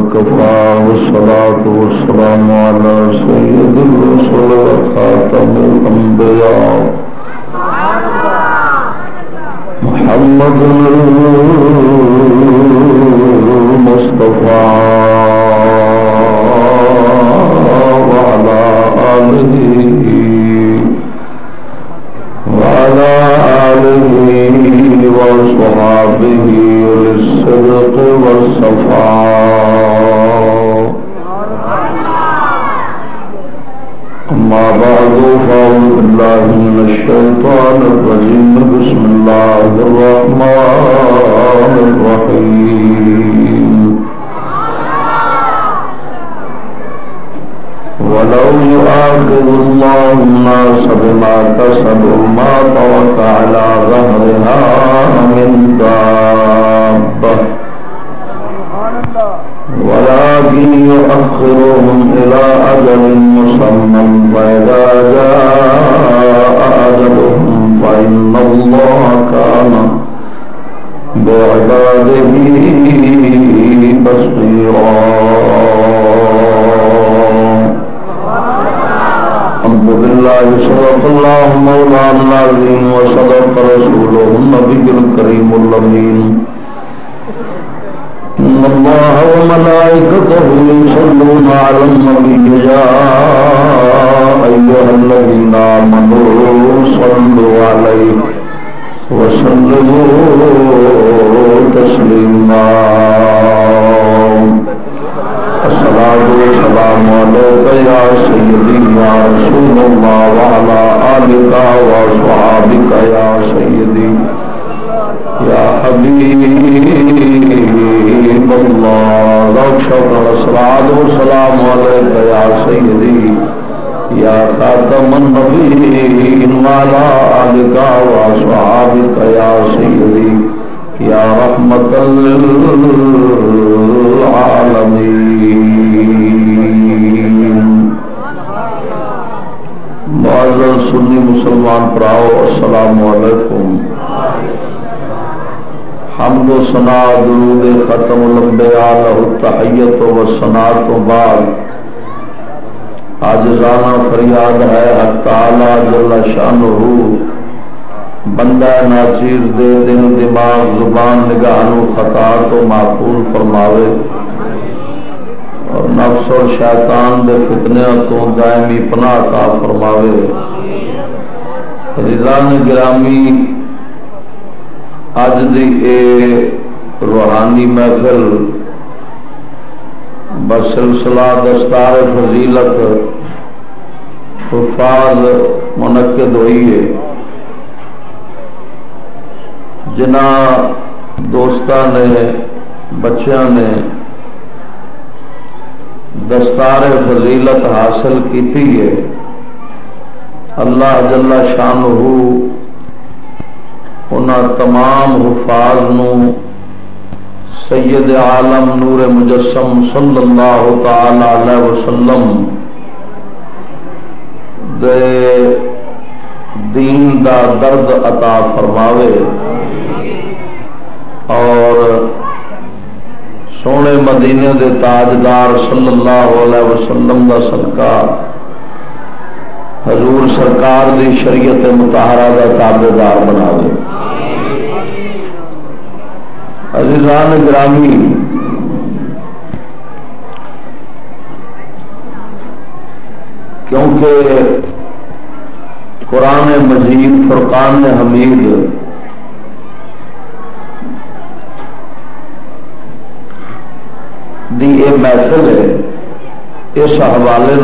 وكفى والصلاة والسلام على سيد الرسل وخاتم الأنبياء. محمد المصطفى. وعلى آله وعلى آله وصحابه للصدق والصفاء. أما بعد، فأعوذ بالله من الشيطان الرجيم. بسم الله الرحمن الرحيم. ولو يؤاخذ الله الناس بما كسبوا، ما ترك على ظهرها من دابة. ولكن يؤخرهم إلى أجل مسمى فإذا جاء أجلهم فإن الله كان بعباده بصيرا. الحمد لله صدق الله مولانا العظيم، وصدق رسوله النبي الكريم الأمين. إن الله وملائكته يصلون على النبي يا أيها الذين آمنوا صلوا عليه وسلموا تسليما الصلاة والسلام عليك يا سيدي يا رسول الله وعلى آلك وصحابك يا سيدي يا حبيب الله، لو شكر الصلاة والسلام عليك يا سيدي، يا خاتم النبيين وعلى آلك وصحابك يا سيدي، يا رحمة للعالمين. معذر سنی مسلمان پراؤ السلام علیکم. حمد و سنا درود ختم الانبیاء لہو تحیت و سنا تو بعد۔ آج رانا فریاد ہے حق تعالی جل شانہ بندہ ناچیر دے دل دماغ زبان نگاہ خطا تو معقول فرماوے۔ اور نفس اور شیطان دے فتنے تو دائمی پناہ عطا فرماوے۔ رضان گرامی اج دی روحانی محفل بسلسلہ دستار فضیلت حفاظ منعقد ہوئی ہے جنہ دوستان نے بچیاں نے دستار فضیلت حاصل کی ہے اللہ جل شان ان تمام حفاظ نو سید عالم نور مجسم صلی اللہ تعالی علیہ وسلم دے دین دا درد عطا فرماوے اور سونے مدینے دے تاجدار صلی اللہ علیہ وسلم دا صدقہ حضور سرکار دی شریعت متحرہ دا تابے دار بناوے۔ عزیزان گرامی، کیونکہ قرآن مجید، فرقان حمید دی یہ محفل ہے، اس حوالے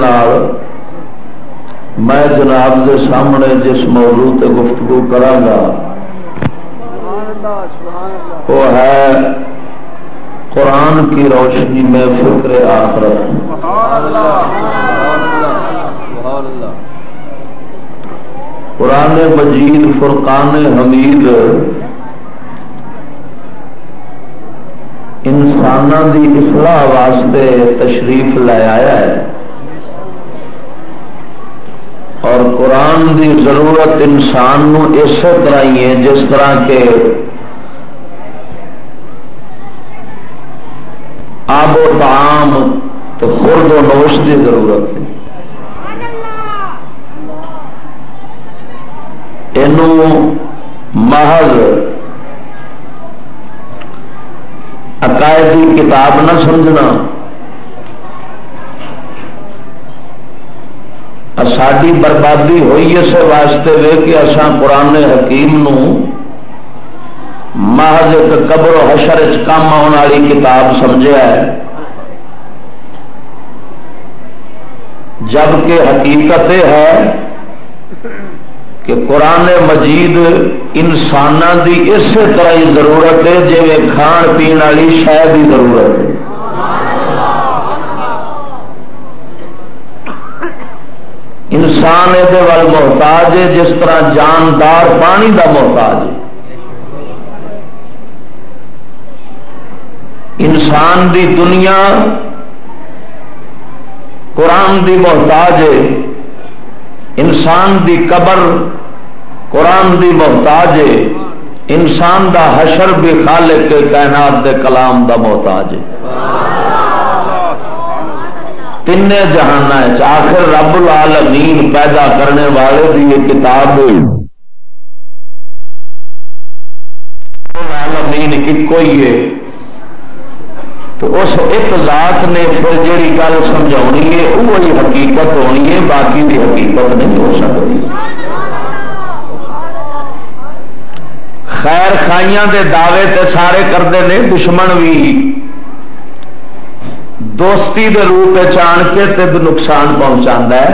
میں جناب کے سامنے جس موضوع تے گفتگو کرا وہ ہے قرآن کی روشنی میں فکر آخرت۔ قرآن مجید، فرقان حمید انسان دی اصلاح واسطے تشریف لے آیا ہے۔ اور قرآن دی ضرورت انسان نو اسی طرح ہی ہے، جس طرح کے آب و تعام تو خرد و نوش کی ضرورت ہے۔ محض عقائدی کتاب نہ سمجھنا۔ ساری بربادی ہوئی اس واسطے وے کہ اسان قرآن حکیم نو محض ایک قبر و حشر کام آنے والی کتاب سمجھا ہے۔ جبکہ حقیقت ہے کہ قرآن مجید انسان دی اسی طرح ہی ضرورت ہے جی کھان پی والی شہ کی ضرورت ہے۔ انسان یہ محتاج ہے، جس طرح جاندار پانی دا محتاج ہے۔ انسان دی دنیا، قرآن دی محتاج ہے انسان دی قبر، قرآن دی محتاج ہے انسان دا حشر بھی خالق کے کائنات دے کلام دا محتاج۔ ہے تین جہان آخر رب العالمین پیدا کرنے والے بھی یہ کتاب۔ العالمین ایک ہی ہے۔ تو اس ایک ذات نے پھر جیڑی گل سمجھا ہے وہی حقیقت ہونی ہے، باقی کی حقیقت نہیں ہو سکتی۔ خیر خائیاں دے دعوے تے سارے کرتے ہیں دشمن بھی دوستی دے روپ چان کے تے نقصان پہنچا ہے۔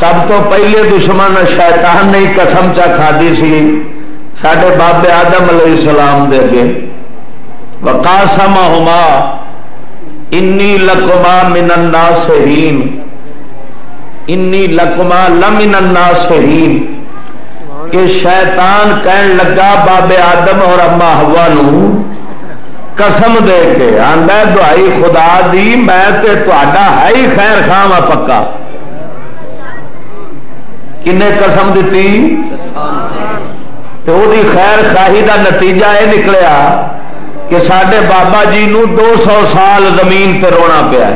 سب تو پہلے دشمن شیطان نے قسم چا کھادی سی سڈے بابے آدم علیہ السلام دے اگے۔ وقاسما ہوما انی لکما من الناسہین انی لکما لمن الناسہین کہ شیطان کہن لگا بابے آدم اور اما ہوا نو، قسم دے کے آدھا دہائی خدا دی، میں تے تا ہے ہی خیر خام پکا۔ کن قسم دیتی تو وہ خیر خاہی دا نتیجہ یہ نکلیا۔ کہ سڈے بابا جی نو دو سو سال زمین تے رونا پیا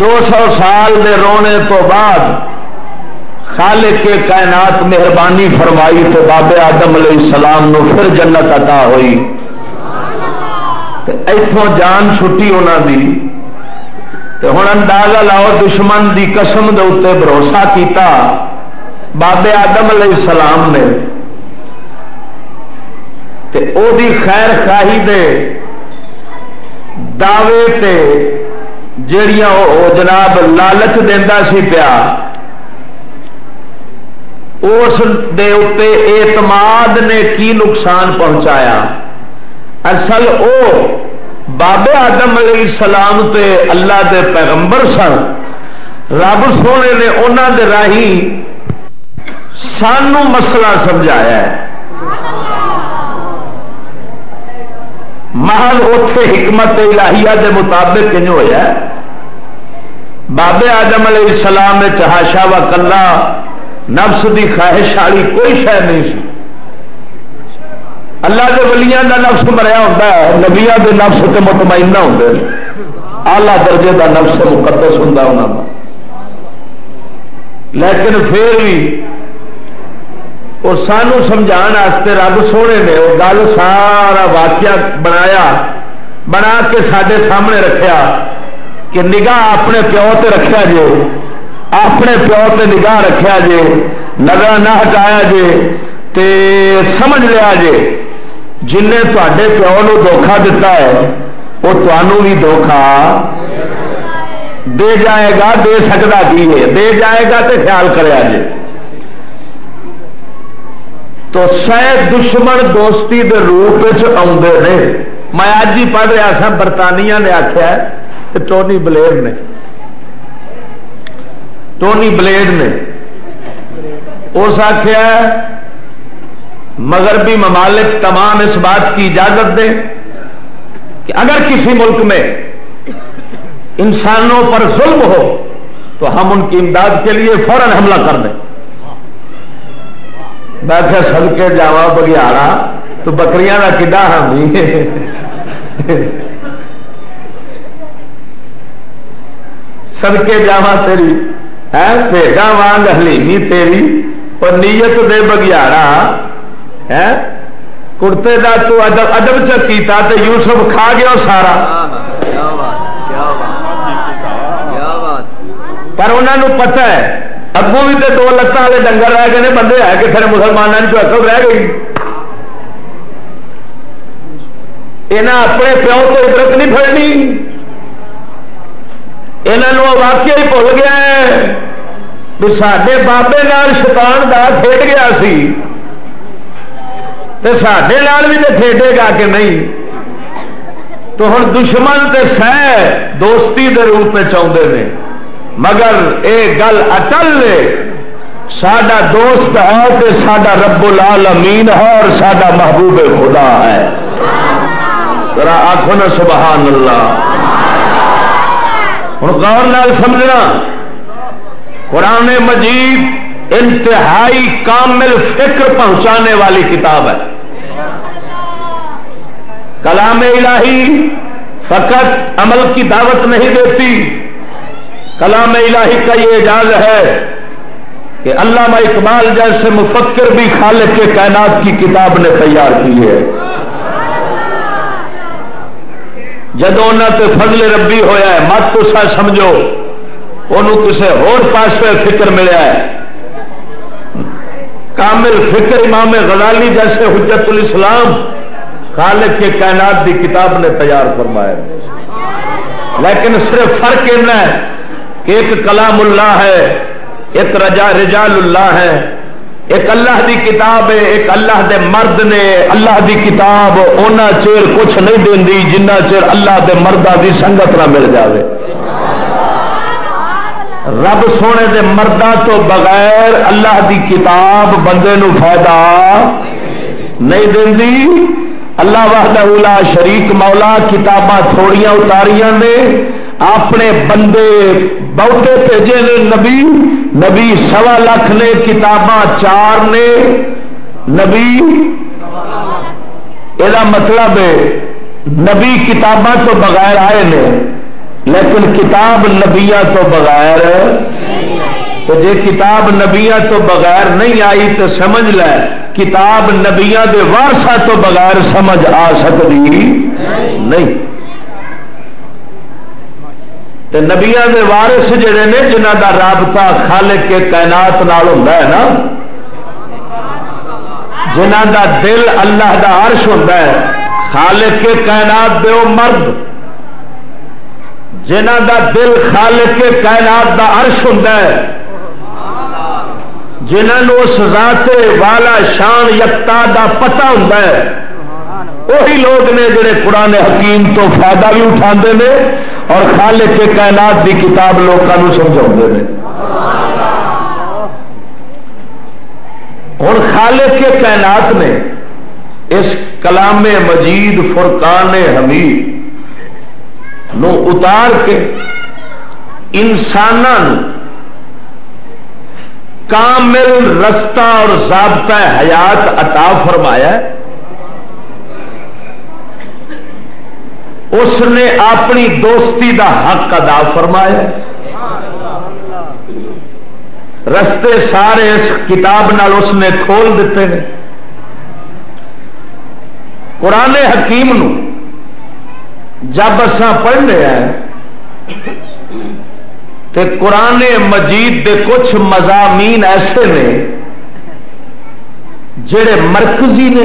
دو سو سال دے رونے تو بعد خالق کے کائنات مہربانی فرمائی تو بابے آدم علیہ السلام نو پھر جنت عطا ہوئی۔ اتوں جان چھٹی انہوں دی۔ ہوں اندازہ لاؤ دشمن دی قسم دے اتنے بھروسہ کیتا بابے آدم علیہ السلام نے۔ تے او دی خیر خاہی دے دعوے تے جڑیاں او جناب لالچ دینا سی پیا، اس دے اتے اعتماد نے کی نقصان پہنچایا؟ اصل او بابے آدم علیہ السلام تے اللہ دے پیغمبر سن، رب سونے نے انہوں دے راہی سانو مسئلہ سمجھایا ہے۔ محل اتے حکمت الہیہ دے مطابق کنج ہوا بابے آدم علیہ السلام چہاشا و کلا نفس دی خواہش والی کوئی شہ نہیں سی۔ اللہ کے ولیاں کا نفس مریا ہوتا ہے نبیا کے نفس سے مطمئنہ ہوں آلہ درجے کا نفس مقدس ہوں انہوں کا لیکن پھر بھی اور سانو سمجھا رب سونے نے وہ گل سارا واقعہ بنایا، بنا کے سڈے سامنے رکھا کہ نگاہ اپنے پیو تے رکھا جے، اپنے پیو تے نگاہ رکھا جے نگر نہ ہٹایا جے تے سمجھ لیا جے۔ جن تے پیو نو دھوکھا دیتا ہے، وہ تمہوں بھی دھوکھا دے جائے گا، دے سکتا کی ہے؟ دے جائے گا تے خیال کرے جے۔ تو شاید دشمن دوستی دے روپ نے۔ میں اج ہی پڑھ رہا سا برطانیہ نے آخیا ٹونی بلیڈ نے۔ ٹونی بلیڈ نے۔ اس آخیا مغربی ممالک تمام اس بات کی اجازت دیں کہ اگر کسی ملک میں انسانوں پر ظلم ہو، تو ہم ان کی امداد کے لیے فوراً حملہ کر دیں۔ میں سد کے جا بگیارا تو بکریاں کا کڈا حامی سدکے جا تیری ہے بھیگا وانگ ہلیمی تیری اور نیت دے بگیارا ہے کڑتے کا تو ادب ادب چکیتا تو یوسف کھا گیا سارا۔ پر انہوں پتا ہے اگوں بھی تو دو لتان والے ڈنگر رہ گئے بندے ہے کہ پھر مسلمانوں کی اکل رہ گئی۔ یہاں اپنے پیو تو عبرت نہیں پڑنی یہاں واقعہ ہی بھول گیا ہے۔ سڈے بابے شیطان دا کھیڈ گیا سی۔ سڈے بھی تو کھیڈے گا کہ نہیں۔ تو ہوں دشمن تے سہ دوستی دے روپ میں چاہتے ہیں مگر یہ گل اٹل ہے سڈا دوست ہے تو سڈا رب العالمین ہے اور سڈا محبوب خدا ہے۔ آخو نا سبحان اللہ۔ ہوں غور نال سمجھنا۔ قرآن مجید انتہائی کامل فکر پہنچانے والی کتاب ہے۔ کلام الہی فقط عمل کی دعوت نہیں دیتی۔ کلام الہی کا یہ اعجاز ہے کہ علامہ اقبال جیسے مفکر بھی خالق کے کائنات کی کتاب نے تیار کی ہے۔ جدو تے فضل ربی ہویا ہے، مت تو سا سمجھو، انہوں کسے اور پاس فکر ملیا ہے۔ کامل فکر امام غزالی جیسے حجت الاسلام خالق کے کائنات کی کتاب نے تیار فرمایا لیکن صرف فرق ہے ایک کلام اللہ ہے، ایک رجا رجال اللہ ہے۔ ایک اللہ دی کتاب ہے، ایک اللہ دے مرد نے اللہ دی کتاب۔ اونا چیر کچھ نہیں دین دی جنہ چیر اللہ دے مردہ دی سنگت نہ مل جاوے۔ رب سونے دے مردہ تو بغیر اللہ دی کتاب بندے نو فائدہ نہیں دین دی اللہ وحدہ لا شریک، مولا کتاباں تھوڑیاں اتاریاں نے۔ اپنے بندے بہتے بھیجے نے نبی نبی سوا لاکھ نے، کتاباں چار نے، نبی یہ مطلب ہے، نبی کتاباں تو بغیر آئے نے، لیکن کتاب نبیا تو بغیر تو جی کتاب نبیا تو بغیر نہیں آئی تو سمجھ لے، کتاب نبیا کے وارسا تو بغیر سمجھ آ سکتی نہیں۔ تے نبیا کے وارس جڑے نے جنہ کا رابطہ خالق کے کائنات نال ہوتا ہے نا جنہ دا دل اللہ دا عرش ہوتا ہے، خالق کے کائنات دے او مرد جنہ دا دل خالق کے کائنات دا عرش ہوتا ہے۔ جنہوں اس ذات والا شان یکتا دا پتہ ہوتا ہے۔ وہی لوگ نے جڑے قرآن حکیم تو فائدہ بھی اٹھا اور خالق کے کائنات کی کتاب لوگوں سمجھا اور خالق کے کائنات نے اس کلام مجید، فرقان حمید نو اتار کے انسان کامل رستہ اور ضابطہ حیات عطا فرمایا اس نے اپنی دوستی دا حق ادا فرمایا۔ رستے سارے اس کتاب نال اس نے کھول دیتے ہیں۔ قرآن حکیم نو جب اسا پڑھنے ہیں تو قرآن مجید دے کچھ مضامین ایسے نے جڑے مرکزی نے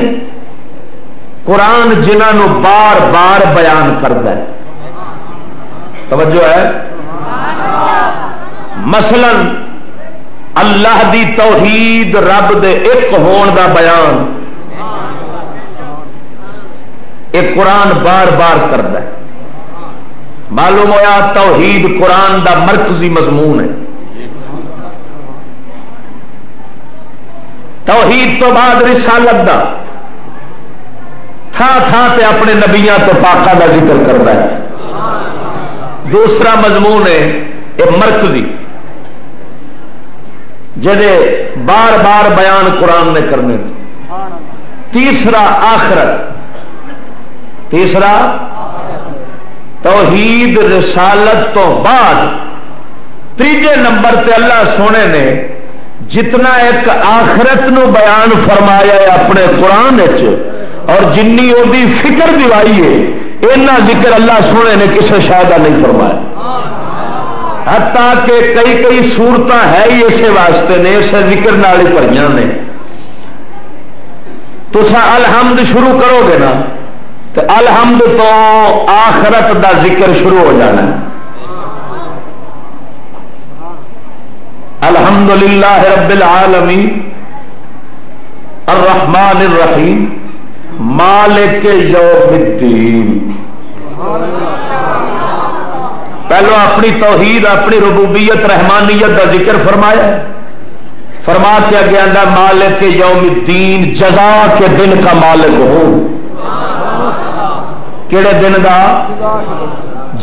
قرآن جنہوں بار بار بیان کرتا ہے۔ توجہ ہے۔ مثلا اللہ دی توحید رب دے ایک ہون دا بیان۔ یہ قرآن بار بار کرتا ہے۔ معلوم ہوا توحید قرآن دا مرکزی مضمون ہے۔ توحید تو بعد رسالت دا۔ ہاں تھان تھان سے اپنے نبیا تو پاکا کا ذکر کرتا ہے۔ دوسرا مضمون ہے یہ مرکزی۔ جہے بار بار بیان قرآن نے کرنے۔ تیسرا آخرت۔ تیسرا توحید رسالت تو بعد تیجے نمبر تے اللہ سونے نے جتنا ایک آخرت نو بیان فرمایا ہے اپنے قرآن اور جن فکر دوائی ہے، اینا ذکر اللہ سونے نے کسی شاید نہیں فرمایا۔ حتیٰ کہ کئی کئی سورت ہے ہی اسے واسطے نے، اسے ذکر نال پڑھیا نے۔ تو الحمد شروع کرو گے نا تو الحمد تو آخرت دا ذکر شروع ہو جانا۔ الحمد للہ رب العالمین، الرحمن الرحیم۔ مالک یوم الدین۔ پہلو اپنی توحید، اپنی ربوبیت، رحمانیت کا ذکر فرمایا فرما کیا گیا مالک یوم الدین، جزا کے دن کا مالک ہوں کہڑے دن دا؟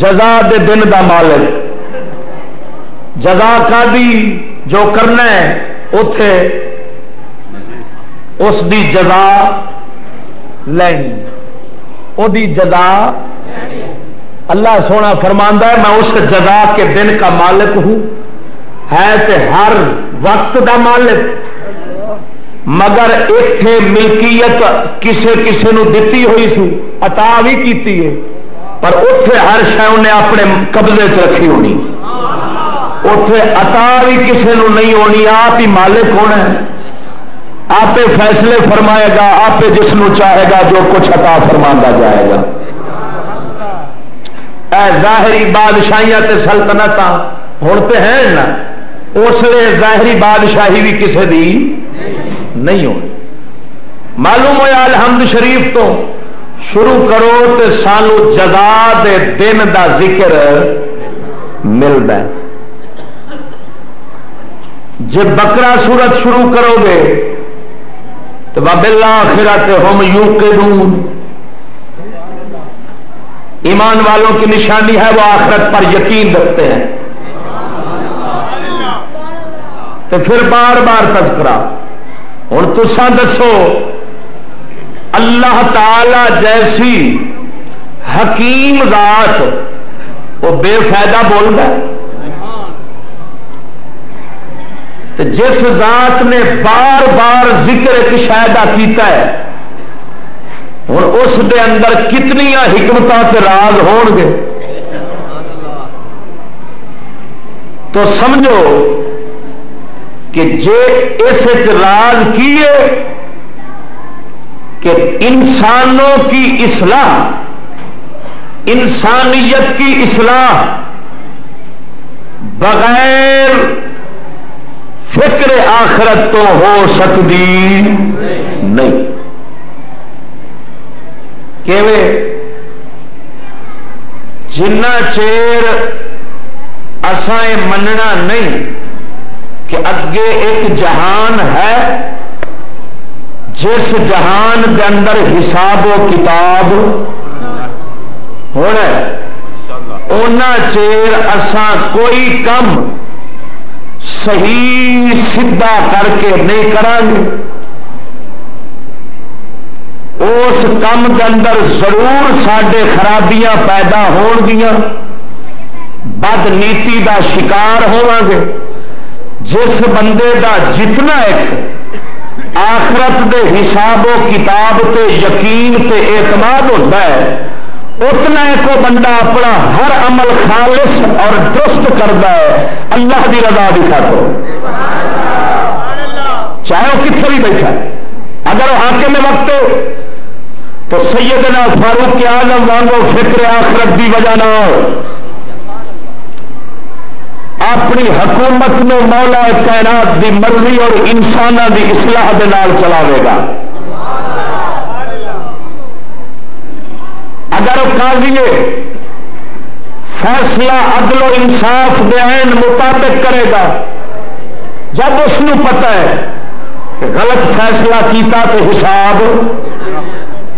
جزا دے دن دا مالک۔ جزا کا بھی جو کرنا ہے اتے اس دی جزا لینی او دی جزا اللہ سونا فرماندہ ہے، میں اس جزا کے دن کا مالک ہوں۔ ہے تے ہر وقت دا مالک۔ مگر اتے ملکیت کسے کسے نو دیتی ہوئی سی عطا بھی کیتی ہے۔ پر اتے ہر شہ انہیں اپنے قبضے چ رکھی ہونی۔ اتے عطا بھی کسے نو نہیں ہونی، آپ ہی مالک ہونا ہے۔ آپ فیصلے فرمائے گا آپ جس نو چاہے گا جو کچھ عطا فرما جائے گا۔ اے ظاہری بادشاہیاں تے سلطنت ہوں تو ہے نا، اس لیے ظاہری بادشاہی بھی کسی دی نہیں ہونی۔ معلوم ہوا الحمد شریف تو شروع کرو تو سانو جزا دے دن دا ذکر ملتا ہے۔ جب بکرا سورت شروع کرو گے تو بابلا آخرت ہم یو کے ایمان والوں کی نشانی ہے، وہ آخرت پر یقین رکھتے ہیں۔ تو پھر بار بار تذکرہ۔ ہوں تسان دسو، اللہ تعالی جیسی حکیم ذات، وہ بے فائدہ بولتا جس ذات نے بار بار ذکر ایک شاید کیتا ہے ہوں اس دے اندر کتنی حکمت راز ہون گے۔ تو سمجھو کہ جے اس راز کیے کہ انسانوں کی اصلاح، انسانیت کی اصلاح بغیر فکر آخرت تو ہو سکتی نہیں۔ کہ جنا چیر اسائیں مننا نہیں کہ اگے ایک جہان ہے جس جہان کے اندر حساب و کتاب ہونا چیر اسان کوئی کم صحیح سیدھا کر کے نہیں کریں اس کام کے اندر ضرور سڈے خرابیاں پیدا ہون گیا بد نیتی کا شکار ہوا گے جس بندے دا جتنا ایک آخرت دے حساب و کتاب تے یقین تے اعتماد ہوتا ہے اتنا ایک بندہ اپنا ہر عمل خالص اور درست کرتا ہے۔ اللہ کی رضا بھی کھاتو چاہے وہ کتنے بھی بیٹھا اگر وہ ہاکے میں وقت تو سیدنا فاروق کے آزم وانگو فکر آخرت کی وجہ نہ ہو اپنی حکومت میں مولا کائنات دی مرضی اور انسان دی اصلاح دے نال چلاوے گا۔ اگر قاضی فیصلہ عدل و انصاف دین مطابق کرے گا۔ جب اس کو پتا ہے کہ غلط فیصلہ کیتا تو حساب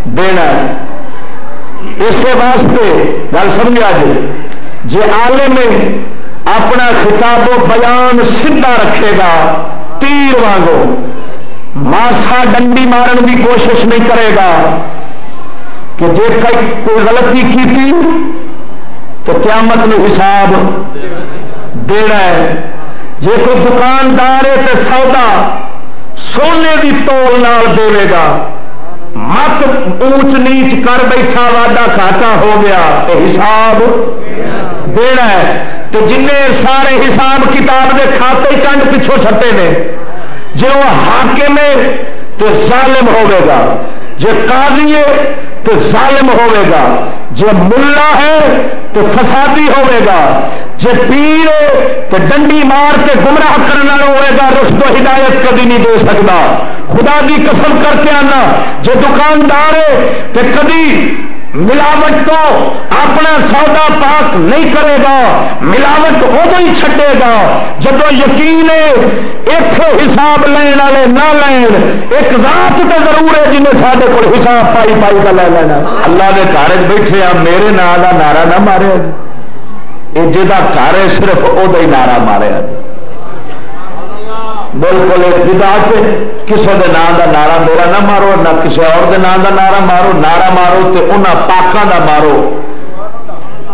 دینا اسی واسطے گل سمجھا جی۔ جی آلے میں اپنا خطاب و بیان سیدھا رکھے گا، تیر وانگو۔ ماسا ڈنڈی مارن کی کوشش نہیں کرے گا۔ کہ جی کوئی غلطی کی تھی، تو قیامت نو حساب دینا ہے۔ جی کوئی دکاندار ہے تو سودا سونے کی تول نال دے گا۔ مت اونچ نیچ کر بیٹھا واڈا کھاٹا ہو گیا تو حساب دینا ہے۔ تو جن سارے حساب کتاب کے کھاتے کنڈ پچھوں چھٹے نے جی وہ حاکم ہے تو ظالم ہوگا جی قاضی ہے تو ظالم ہوگا جی ملا ہے تو فسادی ہوگا جی پیر ہے تو ڈنڈی مار کے گمراہ کرنا ہوئے رشت و ہدایت کبھی نہیں دے سکتا۔ خدا کی قسم کر کے آنا۔ جو دکاندار ہے تو کبھی ملاوٹ تو اپنا سودا پاک نہیں کرے گا، ملاوٹ ادو ہی چھٹے گا۔ جب یقین ایک حساب لین والے نہ لین، ایک ذات تو ضرور ہے جنہیں سارے کو حساب پائی پائی کا لے لینا۔ اللہ کے گھر بیٹھے آ، میرے نام کا نعرہ نہ مارے۔ یہ جا گھر ہے، صرف وہ نعرہ مارے بالکل بدعت کسی کے نام کا نعرہ میرا نہ مارو نہ کسی اور نام کا نعرہ مارو نعرہ مارو تو ان پاکوں کا مارو۔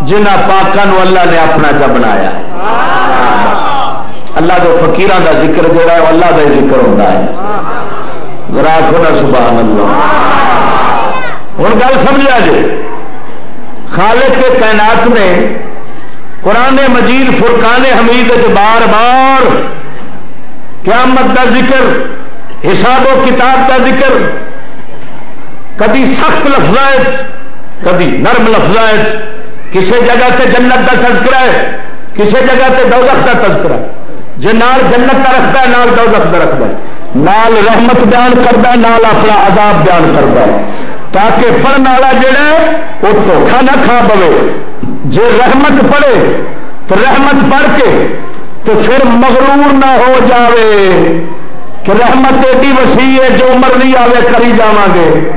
جنہ پاکوں اللہ نے اپنا چ بنایا۔ اللہ کے فقیران کا ذکر جڑا ہے اللہ کا ذکر ہوتا ہے۔ گراہ ہونا سبحان اللہ۔ ہوں گل سمجھا جی؟ خالق کے تعینات نے قرآن مجید فرقان حمید بار بار قیامت کا ذکر، حساب و کتاب کا ذکر کبھی سخت لفظ کبھی نرم لفظ کسی جگہ سے جنت کا تذکرہ ہے کسی جگہ سے دوزخ کا تذکرہ جو نال جنت کا رکھتا ہے، نال دوزخ کا رکھتا ہے۔ نال رحمت بیان کرتا ہے، نال اپنا عذاب بیان کرتا ہے۔ تاکہ پڑھنے والا جڑا ہے، وہ دھوکھا نہ کھا پوے۔ جی رحمت پڑھے، تو رحمت پڑھ کے تو پھر مغرور نہ ہو جاوے کہ رحمت ایڈی وسیع ہے جو مرضی آوے کری جا گے۔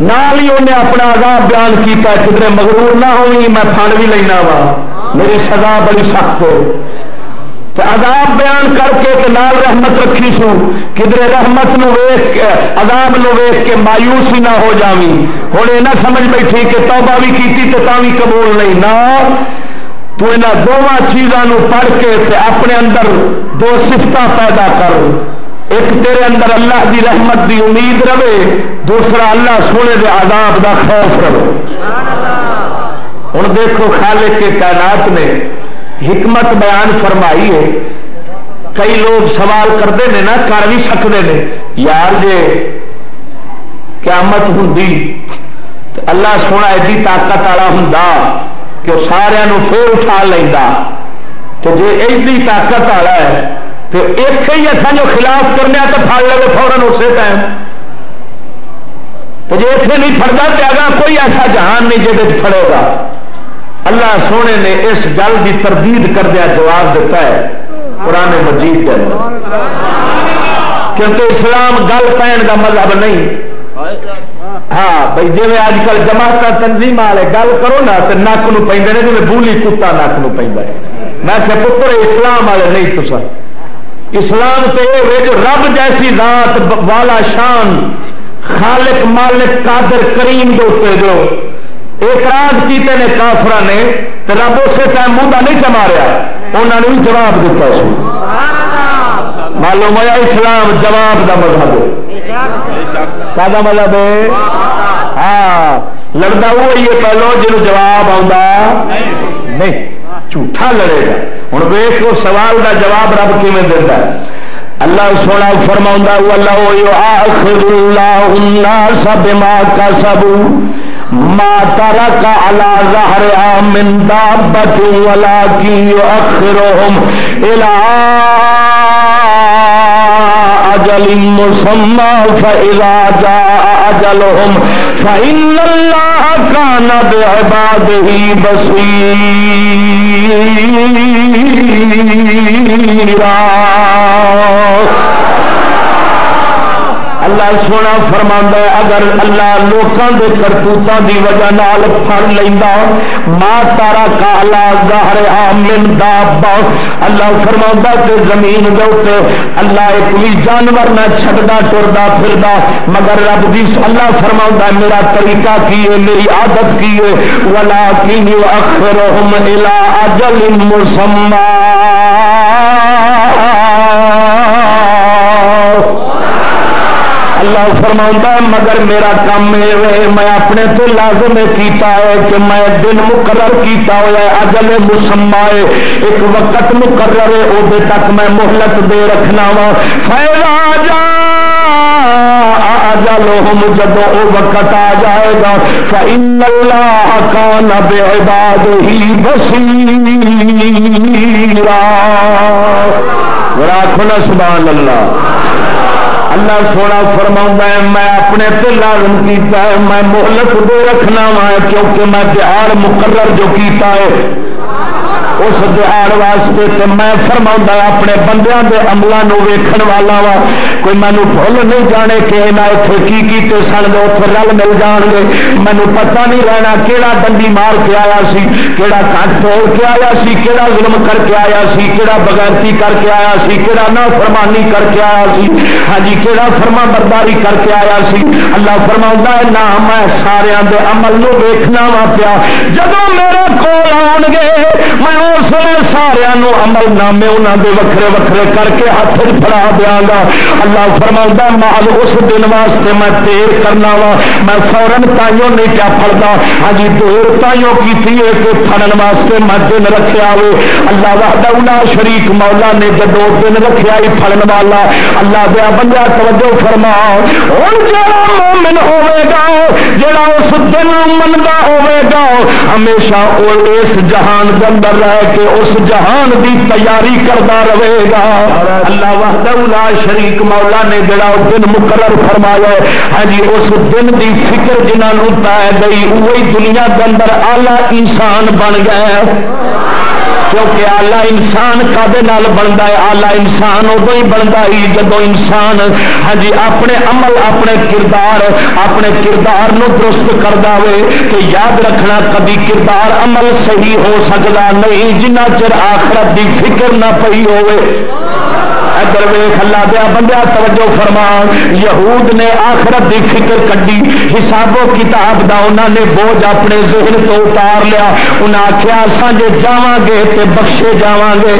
نال ہی انہیں اپنا عذاب بیان کیتا ہے کدھر مغرور نہ ہوئی، میں پھڑ بھی لینا وا۔ میری سزا بڑی سخت ہے۔ تو عذاب بیان کر کے کہ نال رحمت رکھی سو کدھر رحمت نو ویخ کے، عذاب نو ویخ کے مایوس ہی نہ ہو جاوی ہوں یہ نہ سمجھ بیٹھی کہ توبہ بھی کی تو بھی قبول نہیں۔ نہ تو ان دونوں چیزوں پڑھ کے تے اپنے اندر دو سفت پیدا کر۔ ایک تیرے اندر اللہ دی رحمت دی امید رہے، دوسرا اللہ سونے دے عذاب دا خوف رہے۔ ہوں دیکھو خالق کے کائنات نے حکمت بیان فرمائی ہے۔ کئی لوگ سوال کرتے ہیں نا، کر بھی سکتے ہیں یار جے قیامت ہوں اللہ سونا ایڈی طاقت والا ہوں کہ وہ سارا پھر اٹھا لینا تو جی ایسی طاقت والا ہے تو ایک ہی اصا جو خلاف کرنے تو پڑ لے فورن اسی ٹائم تو جی اتنے نہیں فردا تو اگر کوئی ایسا جہان نہیں جہد پڑے گا اللہ سونے نے اس گل کی تردید کردیا جواب دیتا ہے پرانے مجید کے اندر کیونکہ اسلام گل پہن کا مذہب نہیں ہاں بھائی جی اج کل جماعت تنظیم والے گل کرو نا تو نک نو پہ جی بولی کتا نک نو پہ میں کہ پتر اسلام والے نہیں تو سر اسلام تو یہ رب جیسی ذات والا شان خالق مالک قادر کریم دوتے جو اعتراض کیتے نے کافر نے تو رب اسے ٹائم منہ نہیں چماریا۔ انہوں نے جواب دیتا سو معلوم ہوا اسلام جواب کا مذہب کا مطلب ہاں لڑتا وہی ہے پہلو جن جواب آ نہیں جھوٹا لڑے گا ہوں ویس وہ سوال کا جواب رب کیون دیتا ہے اللہ سونا فرما اللہ سب ماں کا سب ماتا کا اللہ زہر من دابت ولا کی اخرهم اجل مسمى فإذا جاء اجلهم فإن الله كان بعباده بصيرا. اللہ سونا فرما اگر اللہ لوگوں کے کرتوتوں کی وجہ نال پڑ لینا ماں تارا کالا ظاہر گاہر مندا اللہ فرما کہ زمین دے اللہ ایک بھی جانور نہ چھٹتا ٹرتا پھرتا مگر رب بھی اللہ فرما میرا طریقہ کی ہے، میری عادت کی ہے۔ ولا کی اخر اجل مسمہ اللہ فرما مگر میرا کام یہ میں اپنے تو لازم کیتا ہے کہ میں دن مقرر کیتا ہوا ہے، اجل مسما ہے، ایک وقت مقرر ہے وہ تک میں مہلت دے رکھنا وا۔ فیضا جا جلوہم جب وہ وقت آ جائے گا، فإن اللہ کان بعبادہ بصیرا۔ راکھنا سبحان اللہ۔ اللہ سونا فرما ہے، میں اپنے تے لازم کیتا ہے، میں مہلت دے رکھنا وا کیونکہ میں تہار مقرر جو کیتا ہے۔ اس دہاڑ واسطے تے میں فرما اپنے بندیاں دے عملوں ویکھن والا وا۔ کوئی مینو بھول نہیں جانے کہ یہاں اتنے کی کیتے سن گے اتنے رل مل جان گے مینو پتہ نہیں رہنا کہڑا ڈنڈی مار کے آیا سی کہڑا کٹ توڑ کے آیا سی کہڑا ظلم کر کے آیا سی کہڑا بغیرتی کر کے آیا سی کہڑا نہ فرمانی کر کے آیا سی۔ ہاں جی کہڑا فرما برداری کر کے آیا سی۔ اللہ فرما ہے، نہ میں سارا دے عمل نو ویکھنا وا پیا۔ جب میرے کول آن گے میں اس نے سارا عمل نامے انہوں دے وکھرے وکھرے کر کے ہاتھ پڑا دیا گا۔ اللہ فرما مال اس دن واسطے میں دیر کرنا وا۔ میں فورن تائیوں نہیں کیا پڑتا ہاں جی دیر تائیوں کی تھی پڑن واسطے میں دن رکھا ہو اللہ وحدہ شریک مولا نے جدو دن رکھا ہی پڑن والا۔ اللہ دیا بندہ توجہ فرما۔ ہوں جڑا مومن ہوے گا جڑا اس دن منگا ہوے گا، ہمیشہ وہ اس جہان کے اندر رہ کے اس جہان دی تیاری کرتا رہے گا۔ اللہ وحدہ شریک مولا نے جڑا دن مقرر فرمایا ہاں جی اس دن دی فکر جنہوں پی گئی وہی دنیا کے اندر آلہ انسان بن گیا کیونکہ آلہ انسان کدے بنتا ہے؟ آلہ انسان ادو ہی بنتا ہی جب انسان ہاں جی اپنے عمل، اپنے کردار اپنے کردار نو درست کرتا ہوئے کہ یاد رکھنا کبھی کردار عمل صحیح ہو سکتا نہیں، جنہ چر آخرت دی فکر نہ پی ہوئے۔ ادھر ویخ اللہ دیا بندہ توجہ فرما یہود نے آخرت دی فکر کڈی حساب و کتاب دا انہوں نے بوجھ اپنے ذہن تو اتار لیا۔ انہیں آخیا اصل جی جا گے تو بخشے جا گے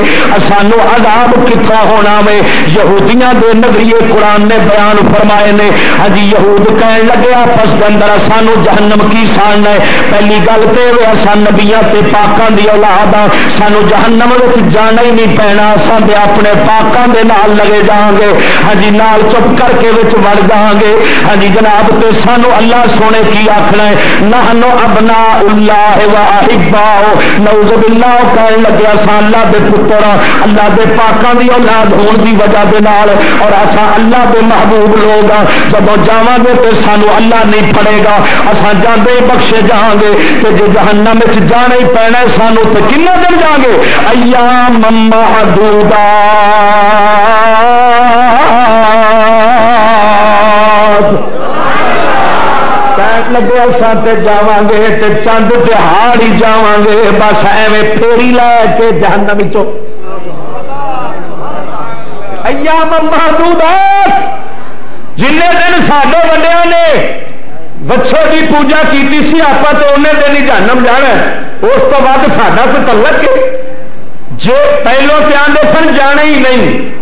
سانو عذاب کتنا ہونا وے۔ یہودیاں دے نگریے قرآن نے بیان فرمائے نے۔ ہاں یہود کہن لگے، آپس کے اندر سانو جہنم کی سان ہے۔ پہلی گل تو یہ اصل نبیا پاکوں کی اولاد آ سانو جہنم جانا ہی نہیں پینا۔ اصل اپنے پاکوں کے نال لگے جان گے۔ ہاں جی نال چپ کر کے وچ وڑ جان گے۔ ہاں جی جناب، تے سانو اللہ سونے کی آخنا ہے۔ نہ ابنا اللہ واہباؤ نوز باللہ کہنے لگے اسا اللہ دے پتر ہاں۔ اللہ دے پاکاں دی اولاد ہون دی وجہ دے نال۔ اور اسا اللہ دے محبوب لوگ ہاں۔ جب جاواں گے تے سانو اللہ نہیں پڑے گا۔ اسا جاندے بخشے جان گے۔ کہ جے جہنم وچ جانا ہی پینا ہے سانو، تے کنے دن جان گے؟ ایام محدودا لگے سات جا گے تو چند تہار ہی جا گے بس ایویں پھیری لا کے جہنم چو محدود جن دن سڈے ونڈیا نے بچوں کی پوجا کی آپ تو انہیں دن ہی جہنم جانا اس تو بعد ساڈا تو تلک جی پہلو پہ آدھے سن جانا ہی نہیں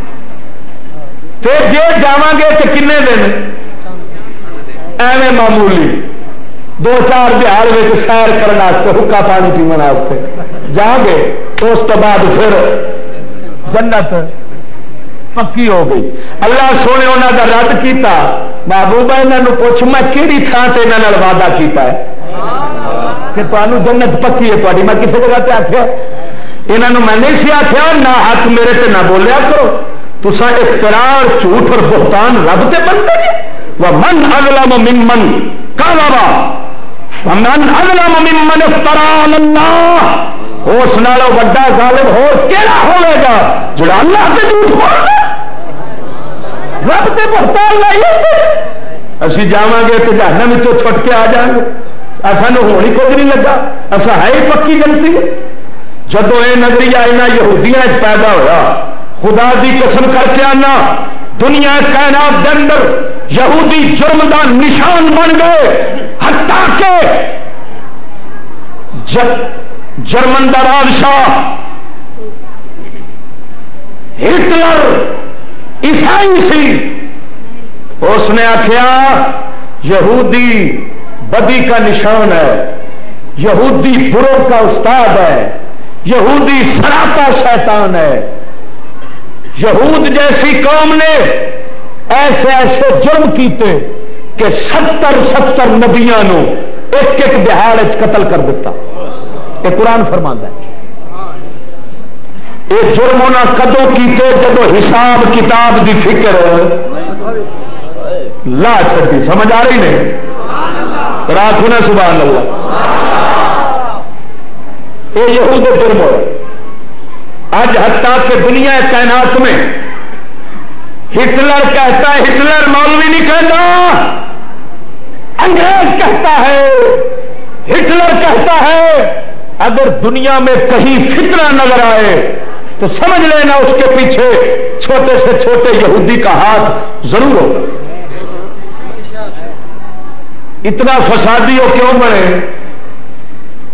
جی جا گے تو کن دن ایویں معمولی دو چار بہار سیر کرنے حکا پانی پینے جا گے، تو اس بعد پھر جنت پکی ہو گئی۔ اللہ سونے انہوں کا رد کیا محبوبہ یہاں پوچھ، میں کہڑی تھان سے یہاں وعدہ کیا کہ تمہیں جنت پکی ہے تاری میں کسی جگہ پہ آخیا یہاں میں نہیں سی آخیا نہ ہاتھ میرے سے نہ بولیا کرو۔ تسا اختراع جھوٹ اور بہتان رب سے بنتے وہ من اگلا من من کا بابا من اگلا من افترا اللہ اس نالوں وا ظالم ہو کہڑا ہوئے گا؟ جڑا اللہ سے جھوٹ بولنا رب سے بہتان لائیے اسی جا گے تو جہانا چھٹ کے آ جائیں گے۔ سانو ہونی کچھ نہیں لگا۔ اصا ہے ہی پکی گلتی۔ جب یہ نظریہ یہاں یہودیاں پیدا ہوا خدا دی قسم کر کے آنا، دنیا کائنات کے اندر یہودی جرم کا نشان بن گئے۔ ہٹا کے جرمن کا بادشاہ ہٹلر عیسائی سی۔ اس نے آخیا یہودی بدی کا نشان ہے، یہودی برو کا استاد ہے، یہودی سراپا شیطان ہے۔ یہود جیسی قوم نے ایسے ایسے جرم کیتے۔ کہ ستر ستر نبیا ایک ایک بہار قتل کر دیتا یہ قرآن فرما ہے۔ یہ جرم ہونا کدو کیتے جب حساب کتاب دی فکر لا چکی سمجھ آ رہی نہیں؟ رات ہونا سبحان اللہ۔ یہ یہود جرم ہو آج حتیٰ کہ دنیا کائنات میں ہٹلر کہتا ہے، ہٹلر مولوی نہیں کہتا۔ انگریز کہتا ہے، ہٹلر کہتا ہے، اگر دنیا میں کہیں فتنہ نظر آئے، تو سمجھ لینا اس کے پیچھے چھوٹے سے چھوٹے یہودی کا ہاتھ ضرور ہوگا۔ اتنا فسادی ہو کیوں بنے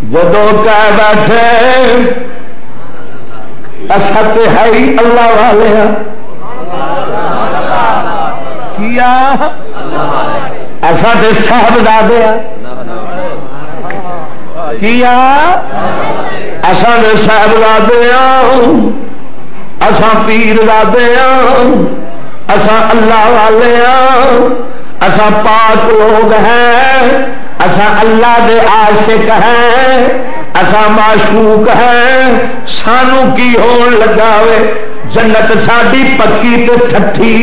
جدو کہہ بیٹھے اصل ہے ہی اللہ والے۔ کیا؟ ایسا تو صاحب دادے ہاں۔ کیا ایسا تو صاحب دادے اسان پیر دادے اسان اللہ والے ہاں اسا پاک لوگ ہیں۔ اسا اللہ دے عاشق ہیں۔ اسا معشوق ہیں۔ سانو کی ہون لگاوے جنت ساڈی پکی تے ٹھٹھی۔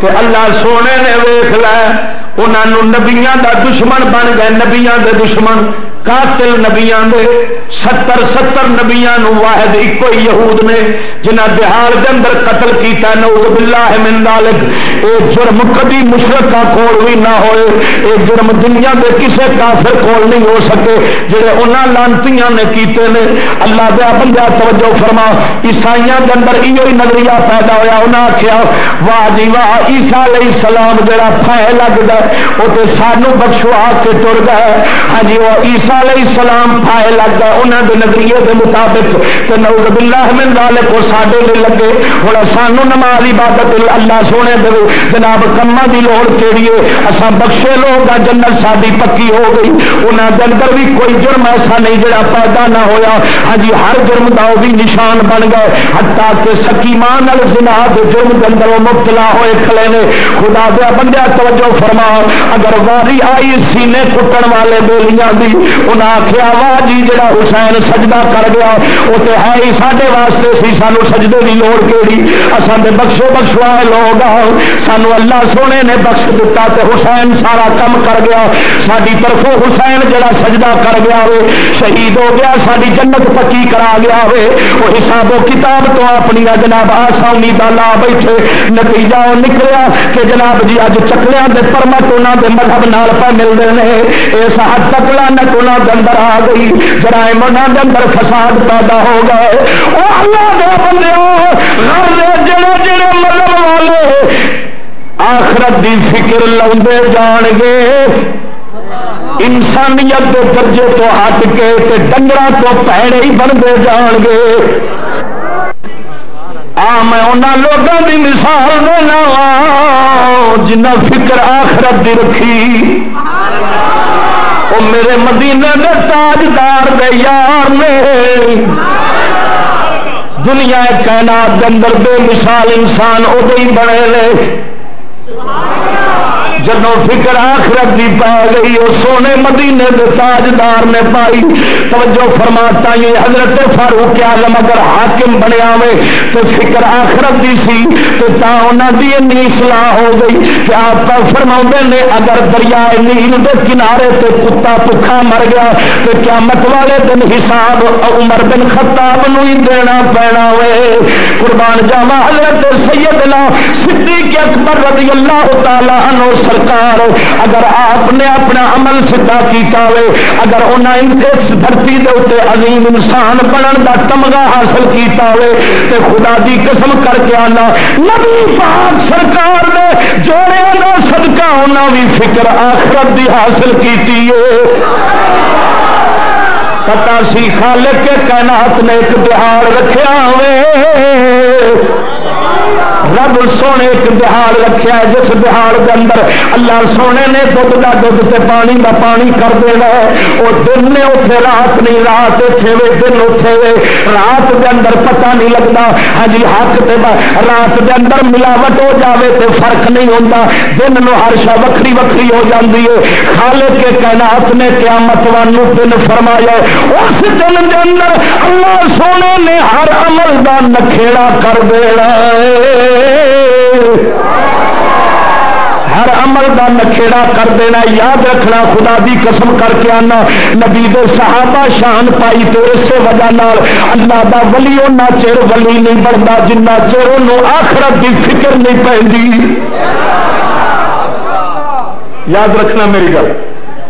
تے اللہ سونے نے ویخ لے۔ انہوں نبیا دا دشمن بن گئے نبیا دے دشمن۔ قاتل نبیاں دے ستر ستر نبیاں نو واحد ایک یہود نے جنہ دہاڑ دے اندر قتل کیتا ہے نعوذ باللہ من ذالک اے جرم کبھی مشرکا کول بھی نہ ہوئے اے جرم دنیا دے کسے کافر کول نہیں ہو سکے جڑے انہاں لانتیاں نے کیتے نے اللہ دے بندہ توجہ فرما عیسائیاں دے اندر ایو ہی نظریہ پیدا ہویا انہاں آکھیا واہ جی واہ عیسی علیہ السلام جڑا پھے لگدا او تے سانو بخشوا کے ٹر گئے ہاں جی وہ عیسی علیہ السلام پائے لگ گئے انہوں کے نظریے کے مطابق تو نوز باللہ من ذالک کو ساڈے لے لگے۔ ہوں سانو نماز عبادت اللہ سونے دے جناب کما دی لوڑ کیڑی ہے؟ اسا بخشے لوگ جنت ساری پکی ہو گئی۔ انہوں کے اندر بھی کوئی جرم ایسا نہیں جڑا پیدا نہ ہویا۔ ہاں جی ہر جرم کا وہ بھی نشان بن گئے۔ حتیٰ کہ سکیمان زنا کے جرم کے اندر مبتلا ہوئے کھلے نے۔ خدا دیا بندہ توجہ فرما۔ اگر واری آئی سینے کٹن والے بیلیاں دی انہیں آخیا وا جی جا حسین سجدہ کر گیا وہ تو ہے ہی سارے واسطے سی، سانو سجدے کی لوڑ کہڑی اصل بخشو بخشوا لوگ آؤ۔ سانو اللہ سونے نے بخش دتا تو حسین سارا کم کر گیا۔ ساری طرفوں حسین جڑا سجدہ کر گیا ہوے شہید ہو گیا ساری جنت پکی کرا گیا ہوے وہ حساب و کتاب تو اپنی جناب آسانی کا لا بیٹھے۔ نتیجہ وہ نکلیا کہ جناب جی اج چکلیا کے پرمت انہوں کے مذہب نال پہ ملتے ہیں اس حد تک لانت انہوں اندر آ گئی۔ جرائم انہوں اندر فساد پیدا ہو گئے۔ وہ اللہ دے بندے جڑے جڑے مطلب والے آخرت دی فکر لے جان گے۔ انسانیت کے درجے تو ہٹ کے ڈنگر تو پیڑے ہی بنتے جان گے۔ آ، میں انہوں لوگوں کی مثال دینا وا جنہ فکر آخرت دی رکھی۔ وہ میرے مدینے دے تاجدار دے یار نے۔ دنیا کائنات دے اندر بے مثال انسان ادو ہی بنے لے جب فکر آخرت کی پا گئی وہ سونے مدینے کے تاجدار نے پائی۔ توجہ فرماتا یہ حضرت فاروق آلم اگر حاکم بنیا ہوئے تو فکر آخرت کی سی، تو تا انہوں کی این سلاح ہو گئی۔ کہ آپ کا فرما نے، اگر دریا نیل کے کنارے تے کتا پکا مر گیا، تو کیا مت والے دن حساب عمر بن خطاب نو ہی دینا پینا ہوئے۔ قربان جاوا حضرت سیدنا صدیق اکبر رضی اللہ تعالیٰ عنہ سرکار، اگر آپ نے اپنا عمل سیدھا کیتا ہوئے اگر انہیں اس دھرتی دے اتنے عظیم انسان بنن دا تمغہ حاصل کیتا ہوئے تے خدا دی قسم کر کے آنا، نبی پاک سرکار نے جوڑے دا صدقہ انہاں بھی فکر آخرت دی حاصل کیتی ہے پتا سی خالق کے کائنات نے ایک بہار رکھا ہوئے رب سونے ایک بہار رکھا ہے، جس بہار کے اندر اللہ سونے نے دھد کا دھد سے پانی کا پانی کر دینا ہے۔ وہ دن نے اتنے رات نہیں، رات اتنے وے، دن اتنے وے۔ رات کے اندر پتہ نہیں لگتا ہاں جی حق تے رات کے اندر ملاوٹ ہو جاوے تو فرق نہیں ہوتا دن نو ہر شا وکری وکری ہو جاتی ہے۔ خالق کے کائنات نے قیامت وانو دن فرمایا اس دن کے اندر اللہ سونے نے ہر عمل کا نکھےڑا کر دینا ہے۔ ہر عمل کا نکھےڑا کر دینا، یاد رکھنا، خدا دی قسم کر کے آنا۔ نبی دے صحابہ شان پائی تو اسی وجہ نال اللہ دا ولی اُنہ چر ولی نہیں بنتا جنہ چر انہوں آخرت دی فکر نہیں پہنتی۔ یاد رکھنا میری گل۔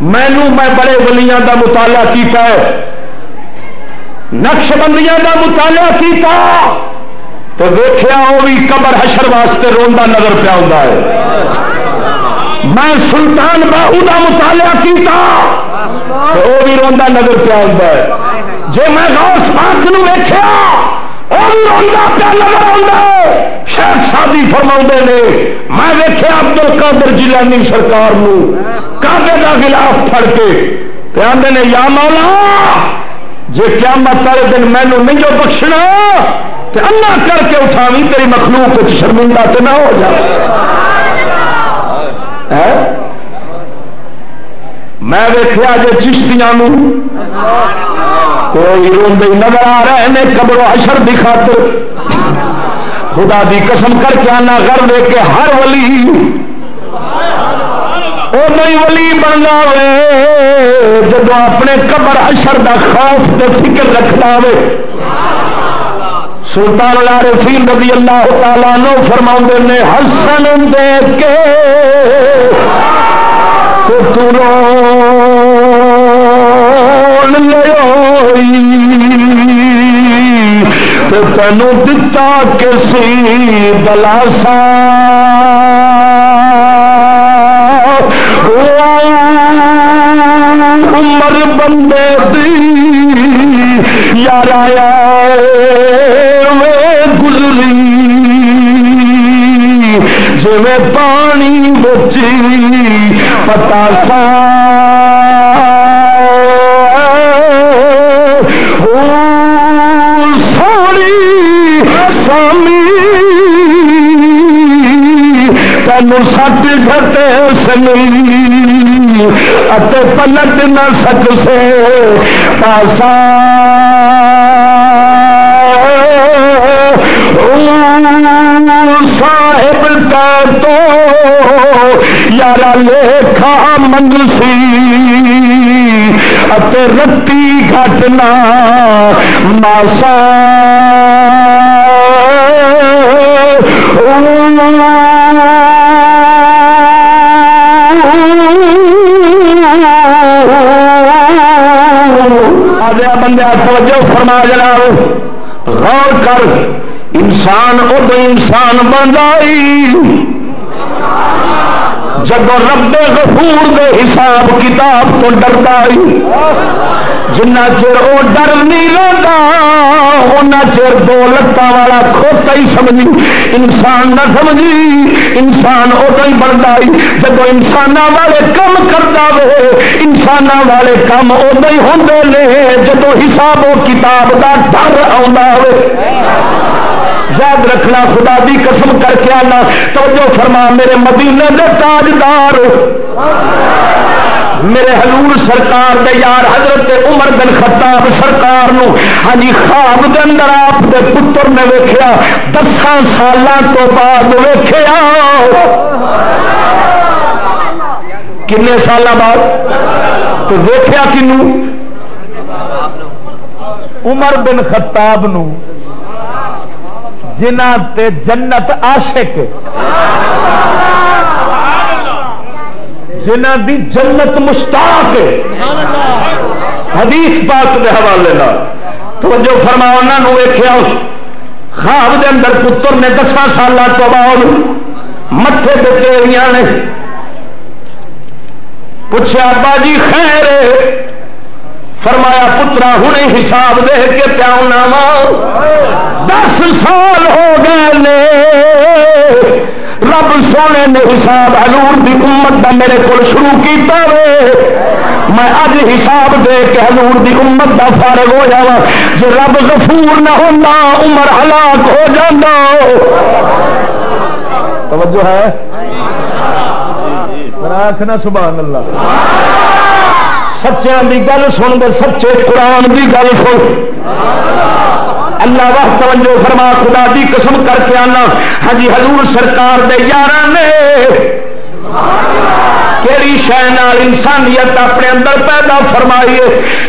مینو میں بڑے ولیاں دا مطالعہ کیتا ہے۔ نقش بندیاں دا مطالعہ کیتا۔ تو دیکھا وہ بھی قبر حشر واسطے روندا نظر پیا ہوتا ہے۔ میں سلطان باہو کا مطالعہ کیتا تو وہ بھی روندا نظر پیا ہوتا ہے۔ جی میں غوث پاک نو ویکھیا وہ بھی روندا پیا نظر آتا ہے۔ شیخ شادی فرما نے، میں ویکھیا ابدل کادر جیلانی سرکار کابے کا خلاف پھڑ کے۔ آدھے نے، یا مولا جی قیامت والے دن مینو نہیں جو بخشنا اللہ کر کے اٹھاوی تیری مخلوق شرمندہ تو نہ ہو جائے میں دیکھا جی چشتیاں کوئی روندے نظر آ رہے ہیں قبر و حشر دی خاطر۔ خدا دی قسم کر کے آنا کر دے کے ہر ولی وہ نہیں ولی بننا ہوئے جب اپنے قبر حشر دا خوف تے فکر رکھتا ہوئے سلطان العارفین رضی اللہ تعالیٰ نو فرما نے ہسن دیکھ کے تو ترو تینوں دتا کسی دلاسا۔ عمر بندے دی، یار آیا گزری جی پانی بچی پتا سا سوڑی سامی تین سٹ گھٹے سنی پلٹ نہ سکسے پاسا صاحب کا تو یار لےکھا منسی رتی گھٹنا ماسا بندہ توجہ فرما جنا غور کر۔ انسان ادو انسان بن جب رب غفور دے حساب کتاب تو ڈرتا جنا چر وہ ڈر نہیں لگتا ان چر دو لتان والا کھوتا ہی سمجھی۔ انسان نہ سمجھی، انسان ادو ہی بنتا جب انسان والے کم کرتا وے انسان والے کم ادو ہی ہوں جب حساب و کتاب کا ڈر آ یاد رکھنا، خدا دی قسم کر کے آنا۔ تو جو فرما، میرے مدینے دے تاجدار۔ میرے حضور سرکار دے یار حضرت عمر بن خطاب سرکار نو۔ ہاں جی، خواب دے اندر آپ دے پتر نے ویکھیا، دساں سالاں تو بعد ویکھیا۔ کنے سال بعد؟ تو ویکھیا کنو عمر بن خطاب نو۔ جنہ تے جنت عاشق. جنہ دی جنت مشتاق. حدیث پاک کے حوالے تو جو فرما انہوں ویخیا خواب دے اندر پتر نے دساں سال تو بعد متے دیتے نے پوچھا ابا جی خیر فرمایا پترا ہوں حساب دے کے پیا دس سال ہو گئے رب سونے نے حساب حضور دی امت دا میرے کو شروع کیتا وے۔ میں اج حساب دے کے حضور دی امت دا فارغ ہو جا جو رب غفور نہ ہونا عمر ہلاک ہو جانا توجہ ہے؟ آخنا سبحان اللہ۔ سچیاں کی گل سن دے، سچے قرآن کی گل سن۔ اللہ واہ توجہ فرما، خدا دی قسم کر کے آنا۔ ہاں جی حضور سرکار دے یار نے کہڑی شہ انسانیت اپنے اندر پیدا فرمائیے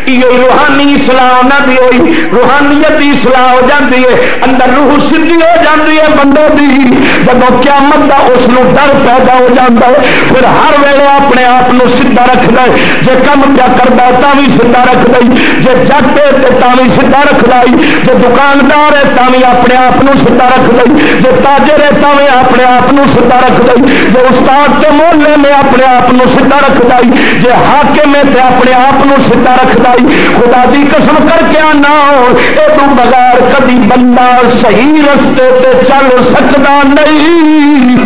یہ روحانی سلاح نہ بھی ہوئی، روحانیت کی سلاح ہو جاتی ہے، اندر روح سدھی ہو جاتی ہے بندے کی جب قیامت کا اس ڈر پیدا ہو جاتا ہے، پھر ہر ویلے اپنے آپ کو سیدا رکھ دے جی کم کیا کرتا ہے بھی سیدا رکھ دے جی جٹ ہے تو بھی سیدا رکھ دے جی دکاندار ہے تو بھی اپنے آپ کو سیدا رکھ دے جی تاجر ہے تو بھی اپنے آپ کو سیدا رکھ دے جی استاد کے محلے میں اپنے آپ سیدا رکھ دائی جی حاکم ہے تو اپنے آپ سیدا رکھ دائی خدا دی قسم کر کے آنا یہ بغیر کبھی بندہ صحیح رستے تے چل سکتا نہیں۔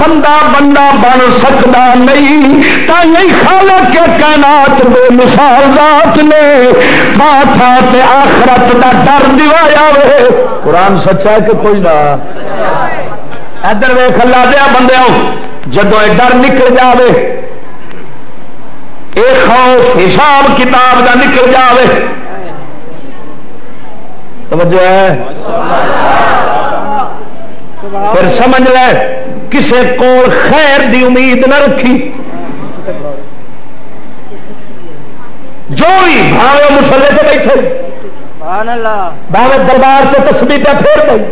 بندہ بندہ بن سکتا نہیں۔ تھی خالق کے کائنات بے مثال ذات نے۔ تھا تے آخرت کا ڈر دوایا وے۔ قرآن سچا ہے کہ کوئی نہ؟ ادھر ویخ اللہ دیا بندے جب ڈر نکل جائے یہ خوف حساب کتاب کا نکل جائے توجہ ہے؟ پھر سمجھ لے کسے کو خیر دی امید نہ رکھی۔ جو بھی بھاوے مسلے سے بیٹھے بھاوے دربار سے تسبیح پہ پھیر گئی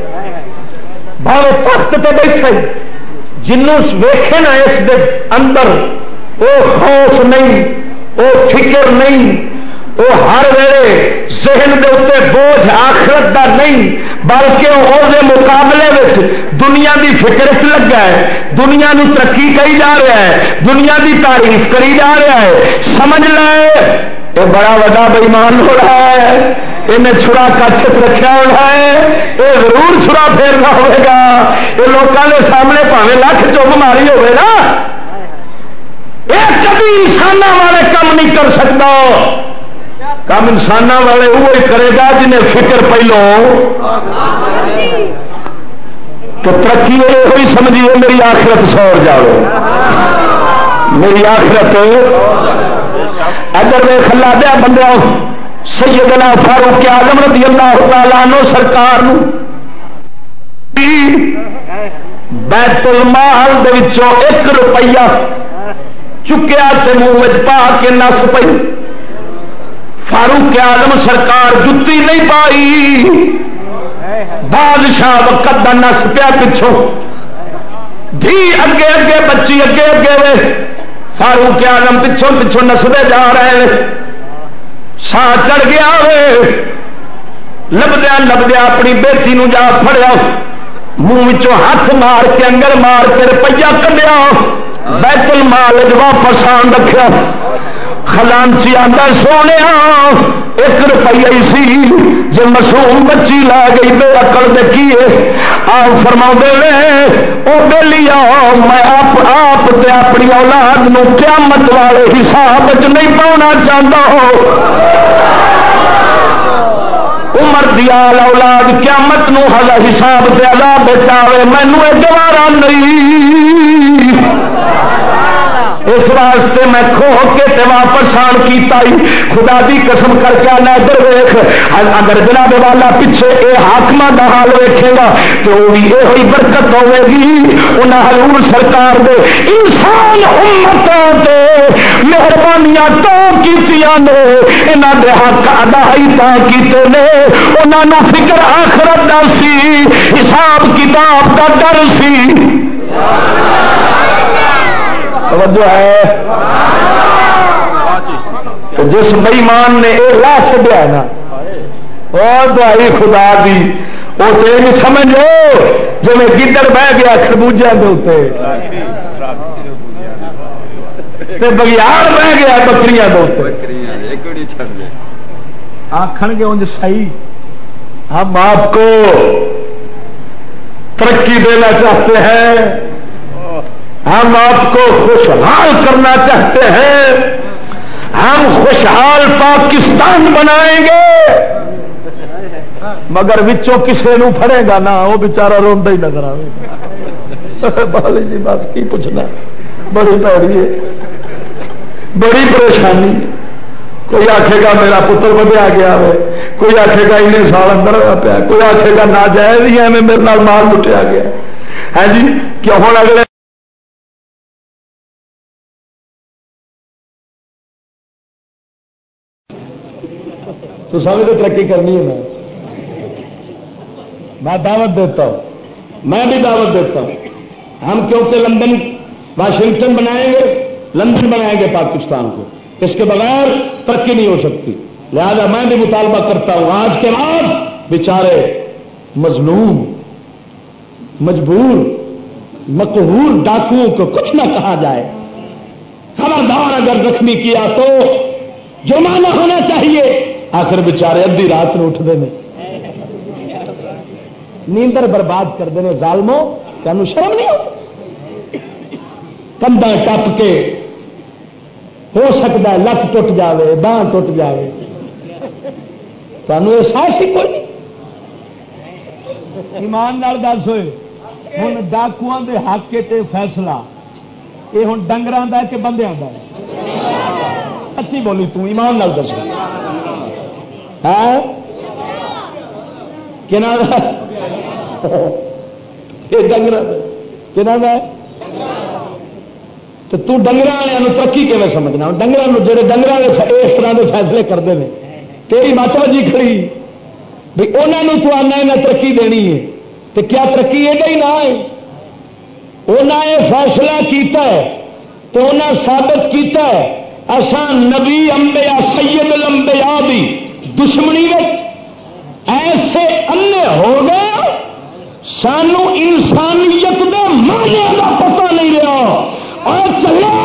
بھاوے تخت پہ بیٹھے۔ جنوں ویخے نا اس دے اندر۔ وہ خوف نہیں وہ فکر نہیں وہ ہر ویلے ذہن دے اتنے بوجھ آخرت دا نہیں، بلکہ وہ مقابلے میں دنیا دی فکر چ لگا ہے۔ دنیا نو ترقی کری جا رہا ہے، دنیا دی تعریف کری جا رہا ہے۔ سمجھ لے یہ بڑا وا بےمان ہو رہا ہے۔ انہیں چھڑا کچھ رکھا ہوا ہے یہ ضرور چھڑا پھیرنا ہوگا یہ لوگوں کے سامنے پاوے لکھ چپ ماری ہوئے نا۔ کبھی انسان والے کام نہیں کر سکتا۔ کام انسان والے وہی کرے گا جنہیں فکر پہلو تو ترقی یہ سمجھیے میری آخرت سور جاؤ میری آخرت اگر میں کلا دیا بندہ سیدنا فاروق آزم رضی اللہ تعالیٰ نو سرکار بیت المال ایک روپیہ چکیا تے منہ پا کے نس پی فاروق آدم سرکار جتی نہیں پائی۔ بادشاہ وقت کا نس پیا پچھوں۔ دھی اگے اگے بچی اگے اگے وے۔ فاروق آدم پچھوں پچھوں نستے جا رہے سا چڑھ گیا وے لبدیا لبدیا اپنی بیٹی نو جا فڑیا منہ ہاتھ مار کے انگل مار کے روپیہ کڈیا بیت المال واپس آن رکھا خلانچی آتا سونے ایک روپیہ سی۔ جی مسوم بچی لا گئی بے اکل دیکھی آپ فرما وہ بہلی آؤ میں آپ آپ اپنی اولاد نو قیامت والے حساب چ نہیں پاؤنا چاہتا ہو عمر دیال اولاد قیامت نو حساب دے عذاب بچاوے مینو دوبارہ نہیں۔ اس واسطے میں کھو کے تے واپس آن کیتا ہی۔ خدا دی قسم کر کے آنا ادھر ویخ ہاں، اگر جناب والا پیچھے اے حاکم دا حال ویکھے گا تو وہ بھی یہ برکت ہوے گی۔ انہیں حضور سرکار دے انسان امتوں دے مہربانیاں تو کیتیاں نے، انہاں دے حق ادا ہی تا کیتے نے۔ انہاں نو فکر آخرت دا سی، حساب کتاب دا ڈر سی۔ توجہ ہے۔ تو جس بئیمان نے یہ لا چڈیا نا وہ دوائی خدا دی، وہ تو یہ سمجھ لو جی میں گدڑ بہ گیا خربوجہ کے اتنے بگیار بہ گیا بکری آخر گے انج سی ہم آپ کو ترقی دینا چاہتے ہیں۔ ہم آپ کو خوشحال کرنا چاہتے ہیں۔ ہم خوشحال پاکستان بنائیں گے۔ مگر بچوں کسی نو پڑے گا نا وہ بچارا روا ہی نظر آئے بالی جی بس کی پوچھنا؟ بڑی پیڑی ہے۔ بڑی پریشانی۔ کوئی آخے گا میرا پتر بدیا گیا ہے کوئی آخے گا ان سال اندر ہوا پیا۔ کوئی آخے گا نہ جائز ہی ایویں میرے نال مال لٹیا گیا۔ ہے جی کیوں؟ ہوں اگلے تو سمجھ تو ترقی کرنی ہے میں۔ میں دعوت دیتا ہوں۔ میں بھی دعوت دیتا ہوں۔ ہم کیونکہ لندن، واشنگٹن بنائیں گے، لندن بنائیں گے پاکستان کو۔ اس کے بغیر ترقی نہیں ہو سکتی۔ لہذا میں بھی مطالبہ کرتا ہوں۔ آج کے بعد بیچارے مظلوم، مجبور، مقہور ڈاکوؤں کو کچھ نہ کہا جائے۔ خبردار اگر زخمی کیا تو جرمانہ ہونا چاہیے۔ آخر بچارے ادی رات میں اٹھتے ہیں۔ نیندر برباد کرتے ہیں ظالمو تمہیں شرم نہیں کندھا ٹپ کے ہو سکتا ہے، لت ٹوٹ جائے بان ٹوٹ جائے تمہیں احساس ہی کوئی نہیں۔ ایمان دس ہوئے ہوں ڈاکو کے حق کے فیصلہ۔ یہ ہوں ڈنگر کہ بندے کا اچھی بولی تم ایمان دس ہاں؟ ڈنگر تو ڈنگر والوں ترقی کیون سمجھنا؟ ڈنگر جڑے ڈنگر اس طرح کے فیصلے کرتے ہیں تیری مت وجی کھڑی۔ بھی انہوں تو آنا انہیں ترقی دینی ہے۔ تو کیا ترقی یہ ہی نہ ہے؟ انہیں یہ فیصلہ کیتا ہے تو انہیں ثابت کیتا ہے آسان نبی امبیا سید لمبیا بھی دشمنی ایسے انے ہو گئے، سانو انسانیت دے معنی کا پتہ نہیں رہا۔ اور چلا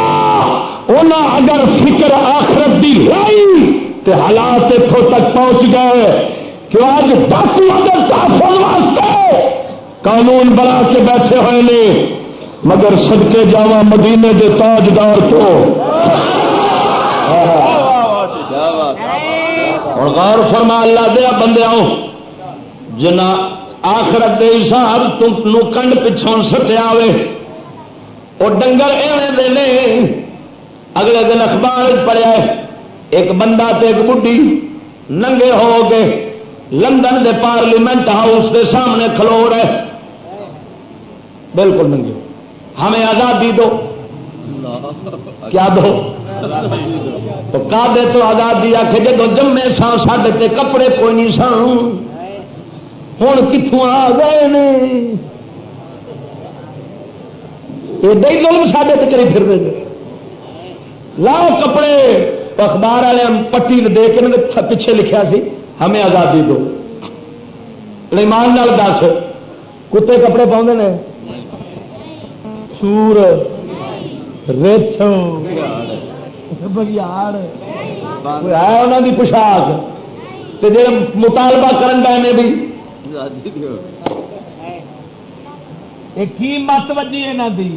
اگر فکر آخرت دی لائی تو حالات اتوں تک پہنچ گئے کہ آج ڈاکو اگر تحفظ واسطے قانون بنا کے بیٹھے ہوئے نے، مگر سدکے جاوا مدینے کے تاجدار کو ہوں غور فرما اللہ دیا بندے آؤ جنا آخرت دے حساب تم کنڈ پچھوں سٹیا وہ ڈنگر ایویں اگلے دن اخبار پڑیا ایک بندہ تے ایک بڈی ننگے ہو کے لندن دے پارلیمنٹ ہاؤس دے سامنے کھلو رہے بالکل ننگے ہمیں آزادی دو۔ کیا دو؟ تو کا دے تو آزادی آ کے جب جمے سن سڈے کپڑے کوئی نہیں سن ہوں کتوں آ گئے ایڈے ظلم سڈے کری پھر دے۔ لاؤ کپڑے۔ اخبار والے پٹی دے کے پیچھے لکھا سی، ہمیں آزادی دو۔ ایمان نال دس، کتے کپڑے پاؤں نے؟ سور۔ ریچ بگیاڑ ہے انہوں کی پوشاک؟ جی مطالبہ کرن ڈے بھی کی مت وجی یہاں کی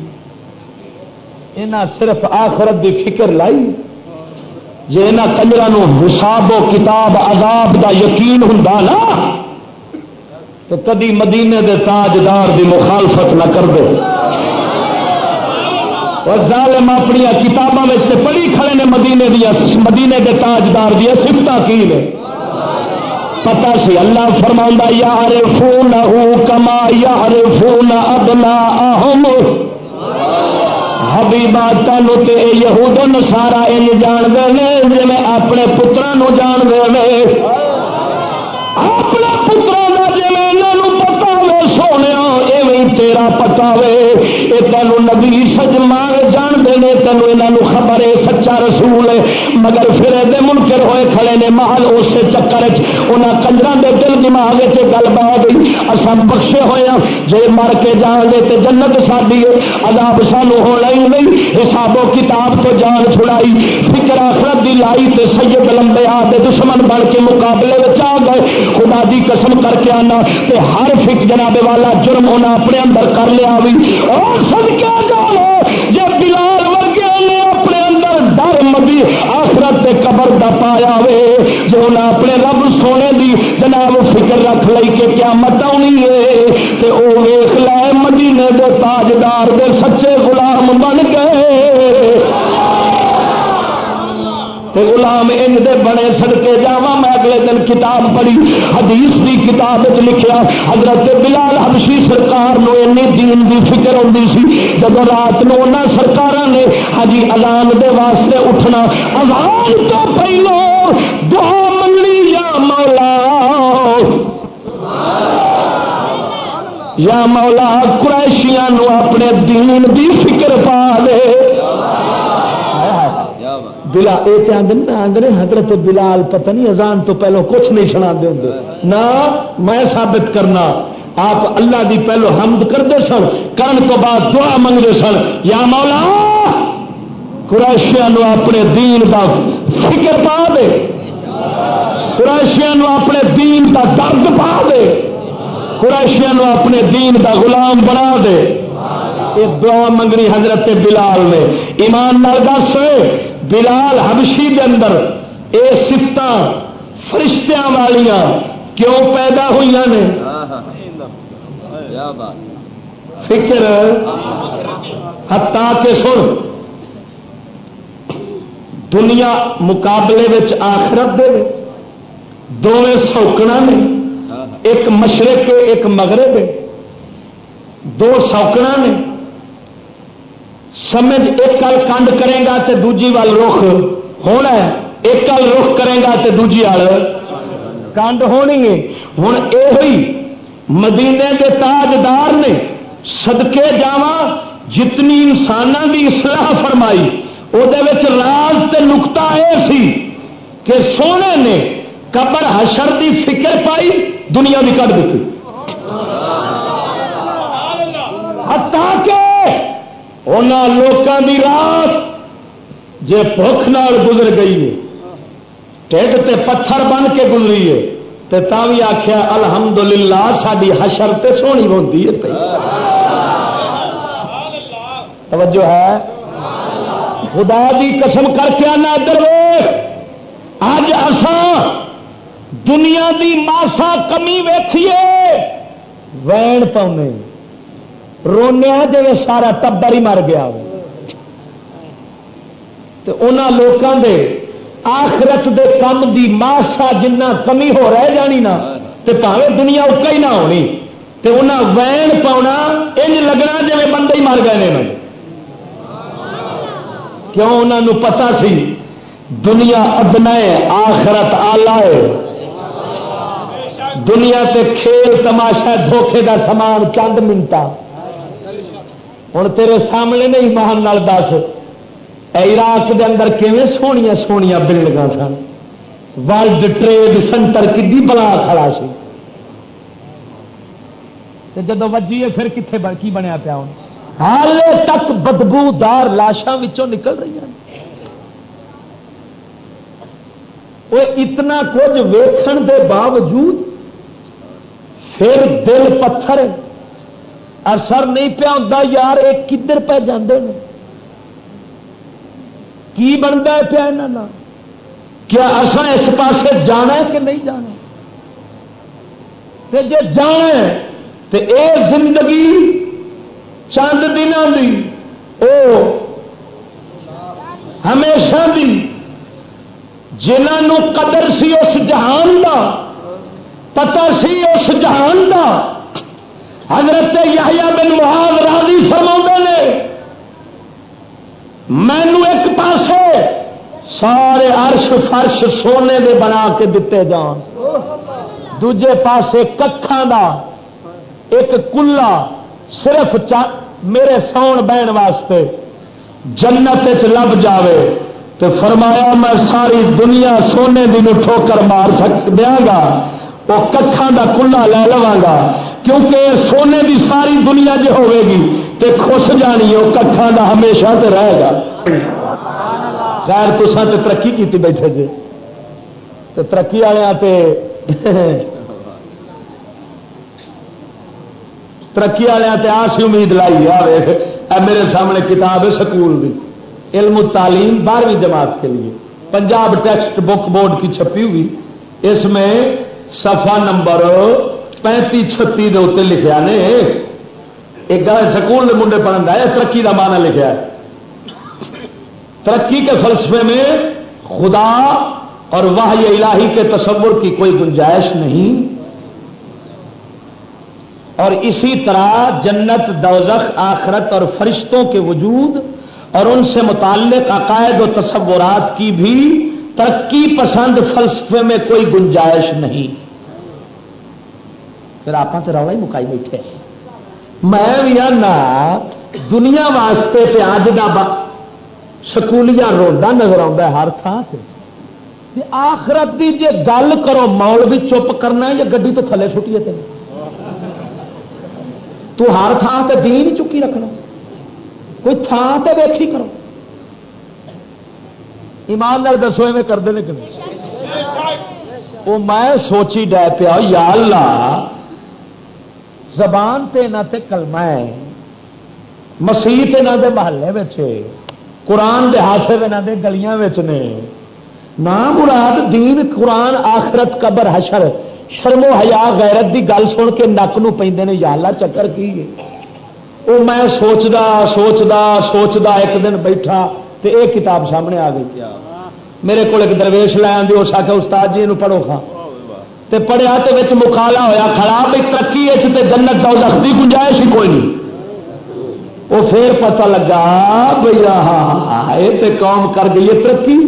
یہاں صرف آخرت دی فکر لائی۔ جی یہاں کنجر حساب و کتاب عذاب دا یقین ہوں نا تو کدی مدینے دے تاجدار دی مخالفت نہ کر دے۔ اور ظالم اپنی کتابوں میں پڑھی کھڑے نے مدینے دیا، مدینے دے تاجدار دیا سفت کی نے؟ پتا سی، اللہ فرما یار فون کما یار فون ابلا اہم حبیبا تینو یہود سارا ان جان دے جی اپنے پترا جان دے اپنے پترا کا جی پتا وے سونے تیرا پتا وے یہ تینوں نبی سج مار ہیں تینوں یہاں خبر ہے، سچا رسول ہے، مگر پھر یہ منکر ہوئے کھڑے نے محل اس چکر انہیں کنجر کے دل دماغ گل بہ گئی اصا بخشے ہوئے ہاں جی مر کے جان دے تو جنت ساری ہے، عذاب سانو ہونا ہی نہیں حساب و کتاب تو جان چھڑائی، فکر آخرت دی لائی تے سید لمبے آتے دشمن بن کے مقابلے آ گئے، خدا دی قسم کر کے آنا، تے ہر فک جناب والا جرم انہیں اپنے اندر کر لیا بھی اور سب کیا جانو آخرت قبر دا پایا وے۔ جو انہیں اپنے رب سونے دی جناب فکر رکھ لئی کہ کیا مت آنی ہے تے او ویخ لائے مدینے دے تاجدار دے سچے غلام بن گئے غلام ان دے بڑے سڑکے جا میں اگلے دن کتاب پڑھی، حدیث دی کتاب لکھیا، حضرت بلال حبشی سرکار نو اینی دین دی فکر ہوتی سی جب رات نو سرکار نے ہجی اذان دے واسطے اٹھنا، اذان تو پہلو دعا منگنی یا مولا؟ یا مولا قریشیاں نو اپنے دین دی فکر پا دے۔ بلا یہ آدھے حضرت بلال، پتہ نہیں ازان تو پہلو کچھ نہیں سنا دے نہ میں ثابت کرنا، آپ اللہ دی پہلو حمد کرتے سن کرن تو بعد دعا منگتے سن، یا مولا قراشیا اپنے دین کا فکر پا دے۔ قراشیا اپنے دین کا درد پا دے۔ قراشیا اپنے دین کا غلام بنا دے۔ یہ دعا منگنی حضرت بلال نے۔ ایمان نال دس۔ ہوئے بلال حبشی کے اندر یہ سفت فرشتیاں والیاں کیوں پیدا ہوئی نے؟ فکر ہتا کے سن، دنیا مقابلے آخرت دے دونوں سوکنا نے، ایک مشرق، ایک مغرب، دو سوکنا نے سمجھ ایک کل کنڈ کرے گا تو دوجی وال رخ ہونا ہے، ایک کل رخ کرے گا تو دوجی وال کنڈ ہونی ہے۔ ہوں یہ مدینے کے تاجدار نے سدکے جا جتنی انسانوں کی اصلاح فرمائی وہ راز تے نکتا یہ سی کہ سونے نے قبر حشر دی فکر پائی، دنیا بھی کٹ دیتی۔ کہ لوگوں کی رات جی بخ نال گزر گئی ہے، ٹھڈ تے پتھر بن کے گزری ہے تو تا بھی آخیا الحمد للہ ساری حشر تے سونی ہوتی ہے توجہ ہے؟ خدا دی قسم کر کے آنا ادھر اج اسان دنیا دی ماسا کمی ویکھیے، وین پاؤنے۔ رونے جی سارا ٹبر ہی مر گیا لوگوں دے آخرت دے کم دی ماسا جنہ کمی ہو رہ جانی نا تو پاوے دنیا اکا ہی نہ ہونی۔ تو انہیں وین پاؤنا انج لگنا جی بندے ہی مر گئے کیوں انہوں پتا سی؟ دنیا ادنا آخرت آلہ ہے۔ دنیا تے کھیل تماشا دھوکھے دا سامان، چند منٹا ہوں تیرے سامنے نہیں مہان دس۔ عراق دے اندر کیویں سونیا سونیا بلڈنگ سن؟ ورلڈ ٹریڈ سینٹر کی بلا کھڑا سی؟ جب وجی ہے، پھر کتنے کی بنیا پیا ہوں؟ حال تک بدبو دار لاشاں نکل رہی ہیں۔ وہ اتنا کچھ ویکھن دے باوجود پھر دل پتھر اثر نہیں پیا ہوں یار یہ کدھر پہ جاندے ہیں کی بنتا ہے پیا یہاں کیا اصا اس پاسے جانا ہے کہ نہیں جانا؟ تے جے جانا ہے، تے اے زندگی چند دنوں دی، او ہمیشہ دی جنہوں قدر سی اس جہان دا، پتہ سی اس جہان دا حضرت یحییٰ بن محاذ راضی فرما نے مینو ایک پاسے سارے عرش فرش سونے دے بنا کے دیتے جان۔ دجے پاسے ککھان دا، ایک کلا صرف میرے ساؤن بہن واسطے جنت لب جاوے۔ تو فرمایا، میں ساری دنیا سونے دی ٹھوکر مار سک دیا گا۔ وہ ککھان دا کلا لے لوا گا کیونکہ سونے دی ساری دنیا جی ہوے گی، تے خوش جانی، وہ ککھان دا ہمیشہ تے رہے گا۔ خیر تسا تے ترقی کی بیٹھے جی۔ تے ترقی والے تے ترقی والے تے آس امید لائی آ میرے سامنے کتاب ہے سکول بھی علم و تعلیم بارہویں جماعت کے لیے۔ پنجاب ٹیکسٹ بک بورڈ کی چھپی ہوئی۔ اس میں سفا نمبر پینتی چھتی اتنے لکھا نے۔ ایک گل سکول کے منڈے پڑھن ہے ترقی کا مانا لکھا ہے۔ ترقی کے فلسفے میں خدا اور واہ الہی کے تصور کی کوئی گنجائش نہیں۔ اور اسی طرح جنت، دوزخ، آخرت اور فرشتوں کے وجود اور ان سے متعلق عقائد و تصورات کی بھی ترقی پسند فلسفے میں کوئی گنجائش نہیں۔ پھر آپ تو رولا ہی مکائی بیٹھے۔ میں بھی آنا، دنیا واسطے تے اج کا سکولیاں روندا نظر آتا ہے ہر تھان سے آخرت کی جی گل کرو مول بھی چپ کرنا یا گڈی تو تھلے سٹیے تین تو ہر تھان سے دین چکی رکھنا۔ کوئی تھان سے ویکھی کرو۔ ایمان نال دسو ایویں کرتے ہیں کہ وہ میں سوچی ڈے پیا، یا اللہ، زبان تے نہ تے کلمہ ہے، مسیح تے نہ دے محلے میں قرآن دے ہاتھے میں نہ دے گلیاں نے۔ نہ مراد دین قرآن آخرت قبر حشر، شرم و حیا غیرت دی گل سن کے نک نو پہ یا اللہ چکر کی وہ میں سوچدا سوچدا سوچدا ایک دن بیٹھا تے ایک کتاب سامنے آ گئی۔ میرے کو ایک درویش لے آدھی اس آخر استاد جی پڑھو خاں۔ تے پڑھیا تو مکالا ہوا خراب ایک ترقی تے جنت دو لکھتی گنجائش ہی کوئی نہیں۔ وہ پھر پتہ لگا بھائی ہاں یہ تے قوم کر گئی ہے ترقی۔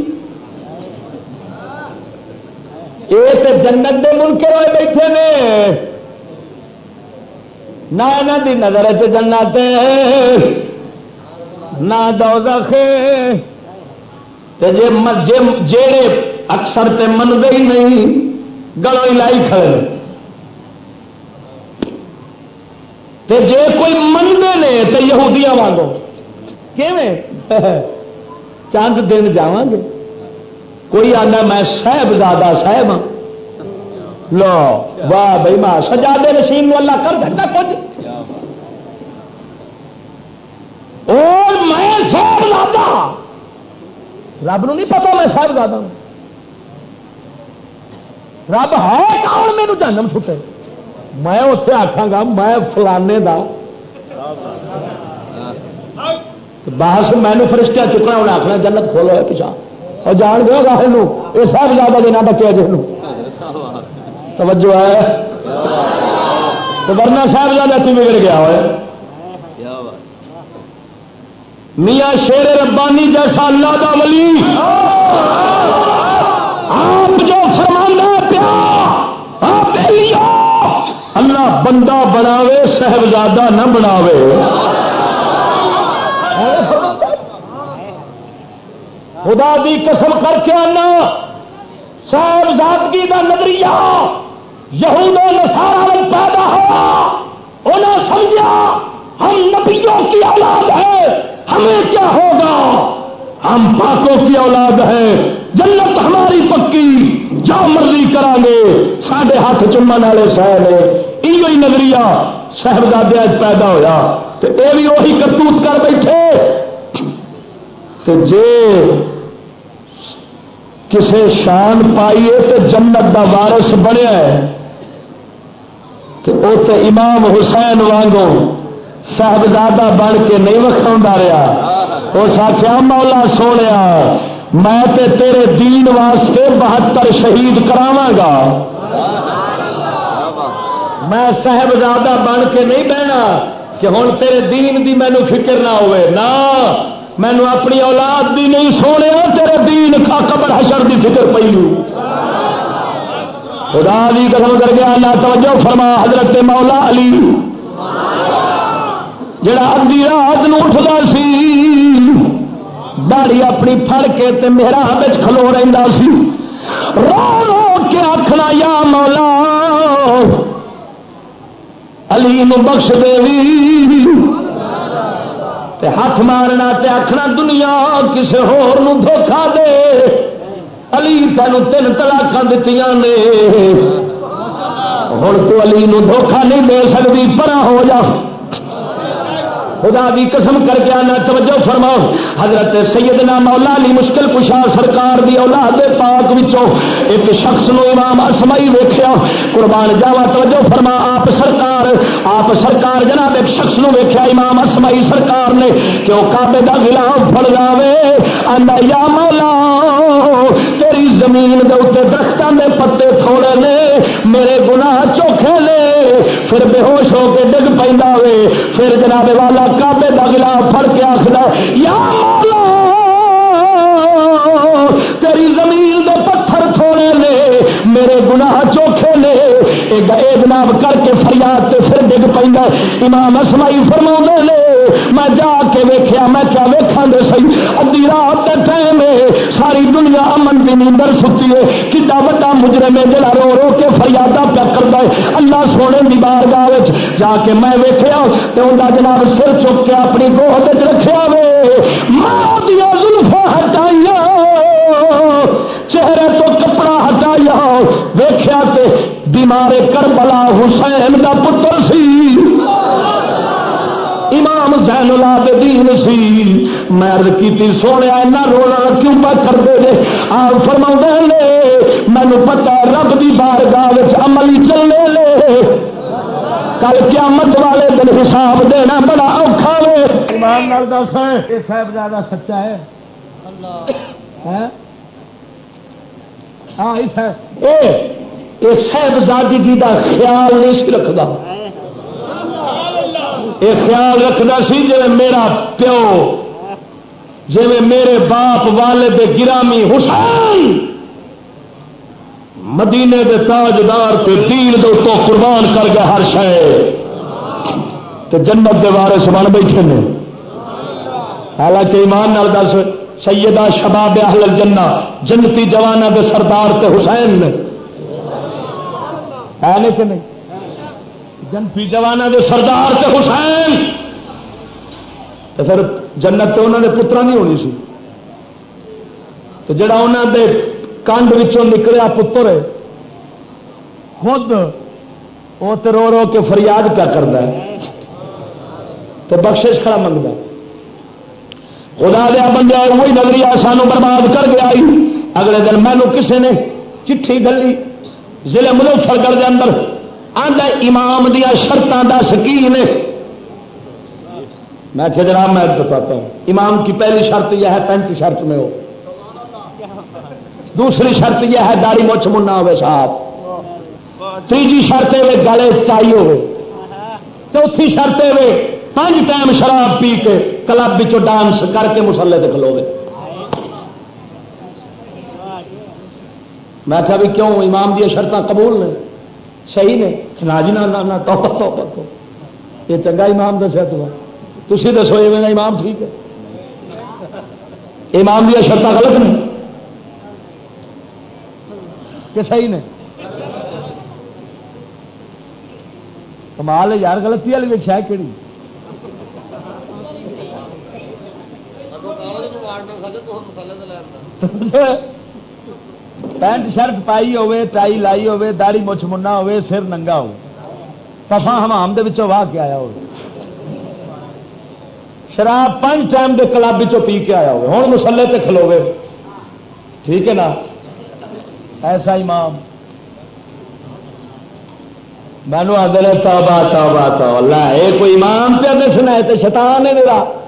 یہ تے جنت دے منکر ہوئے بیٹھے نے۔ نہ دی نظر چ جنت نہ دوزخ تے جے اکثر تے منگے ہی نہیں، گلو ہی لائی کھڑے۔ تے جے کوئی منگے نے تو یہودیاں وانگو۔ چند دن جا گے کوئی آنا میں صاحب زیادہ صاحب ہاں۔ لو، واہ بھائی، ماں سجا دے نشین اللہ کر دیتا کچھ۔ اور میں صاحب زیادہ رب نو نہیں پتا میں صاحب زیادہ ہوں. رب ہے کون میرے جنم چھٹے. میں اتنے آخا گا میں فلانے دا. باہر مینو فرشتہ چکنا انہیں آخنا جنت کھولو ہے پیچھا. اور جان گیا گا یہ سب زیادہ دینا ڈکیا جی توجہ ہے؟ تو ورنہ صاحب زیادہ تم بگڑ گیا ہوئے. میاں شیر ربانی جیسا اللہ دا ولی۔ آپ جو فرمانا پیا، آپ اللہ بندہ بناوے، صاحبزادہ نہ بناوے۔ خدا دی قسم کر کے آنا، صاحبزادگی کا نظریہ یہود نسارا پیدا ہوا۔ انہیں سمجھا، ہم نبیوں کی اولاد ہے ہمیں کیا ہوگا؟ ہم پاکوں کی اولاد ہے جنت ہماری پکی جو مرضی کرا گے۔ سڈے ہاتھ چومن والے سہ یہ نگری صاحبزادے پیدا ہوا تو یہ بھی وہی کرتوت کر بیٹھے۔ تو جے کسے شان پائیے تو جنت دا وارث بنیا ہے۔ وہ تو امام حسین وانگو صاحبزادہ بن کے نہیں وکھا رہا اس آخیا مولا سونے میں تے تیرے دین واسطے بہتر شہید کراوا گا میں صاحبزادہ بن کے نہیں بہنا کہ ہوں تیرے دین دی مینو فکر نہ ہوئے نہ مینو اپنی اولاد دی نہیں سونے تیرے دین کا قبر حشر دی فکر پی خدا بھی قسم کر گیا اللہ توجہ فرما حضرت مولا علی جڑا ادی رات اٹھتا سی داڑی اپنی پھڑ کے تے میرا کھلو رہا سی۔ رو رو کے آخنا یا مولا، علی نو بخش دے تے ہاتھ مارنا تے آخنا دنیا کسی ہور دھوکھا دے۔ علی تین تین تلاک دیتی نے۔ ہوں تو علی نو دھوکھا نہیں دے سکتی پرا ہو جا۔ خدا دی قسم کر کے آنا، توجہ فرماؤ۔ حضرت سیدنا مولا علی مشکل کشا سرکار دی اولاد پاک وچوں ایک شخص نو امام اسمائی ویکھیا۔ قربان جاوا، توجہ فرما، آپ سرکار آپ سرکار جناب ایک شخص نو ویکھیا، امام اسمائی سرکار نے کہ وہ کعبے دا غلاف پھڑ جاوے۔ آندا، یا مولا، تیری زمین دے اوتے درختاں دے پتے تھوڑے نے، میرے گناہ چوکھے نے پھر بے ہوش ہو کے ڈگ پیندا ہوئے پھر جناب والا کابے کا گلا فر کے آخر یا تیری زمین دے پتھر تھوڑے نے، میرے گناہ چوکھے نے جناب کر کے فریاد تے پھر ڈگ پہ امام اسمائی فرما نے، میں جا کے ویکیا میں کیا ویکھا دے سی ادی ساری دنیا امن کی نیندر سچی ہے۔ کتا وا مجرم ہے جڑا رو رو کے فریادہ پیا کرتا ہے۔ اللہ سونے کی بار گاہ جا کے میں ویکیا تو انہیں جناب سر چک کے اپنی گوہد رکھا وے۔ ماں دیا زلفا ہٹائی چہرے تو کپڑا ہٹایا ویخیا بیمار کربلا حسین کا پتر سی۔ امام زین العابدین سی۔ مرد کی سونے اینا رونا کیوں پہ کر دے آپ فرما لے مینو پتا رب کی بار گاہ عملی چلے لے کل قیامت والے دن حساب دینا بڑا اوکھا وے۔ ایمان نال دس ہے صاحب زیادہ سچا ہے۔ ہاں؟ صاحبزادگی کا خیال نہیں سی رکھتا یہ خیال رکھتا سی جی میرا پیو جی میرے باپ والد گرامی حسین مدینے دے تاجدار تے دین دے تو قربان کر گیا ہر شہ جنت دے وارث بن بیٹھے نے۔ حالانکہ ایمان نال دس، سیدہ شباب اہل الجنہ، جنتی جوانا دے سردار تے حسین نے۔ ہے نہیں کہ نہیں؟ جنتی جوانا دے سردار تے حسین۔ تو پھر جنت تو انہوں نے پترا نہیں ہونی سی۔ تو جڑا انہوں دے کانڈ وچوں نکلیا پتر ہے۔ خود وہ تو رو رو کے فریاد کیا کرتا ہے۔ تو بخشش کھڑا منگتا ہے۔ خدا دیا بندہ وہی نظریہ سانو برباد کر گیا اگلے دن مینو کسی نے چٹھی گلی ضلع مظفر گڑھ کے اندر آدھا امام دیا شرطان دس کی نے؟ میں کہ جناب میں بتاتا ہوں، امام کی پہلی شرط یہ ہے پینٹ شرط میں ہو۔ دوسری شرط یہ ہے داڑھی مچھ منا ہوے صاحب۔ تیجی شرط ہے گلے ٹائی ہوے چوتھی شرط ہے پانچ ٹائم شراب پی کے کلب ڈانس کر کے مسلے دکھ لو گے میں کہا بھی کیوں؟ امام دیا شرط قبول نے؟ صحیح نے؟ جی نہ تو یہ چنگا امام دسیا تو تھی دسو میرا امام ٹھیک ہے۔ امام دیا شرط غلط نے۔ کہ صحیح نے؟ کمال یار غلطی والی شاید کہڑی پینٹ شرٹ پائی ہوے ٹائی لائی ہوے داڑی مچھ منا ہوے سر ننگا ہو۔ پفا ہمام دوں واہ کے آیا ہو شراب پانچ ٹائم کے کلب پی کے آیا ہوئے۔ ہوں مسلے تے کھلوے ٹھیک ہے نا؟ ایسا امام۔ مینو آدھے توبہ توبہ تو اللہ یہ کوئی امام پہ دسنا ہے تو شیطان ہے میرا۔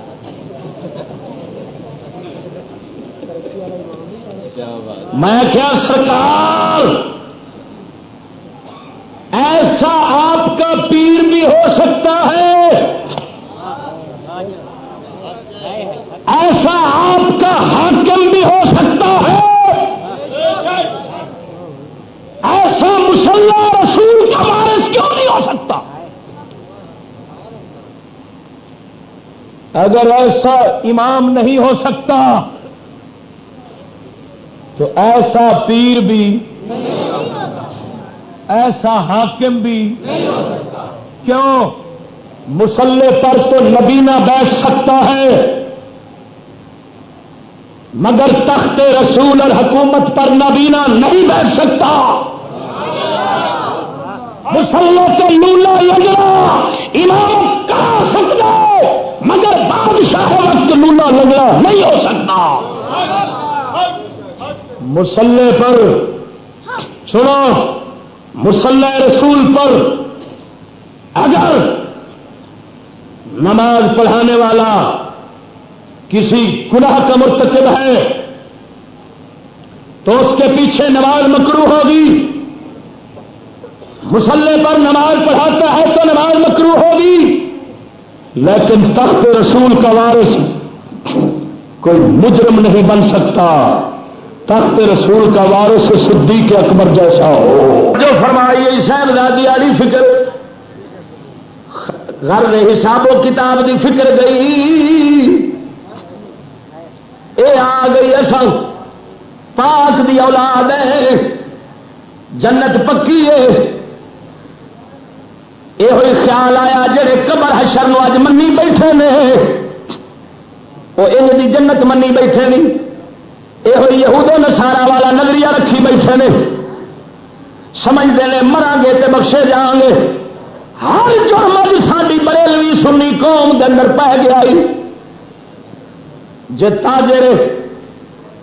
میں کیا سرکار، ایسا آپ کا پیر بھی ہو سکتا ہے؟ ایسا آپ کا حاکم بھی ہو سکتا ہے؟ ایسا مسلح رسول کا وارث کیوں نہیں ہو سکتا؟ اگر ایسا امام نہیں ہو سکتا تو ایسا پیر بھی ایسا حاکم بھی کیوں؟ مسلح پر تو نبینا بیٹھ سکتا ہے، مگر تخت رسول اور حکومت پر نبینا نہیں بیٹھ سکتا۔ مسلح کے لولا لگنا امامت کرا سکتا مگر بادشاہ وقت لولا لگنا نہیں ہو سکتا۔ مسلح پر، سنو، مسلح رسول پر۔ اگر نماز پڑھانے والا کسی گناہ کا مرتکب ہے، تو اس کے پیچھے نماز مکرو ہوگی۔ مسلح پر نماز پڑھاتا ہے تو نماز مکرو ہوگی۔ لیکن تخت رسول کا وارث کوئی مجرم نہیں بن سکتا۔ تخت رسول کا وارث صدیق اکبر جیسا ہو۔ جو فرمائی صاحب دادی والی فکر۔ گھر میں حساب و کتاب دی فکر گئی۔ اے آ گئی اصل۔ پاک دی اولاد ہے۔ جنت پکی ہے۔ یہ ہوئی خیال آیا جڑے قبر حشر نو اج منی بیٹھے نے۔ وہ ان دی جنت منی بیٹھے نہیں یہ ہوئی یہودو نسارا والا نظریہ رکھی بیٹھے نے۔ سمجھتے ہیں مران گے تے بخشے جان گے ہر جرم ساری بریلوی سنی قوم کے اندر پہ گیا جی تاجر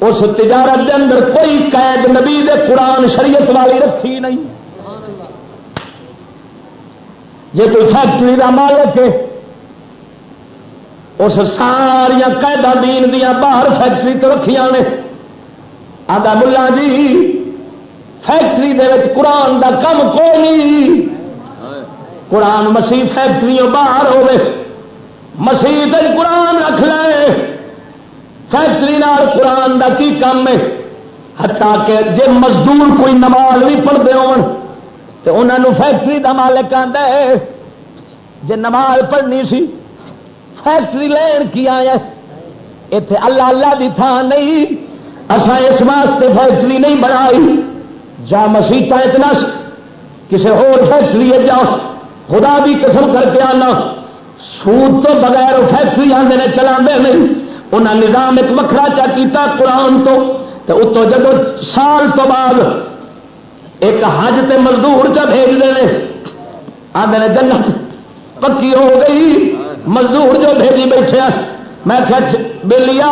اس تجارت کے اندر کوئی قید نبی دے قرآن شریعت والی رکھی نہیں۔ جی کوئی فیکٹری کا مالک ہے، اس ساریا قیدا دین دیا باہر فیکٹری تو رکھیا نے۔ آدھا ملا جی فیکٹری دے وچ قرآن دا کم کوئی نہیں۔ قرآن مسیح فیکٹری باہر ہوے مسیح قرآن رکھ لے۔ فیکٹری نال قرآن دا کی کام ہے؟ ہتا کہ جے مزدور کوئی نماز بھی پڑھتے ہون تو انہوں فیکٹری دا مالک آتا ہے۔ جے نماز پڑھنی سی، فیکٹری لین کی آیا اتے اللہ اللہ دی تھان نہیں۔ اصا اس واسطے فیکٹری نہیں بنائی۔ جا مسیح اتنا کسی ہور فیکٹری جا خدا بھی قسم کر کے آنا۔ سود تو بغیر فیکٹری آدھے نے چلا نہیں۔ انہیں نظام ایک وکرا چا کیتا قرآن تو۔ اتو جب سال تو بعد ایک حج تے مزدور چا بھیج دے آدھے جنت پکی ہو گئی۔ مزدور جو بھیجی بیٹھے میں بلیا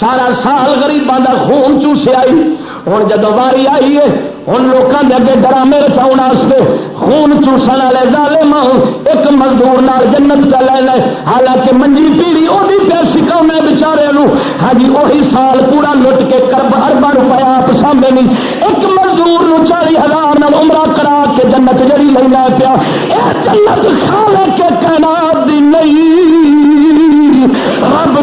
سارا سال گریباں کا خون چوسے آئی۔ ہوں جب واری آئی ہے ہوں لوگوں کے اگے ڈرامے رچاؤ واسطے خون چوسن والے زالے ہاں، ایک مزدور نال جنت کا لے لے حالانکہ منجی پیڑی وہی پہ سکھا بچارے ہاں جی وہی سال پورا لٹ کے کرب اربا روپیہ آپ سامنے نہیں۔ ایک مزدور نو چالی ہزار نال عمرہ کرا کے جنت جڑی لینا پیا۔ یہ جنت کھا کے کائنات دی نہیں۔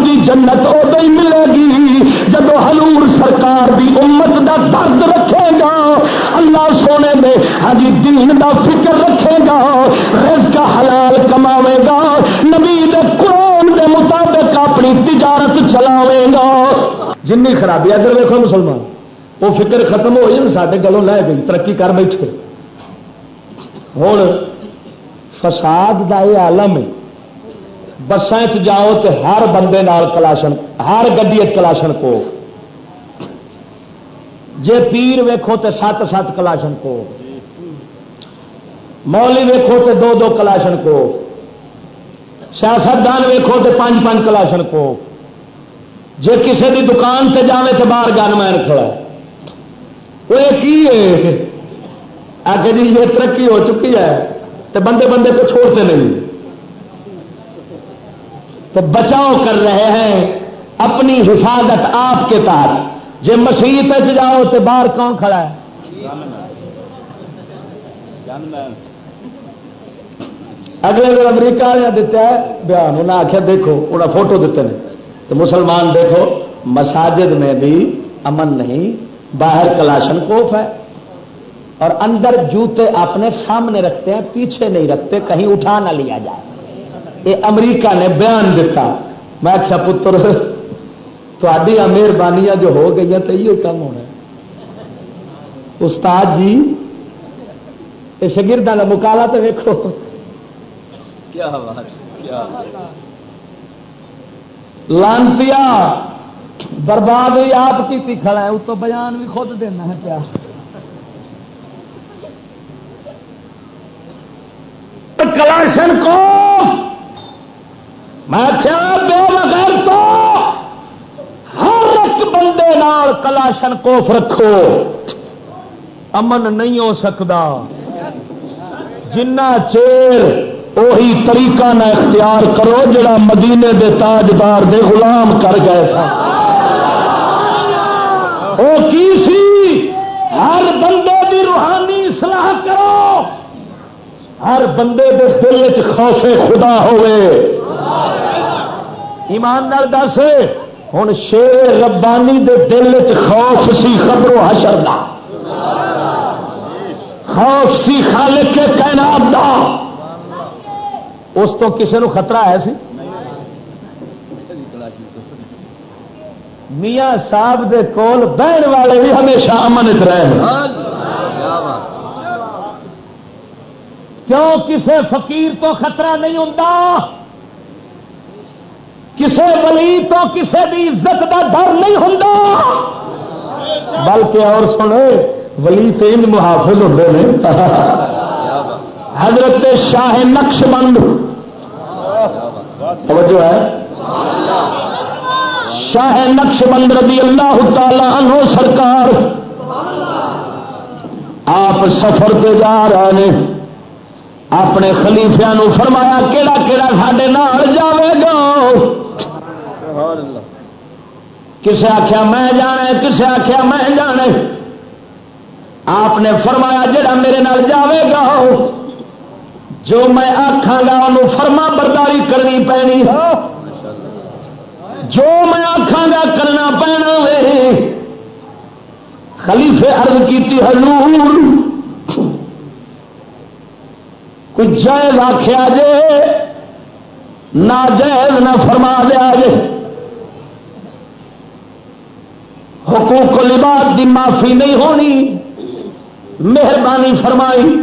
دی جنت ادو ہی ملے گی۔ جب حضور سرکار دی امت دا درد رکھے گا، اللہ سونے دے ہجی دین دا فکر رکھے گا، رزق حلال کماوے گا، نبی دے قرآن دے مطابق اپنی تجارت چلاوے گا۔ جن خرابی ادھر دیکھو مسلمان، وہ فکر ختم ہو جائے سارے گلوں لے گئی ترقی کر بیٹھے۔ ہوں فساد کا یہ آلم ہے۔ بسان جاؤ تو ہر بندے نال کلاشن، ہر گڈی کلاشن کو جے پیر ویکھو تو سات سات کلاشن کو مولی ویکھو تو دو دو کلاشن کو سیاستدان ویکھو تو پانچ پانچ کلاشن کو جے کسی بھی دکان سے جائے تو باہر گن مین کھڑا وہ کی آگے جی یہ ترقی ہو چکی ہے۔ تو بندے بندے کو چھوڑتے نہیں۔ تو بچاؤ کر رہے ہیں اپنی حفاظت آپ کے تحت جی مسیح جاؤ تو باہر کون کھڑا ہے؟ اگلے دن امریکہ والے دیتا ہے، بیان انہیں آخیا دیکھو انہیں فوٹو دیتے ہیں تو مسلمان دیکھو، مساجد میں بھی امن نہیں، باہر کلاشن کوف ہے۔ اور اندر جوتے اپنے سامنے رکھتے ہیں، پیچھے نہیں رکھتے، کہیں اٹھا نہ لیا جائے۔ یہ امریکہ نے بیان دیتا میں آخیا پتر تھی مہربانیاں جو ہو گئی تو یہ کم ہونا۔ استاد جی یہ شگردان کا مکالا تو ویکو لانتی برباد بھی آپ کی کھڑا ہے اس تو بیان بھی خود دینا ہے کیا۔ کلاشن کو میں کیا بے بغیر تو ہر ایک بندے نال کلاشن کوف رکھو۔ امن نہیں ہو سکتا۔ جنہ چیر وہی طریقہ نہ اختیار کرو جڑا مدینے دے تاجدار دے غلام کر گئے سا وہ کی سی؟ ہر بندے دی روحانی صلاح کرو۔ ہر بندے دے دل چ خوف خدا ہوئے۔ ایمان نال دس ہوں شیر ربانی دے دل چ خوف سی خبروں حشر دا۔ خوف سی خالق کے کائنات دا۔ اس تو کسی نو خطرہ ہے سی؟ میاں صاحب دے کول بہن والے بھی ہمیشہ امن چ رہے کیوں کسے فقیر تو خطرہ نہیں ہوں کسے ولی تو کسے بھی عزت کا ڈر نہیں ہوں بلکہ اور سنے ولی تین محافظ ہوتے ہیں حضرت شاہ نقش بند۔ توجہ ہے۔ شاہ نقش بند رضی اللہ تعالی عنہ سرکار۔ آپ سفر پہ جا رہے ہیں اپنے خلیفیا فرمایا کہڑا کہڑا سڈے نال جاوے گا؟ کسے آخیا میں جانے کسے آخیا میں جانے آپ نے فرمایا، جڑا میرے نال جاوے گا جو میں آخا گا، انہوں فرما برداری کرنی پینی جو میں آخا گا، کرنا پینا وے۔ خلیفے ارد کی حضور۔ کچھ جائز آخیا جے نہ جائز نہ فرما دیا جے۔ حقوق لباس کی معافی نہیں ہونی۔ مہربانی فرمائی۔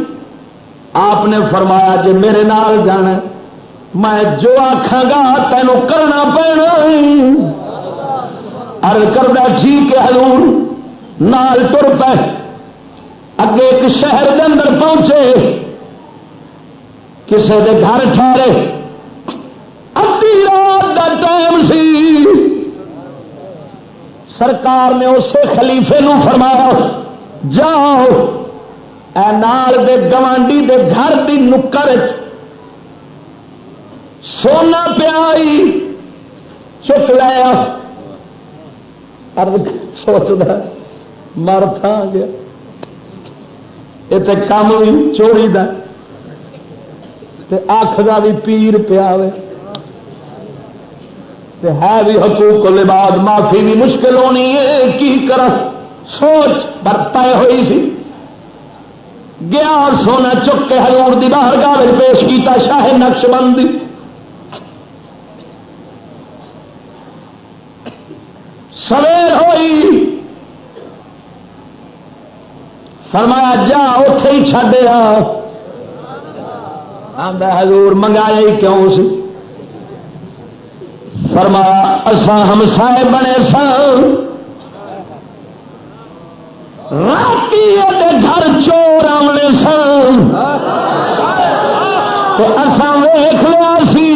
آپ نے فرمایا جی میرے نال جانا میں جو آخا گا تینوں کرنا پینا ارد کردہ، ٹھیک ہے حضور، نال تر پہ اگے ایک شہر کے اندر پہنچے۔ کسی کے گھر ٹھہرے۔ ادی رات کا ٹائم سی۔ سرکار نے اسے خلیفے نو فرمایا، جاؤ، اے نال دے گوانڈی دے گھر دی نکر سونا پیائی، چک لیا سوچتا مر تھا گیا۔ یہ کام بھی چوری دا۔ اکھ کا بھی پیر پیا ہے بھی حقوق لباد معافی بھی مشکل ہونی ہے کی کر سوچ برتا ہوئی سی۔ گیا اور سونا چک کے ہزور دی باہر گاہ پیش کیتا شاہ نقش بندی۔ سویر ہوئی۔ فرمایا، جا اتے ہی چڈیا حضور منگایا ہی کیوں سی؟ فرمایا اسان ہم سائے بنے سن۔ رات گھر چور آنے سن۔ اسان ویخ لیا سی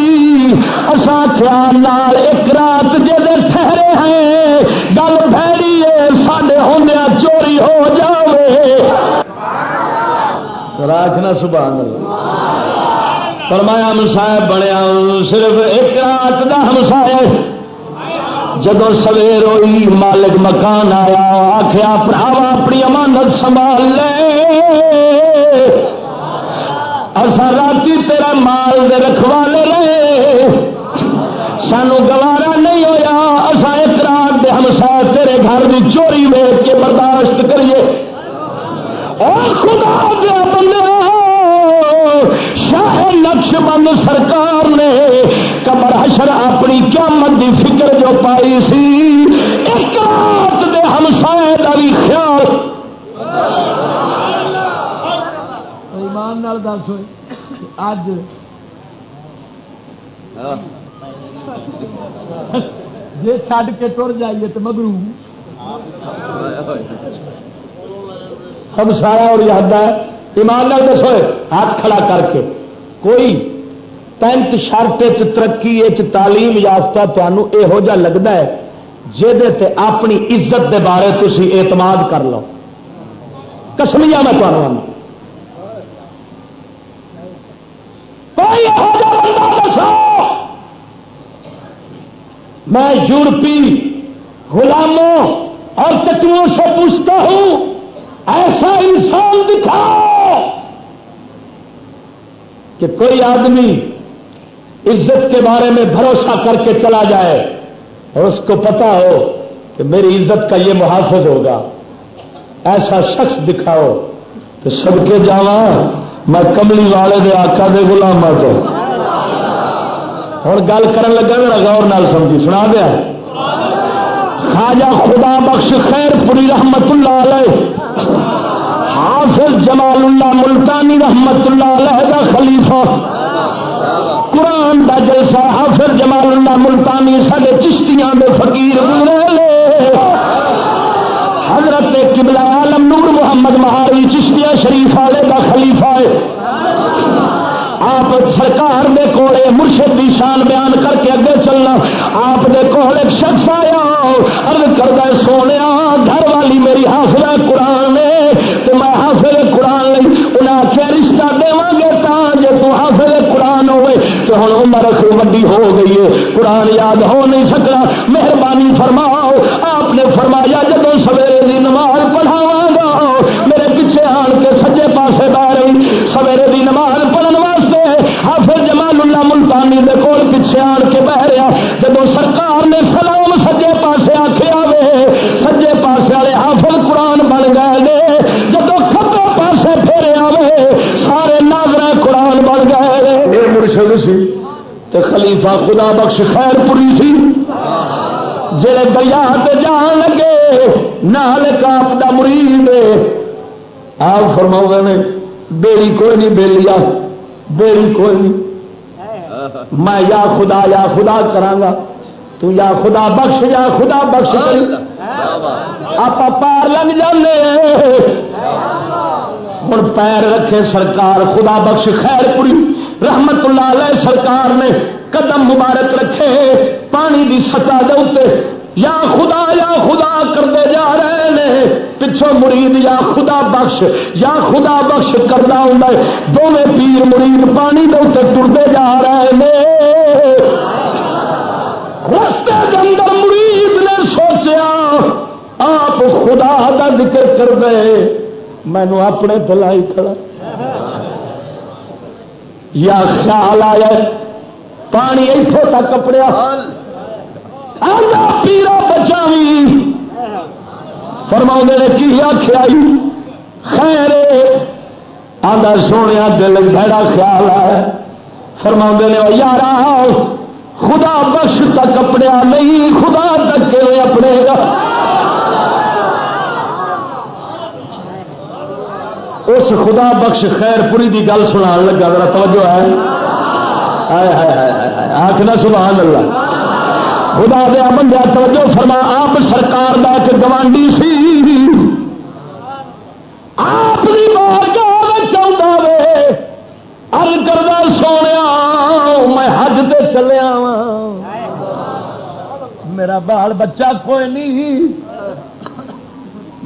اسان خیال ایک رات جی ٹھہرے ہیں، گل پھیری ہے سڈے ہوں چوری ہو جائے آخنا سبحان اللہ۔ فرمایا ہمسائے بنیا، صرف ایک رات کا ہمسائے جب سویر ہوئی مالک مکان آیا آخیا پراوا، اپنی امانت سنبھال لے۔ اصا رات تیرا مال دے رکھوالے رہے سانو گوارا نہیں ہویا اصا ایک رات دے ہمسائے تیرے گھر کی چوری ویچ کے برداشت کریے۔ اور خدا دیا بندے شاہ نقش بند سرکار نے کمر حشر اپنی قیامت دی فکر جو پائی سی ایک رات دے ہمسائے کا بھی خیال۔ ایمان دس ہوئے اج جی چڈ کے تر جائیے تو مگرو ہم سارا اور یاد ہے۔ ایماندار دسو، ہاتھ کھڑا کر کے۔ کوئی پینٹ، شرٹ ترقی تعلیم یافتہ تمہوں یہو جا لگتا ہے جہد اپنی عزت دے بارے تھی اعتماد کر لو۔ کسمیا میں تمہیں کوئی دسو۔ میں یورپی غلاموں اور تٹووں سے پوچھتا ہوں۔ ایسا انسان دکھاؤ کہ کوئی آدمی عزت کے بارے میں بھروسہ کر کے چلا جائے اور اس کو پتا ہو کہ میری عزت کا یہ محافظ ہوگا۔ ایسا شخص دکھاؤ تو سب کے جانا میں کملی والے دے آقا دے گلام ہاں تو۔ ہوں گل کر لگا میرا غور نال سمجھی، سنا دیا؟ خواجہ خدا بخش خیر پوری رحمت اللہ علیہ، حافظ جمال اللہ ملتانی رحمت اللہ علیہ کا خلیفہ، قرآن دا جلسہ حافظ جمال اللہ ملتانی سارے چشتیاں دے فقیر گزرے حضرت قبلہ عالم نور محمد مہاروی چشتیہ شریف والے کا خلیفہ ہے۔ آپ سرکار دے کوڑے مرشد دی شان بیان کر کے اگے چلنا، آپ دے کوڑے شخص آیا ارد کردہ سونے، گھر والی میری حافظ قرآن نے تو میں حافظ قرآن لی انہیں آخیا رشتہ دے گے تا جی تو حافظ قرآن ہوئے، تو ہوں عمر وڈی ہو گئی ہے، قرآن یاد ہو نہیں سکتا مہربانی فرماؤ، آپ نے فرمایا جب سویرے دی نماز یہ سی تے خلیفہ خدا بخش خیر پوری سی۔ جڑے دریا جان لگے، نال کاپ دا مرید آپ فرما نے بیڑی کوئی نہیں بےلیا بیڑی کوئی نہیں۔ میں یا خدا یا خدا کرانگا تو یا خدا بخش، یا خدا بخش آپ پار لگ جانے ہوں پیر رکھے سرکار خدا بخش خیر پوری۔ رحمت اللہ علیہ سرکار نے قدم مبارک رکھے، پانی کی سطح دے یا خدا یا خدا کرتے جا رہے ہیں پچھوں مرید، یا خدا بخش، یا خدا بخش کرتا ہوں دونوں پیر مرید پانی کے اتنے ٹرتے جا رہے ہیں رستے کے اندر مرید نے سوچیا، آپ خدا کا ذکر کر دے مینو اپنے دلائی کھڑا۔ یا خیال آیا پانی اتوں تک کپڑیا پیرا بچا بھی فرما نے کی آخیا خیر آدھا سونے دل بڑا خیال ہے۔ فرما نے یار خدا بخش تک اپنے نہیں خدا تک اپنے گا اس خدا بخش خیر پوری کی گل سنا لگا میرا توجہ ہے۔ آخنا سبحان اللہ۔ خدا دیا بندہ توجہ فرما، آپ سرکار دا کہ گوانڈی سی۔ آپ کی بارگاہ چاہتا وے۔ کردہ سونے میں حج تے چلیا وا میرا بال بچہ کوئی نہیں۔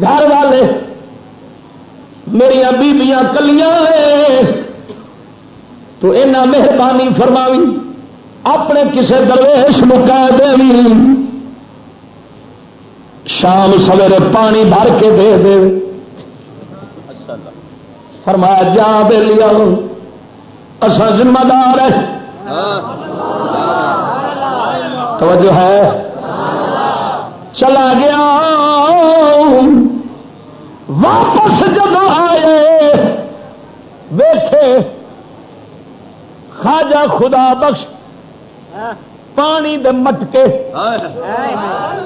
گھر والے میری بیبیاں کلیاں تو اینا مہربانی فرماوی، اپنے کسے درویش مکا دے۔ شام سویرے پانی بھر کے دے دے۔ فرمایا، جا بے لیا اصا ذمہ دار ہے توجہ ہے۔ چلا گیا۔ واپس ویٹے خواجہ خدا بخش پانی دے مٹکے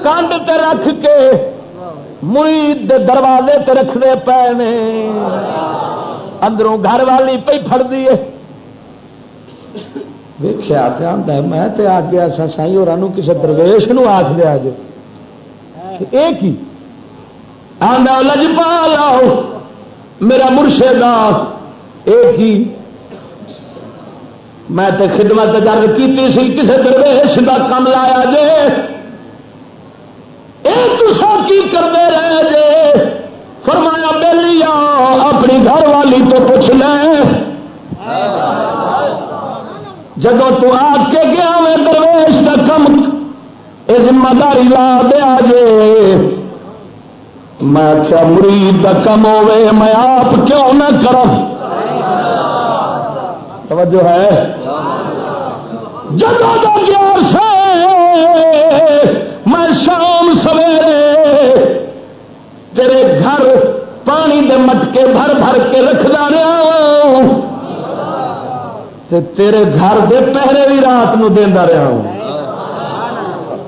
کنڈ تے رکھ کے مرید دے دروازے تے رکھتے پے نے اندروں گھر والی پہ فر دیے ویخیا میں تے آ گیا سا سائی اور کسی درویش نو آخ دیا جی ایک ہی آدھا لجپا لاؤ میرا مرشد ایک ہی میں تے خدمت درد کی سی کسی درویش کا کم لایا جے۔ کی کرتے رہے جے۔ فرمایا بہلی اپنی گھر والی تو پوچھ لیں جب تو آ کے گیا میں درویش کا کم یہ ذمہ داری لا دیا جے۔ میں کیا مرید کا کم ہوے میں آپ کیوں نہ کروں توجہ ہے؟ جگہ گیا سے میں شام سویرے تیرے گھر پانی دے مٹکے بھر بھر کے رکھدا رہا تیرے گھر دے پہرے بھی رات نو دینا رہا ہوں۔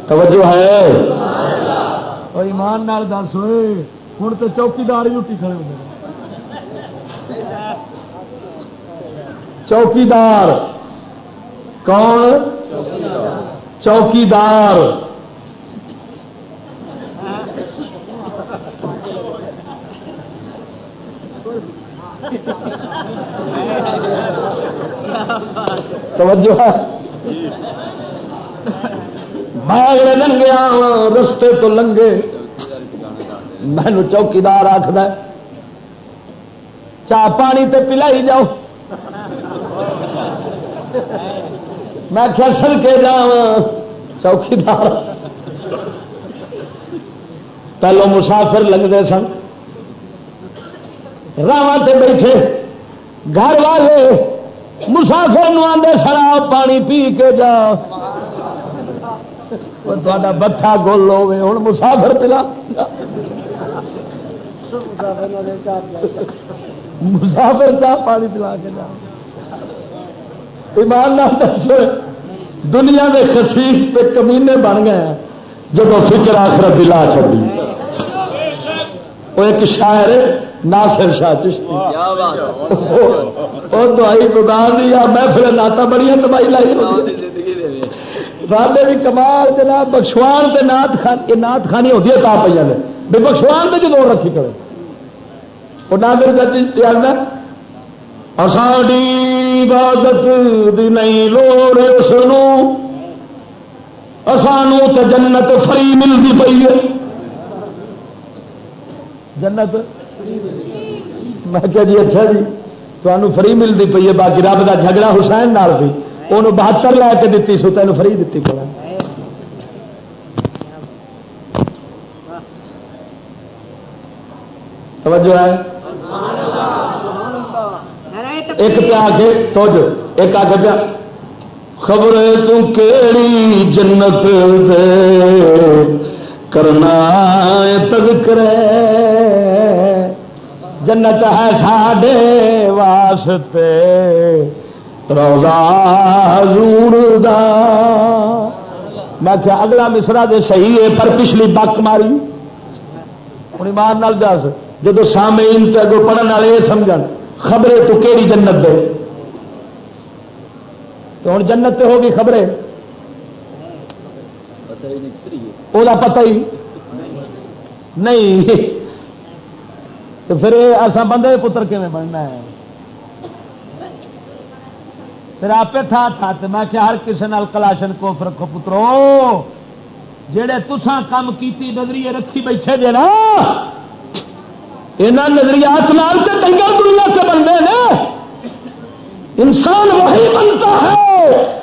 توجہ ہے؟ ایمان نال دس ہوئے ہوں تو چوکیدار ہی اٹھی کھڑے ہوئے چوکیدار۔ کون؟ چوکیدار۔ توجہ۔ ہے میں لنگیا رستے تو لنگے۔ مینو چوکیدار آخر چاہ پانی تے پلائی جاؤ۔ میں کیا کے جا چوکیدار پہلو مسافر لگتے سن۔ راہ سے بیٹھے۔ گھر والے مسافر آدھے شراب پانی پی کے جا تا بٹھا گول ہوے ہوں مسافر پلا۔ مسافر چاہ پانی پلا کے جا ایمان دس دنیا کے خسیف پہ کمینے بن گئے جب فکر آخر دلا چڑی وہ ایک شاعر ناصر شاہ چشتی۔ وہ دوائی گدا دیا میں پھر ناتا بڑی دوائی لائی رابے بھی کمال جناب بخشوان سے نات خان، یہ نات خانی ہوتی ہے تا پہ بے بخشوان میں جو رکھی کرے۔ وہ نادر کا چشتی آتا ساڈی عبادت دی نہیں لوڑ سنو۔ سانو تو جنت فری ملتی پی ہے۔ جنت؟ میں کیا جی اچھا جی تمہیں فری ملتی پی ہے، باقی رب کا جھگڑا حسین نال بھی۔ انہوں بہتر لے کے دیتی سو تین فری دیتی پڑا توجہ ہے۔ ایک پہ آ کے ایک آ کے خبر تیڑی جنت دے کرنا تذکر جنت ہے ساڈے واسطے روزہ حضور دا میں کیا اگلا مصرا دے صحیح ہے پر پچھلی بک ماری ہوں ایمان نال دس جب سامعین تے اگو پڑھن والے یہ سمجھ خبریں تو کیڑی جنت دے؟ تو ہوں جنت تے ہوگی خبریں؟ وہ پتہ ہی نہیں۔ تو پھر ایسا بندے پتر کیون بننا ہے؟ پھر آپ تھا تھا تو میں کیا ہر کسی نال کلاشن کو رکھو پترو۔ جہے تسان کام کیتی نظریے رکھی بیٹھے جے نا یہاں نظریات نال سے ڈنگر دنیا سے بنتے ہیں انسان وہی بنتا ہے۔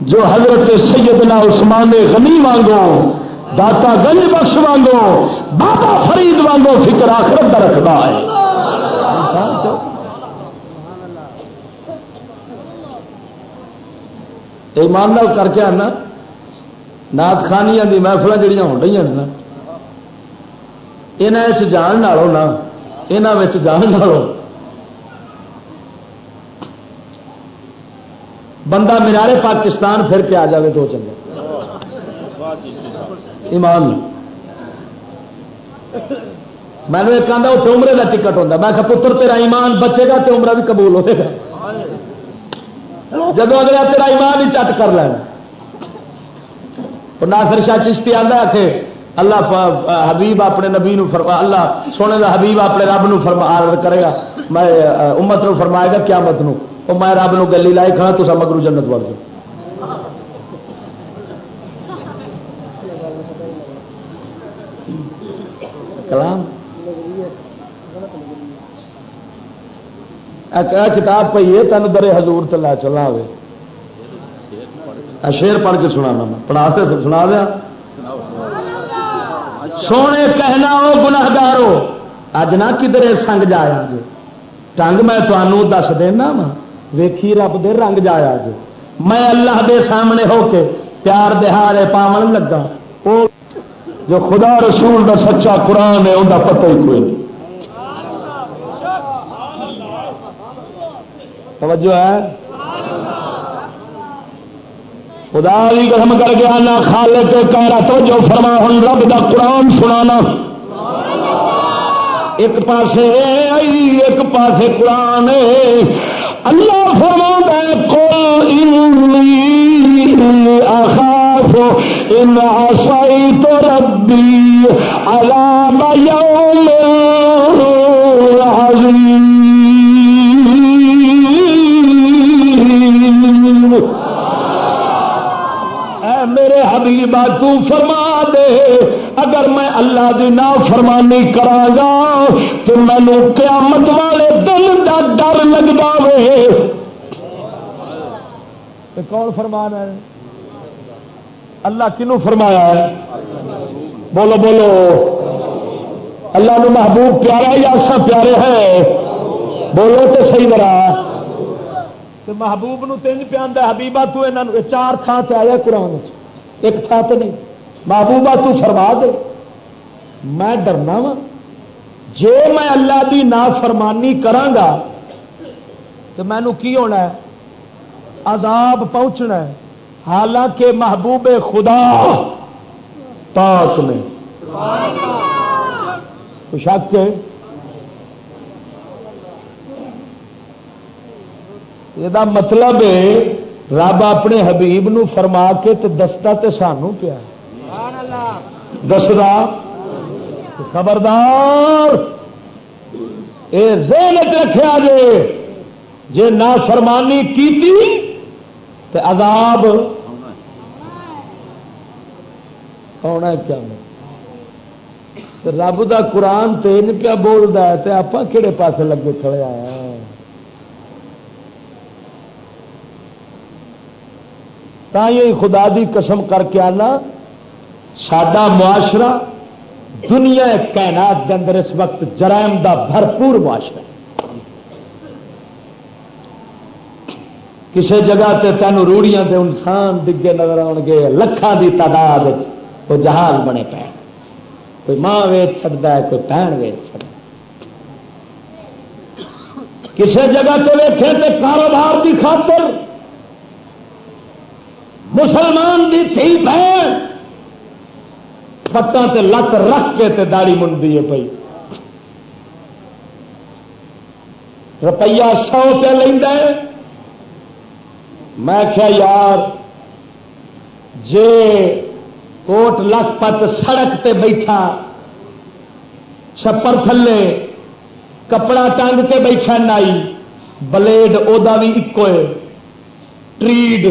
جو حضرت سیدنا عثمان غنی وانگو، داتا گنج بخش وانگو، بابا فرید وانگو فکر آخرت کا رکھتا ہے۔ ایمان کر کے آنا نات خانیاں دی محفل جہاں ہو رہی ہیں یہاں جان نالوں نا یہاں جان نالوں بندہ مینارے پاکستان پھر کے آ جائے تو چلے ایمان میں نے ایک آدھا اتنے عمرے کا ٹکٹ ہوتا میں پتر تیرا ایمان بچے گا تو عمرہ بھی قبول ہوئے گا جب اگلا تیرا ایمان ہی چٹ کر لینا ناصر شاہ چشتی آتا کہ اللہ حبیب اپنے نبی نو فرما اللہ سونے کا حبیب اپنے رب نو فرما کرے گا، میں امت نو فرمائے گا قیامت نو۔ وہ میں رب نو گلی لائی کھڑا تو مگرو جنت وڑ جاؤ۔ کلام؟ کتاب پہ ہے تین درے حضور تلا چلا ہوئے شیر پڑھ کے سنا میں، پڑھا سنا دیا سونے کہنا وہ گناگارو اج نہ کدھر سنگ جایا جی ٹنگ میں تمہوں دس دینا وا۔ ویکھی رب دے رنگ جایا جی میں اللہ دے سامنے ہو کے پیار دہارے پاون لگا۔ وہ جو خدا رسول دا سچا قرآن ہے انہیں پتہ ہی کوئی نہیں۔ توجہ ہے۔ خدا بھی قسم کر کے آنا خالے کے کہہ رہا تو جو فرما ہوں رب دا قرآن سنانا۔ ایک پاسے آئی، ایک پاسے قرآن۔ اللہ فرما کو اخاف ان آسائی تو ربی علام یوم عظیم۔ میرے حبیبا تو فرما دے۔ اگر میں اللہ دی نا فرمانی کرا گا تو مینو قیامت والے دل کا ڈر لگتا وے کون فرمان ہے؟ اللہ کنو فرمایا ہے؟ بولو بولو۔ اللہ نے محبوب پیارا یا سا پیارے ہے؟ بولو تو صحیح طرح محبوب نو تین پہ آدھا حبیبا تو چار تھان سے آیا قرآن ایک تھان تو نہیں۔ محبوبہ تو فرما دے۔ میں ڈرنا وا۔ جے میں اللہ دی نا فرمانی کرانگا تو مینو کی ہونا ہے؟ عذاب پہنچنا ہے۔ حالانکہ محبوب خدا پاک میں شک ہے؟ یہ مطلب ہے رب اپنے حبیب نو فرما کے تو دستا تے سانو پیا۔ دسدا۔ خبردار۔ یہ زین رکھا جے۔ جے نہ فرمانی کی تے عذاب۔ ہونا کیا؟ رب دا قرآن تین پیا بولتا ہے آپ کہڑے پاس لگے کھڑے آیا؟ خدا دی قسم کر کے آنا سڈا معاشرہ دنیا کائنات کے اندر اس وقت جرائم دا بھرپور معاشرہ کسی جگہ تے تین روڑیاں دے انسان ڈگے نظر آن گے لکھان دی تعداد وہ جہاز بنے پے۔ کوئی ماں ویچ چڑھتا ہے، کوئی بہن ویچ چڑھتا کسی جگہ تے ویٹے تے کاروبار کی خاطر مسلمان دی تھی بہن۔ پتہ تے لت رکھ کے تے داڑی منڈی ہے پی روپیہ سو روپیہ لینا میں کیا یار، جے کوٹ لکھ پت سڑک تے بیٹھا، چھپر تھلے، کپڑا ٹنگ کے بیٹھا نائی، بلیڈ ادا بھی ایک ٹریڈ۔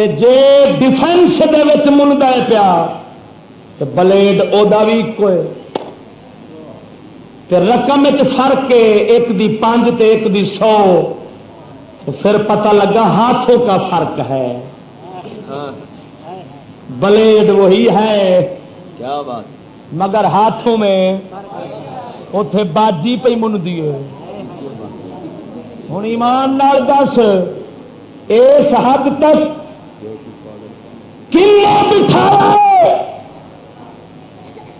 تے جے ڈیفینس دے منتا ہے پیا بلےڈ ادا بھی ایک رقم فرق ہے ایک دی پانچ تے ایک دی سو۔ تو پھر پتہ لگا ہاتھوں کا فرق ہے۔ بلیڈ وہی ہے۔ کیا بات۔ مگر ہاتھوں میں اتے باجی پی من دیے ہوں ایمان نال دس اس حد تک کلا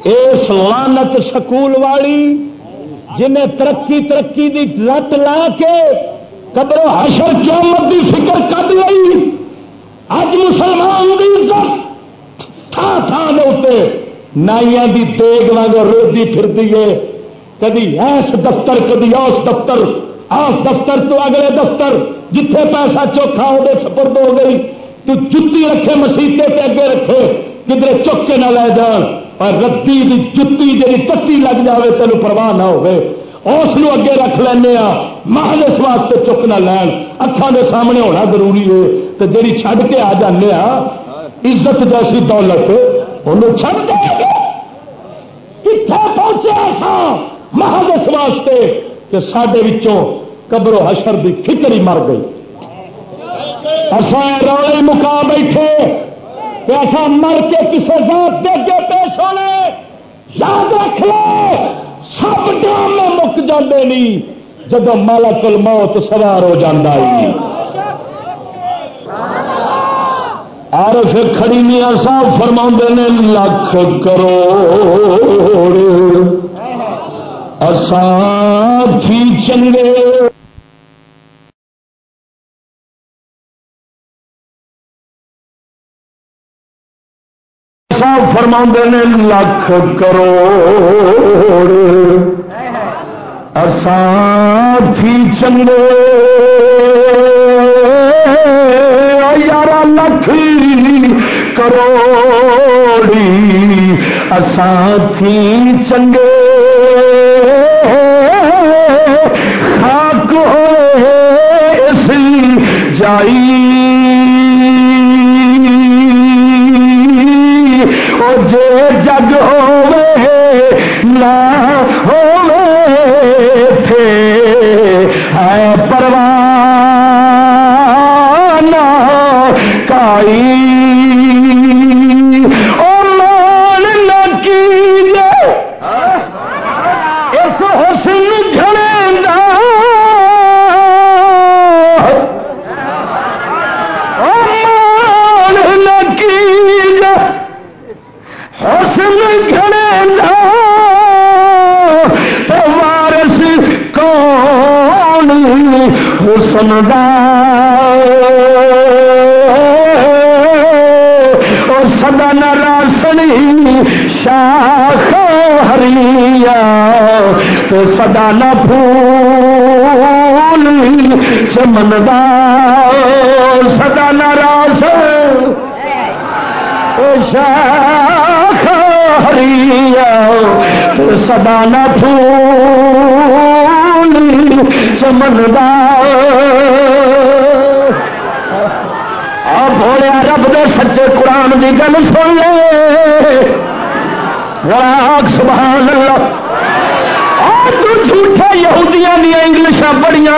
اس لانت سکول والی جنہیں ترقی ترقی دی لت لا کے قبر حشر قیامت دی فکر کر لی اج مسلمان دی عزت تھان تھان دے نائیاں دی دیگ واگ روزی پھرتی ہے۔ کدی ایس دفتر، کدی اس دفتر۔ آس دفتر تو اگلے دفتر، جتھے پیسہ چوکھا ہو سپرد ہو گئی۔ تو جتی رکھے، مسیطے تے اگے رکھے کدھر چک کے نہ لے جان۔ اور ردی دی جتی جی ٹٹی لگ جائے تین پرواہ نہ ہوئے اس اگے رکھ لینا محل اس واسطے چک نہ لین۔ اکھان کے سامنے ہونا ضروری ہے۔ تو جی چھڈ کے آ جانے عزت جیسی دولت انہوں چھڑ دے۔ کتنے پہنچے سا محل اس واسطے کہ سڈے قبر و حشر دی فکر ہی مر گئی۔ اصا روڑے مکا بیٹھے کہ ایسا مر کے کسی ذات دے اگے پیش ہونے۔ یاد رکھ لو سب ڈرامے مک جاندے نہیں جب مالک الموت سوار ہو جاتا اور پھر کھڑی میاں صاحب فرما نے، لکھ کروڑ۔ اسان تھی چنگے۔ فرما نے لکھ کروڑ۔ اسان تھی چنگے۔ یار لکھ کروڑی۔ اسان تھی چنگے۔ خاک ہوئے اس جائی جگ نہ تھے اور سدا ناسنی شاخ ہری تو سدا نہ پھول چمندار سدا ناراس شاخ ہری تو سدا نہ پھول چمندار بولیا رب دے سچے قرآن دی گل سن لے۔ راگ سبحان اللہ۔ تو جھوٹے یہودیاں دیا انگلش بڑی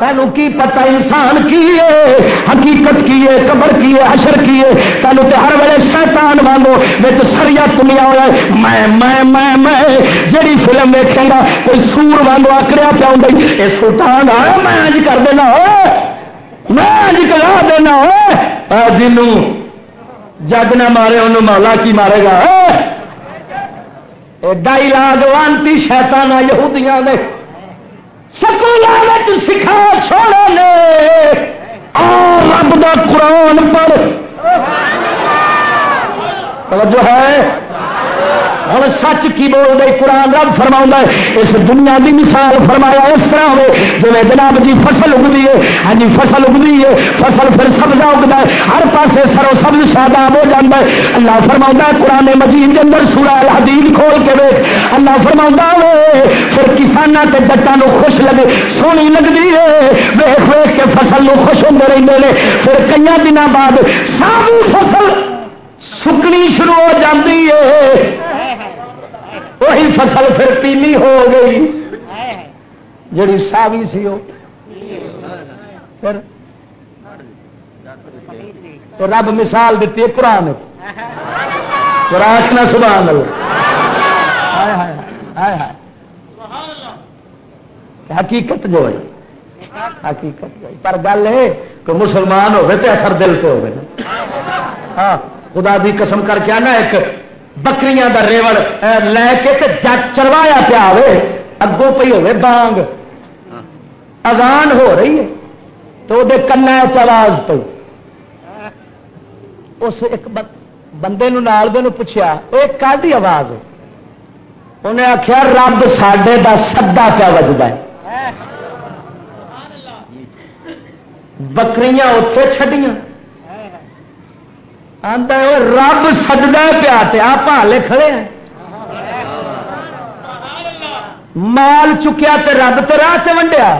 تینوں کی پتا انسان کی ہے؟ حقیقت کی ہے؟ قبر کی ہے؟ حشر کی ہے؟ تینوں تے ہر ویلے شیطان وانگو بچ سریا تمیا ہوا ہے۔ میں میں میں میں جڑی فلم دیکھے گا، کوئی سور وانگو آکڑیا پیا ہوں یہ سلطان آ، میں اج کر دینا میں نکلا دینا جنوں جگ نہ مارے انہوں مولا کی مارے گا ڈائی لاگ وانتی شیتان یہودیاں نے سکول سکھا چھوڑے نے۔ اور رب دا قرآن پر توجہ ہے۔ ہوں سچ کی بول رہے قرآن رب فرما ہے۔ اس دنیا کی مثال فرمایا اس طرح ہو جی جناب جی فصل اگتی ہے ہاں جی فصل اگتی ہے، فصل پھر سبزہ اگتا ہے، ہر پاسے سرو سبز شاداب ہو جاتا ہے۔ اللہ فرما قرآن مجید کے اندر سورا الحدید کھول کے ویک اللہ فرما پھر کسانوں کے جٹان خوش لگے، سونی لگتی ہے۔ ویخ ویخ کے فصل خوش ہوتے رہتے ہیں پھر کئی دنوں بعد ساری فصل سکنی شروع ہو جاتی ہے۔ وہی فصل پھر پیلی ہو گئی۔ جڑی ساوی سی وہ۔ پھر رب مثال دیتی ہے قرآن قرآن سبحان اللہ۔ حقیقت جو ہے۔ حقیقت جو پر گل ہے کہ مسلمان ہوئے تو اثر دل سے ہوئے ہاں خدا دی قسم کر کے آنا ایک بکریاں دا ریوڑ لے کے تے جٹ چلوایا پیا ہوئے اگوں پی ہوئے بانگ اذان ہو رہی ہے تو وہ کنا چواز پی اس ایک بندے نال دے پوچھا وہ ایک آواز ہے انہیں آخیا رب سڈے کا سدا پیا وجدا ہے بکریاں اتے چڈیاں رب سجدا پیا آپ ہالے کھڑے ہیں۔ مال چکیا تے رب تو راہ سے ونڈیا۔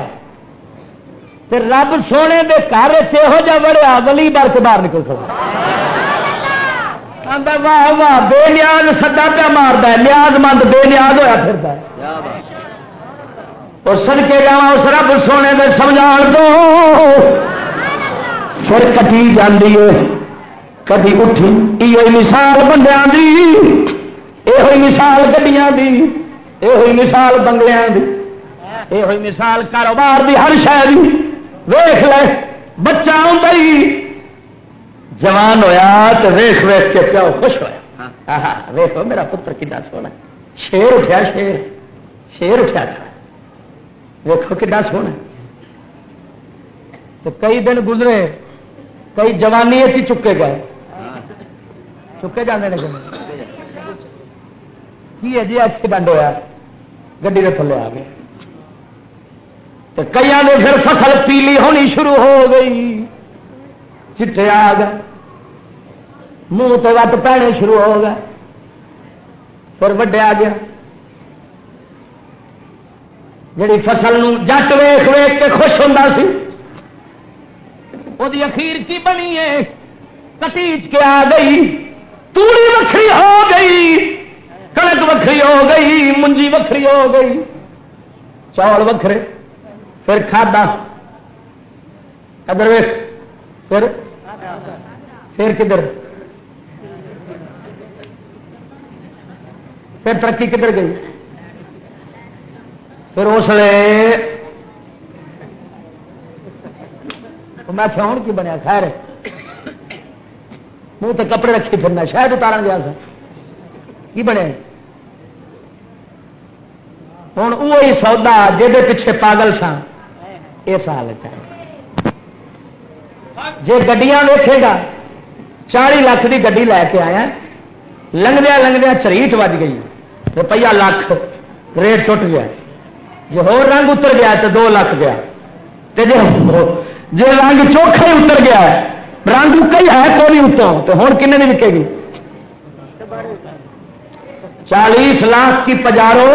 رب سونے دے گھر یہو جہ بڑیا ولی بار کے باہر نکل سکتا۔ واہ واہ، بے نیاز سدا پیا مارد نیاز مند بے نیاز ہوا پھر اور سن کے جا اس رب سونے میں سمجھا دو پھر کٹی جاتی ہے۔ کبھی اٹھی یہ مثال بندیا یہ مثال گڈیا دی یہ مثال بنگلیا دی یہ مثال کاروبار دی ہر شہر ویخ لے بچہ آئی جوان ہویا تو ویخ ویخ کے پیو خوش ہوا ویخو میرا پتر کنا سونا شیر اٹھیا شیر شیر اٹھیا ویخو کنا سونا تو کئی دن گزرے کئی جوانی چکے گئے چکے جانے کی ہے جی ایکسیڈنٹ ہوا گی کے تھلے آ گئے۔ تو کئی نے پھر فصل پیلی ہونی شروع ہو گئی۔ چٹے آ گئے۔ منہ تو وٹ پینے شروع ہو گئے۔ پھر وڈیا گیا۔ جڑی فصل جٹ ویخ ویخ کے خوش ہوں سی وہ اخیر کی بنی ہے؟ کٹیچ کے آ گئی۔ توڑی وکری ہو گئی، کڑک وکری ہو گئی، منجی وکری ہو گئی چول وکھرے، پھر کھادا ادھر ویخ پھر پھر کدھر؟ پھر ترقی کدھر گئی؟ پھر اس لیے میں ہوں کی بنیا؟ خیر منہ تو کپڑے رکھی پھرنا شاید اتارا گیا سر کی بنے؟ ہوں وہی سودا جہد پیچھے پاگل سن اس حال جی گڈیاں ویکے گا، چالی لاکھ کی گی لے کے آیا لنگدیا لنگدیا چریٹ وج گئی۔ روپیہ لاکھ، ریٹ ٹوٹ گیا۔ جی ہو رنگ اتر گیا تو دو لاکھ گیا۔ جی جی رنگ چوکھا ہی اتر گیا۔ رنگ کئی ہے کو نہیں اتر تو ہوں کن وکے گی؟ چالیس لاکھ کی پجارو،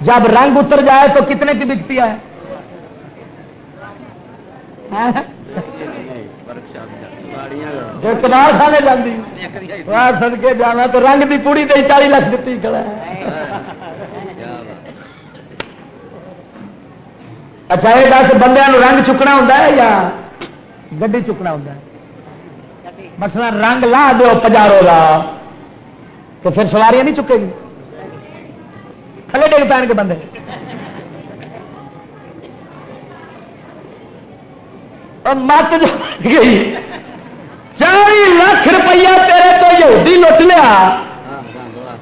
جب رنگ اتر جائے تو کتنے کی بکتی ہے؟ کمال کھانے جاتی سد کے جانا تو رنگ کی کڑی تو چالی لاکھ دیتی کھڑا اچھا یہ دس بندے رنگ چکنا ہوں یا گی چکنا ہوں مسئلہ رنگ لا دو پجارو کا تو پھر سواریاں نہیں چکے گی؟ تھلے ڈگ پہن کے بندے۔ اور مت گئی۔ چالی لاکھ روپیہ تیرے تو یہودی لٹ لیا۔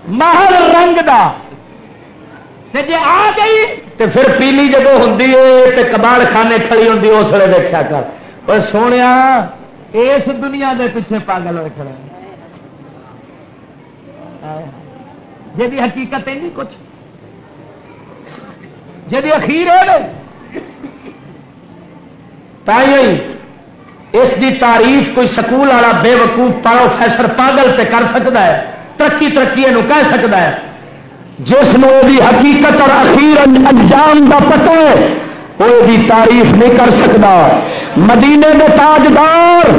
محل رنگ دا۔ جی آ گئی تو پھر پیلی جب ہوں تو کباڑ خانے کھڑی ہوں اس لیے دیکھا کر۔ اور سونے اس دنیا دے پیچھے پاگل ہوئے کھڑے جی حقیقت ہے نہیں کچھ جی اخیر ہے تھی اس دی تعریف کوئی سکول والا بے وقوف پروفیسر پاگل سے کر سکتا ہے ترقی ترقی یہ کہہ سکتا ہے جس نے حقیقت اور اخیر انجام کا پتہ ہے وہ دی تعریف نہیں کر سکتا۔ مدینے میں تاجدار۔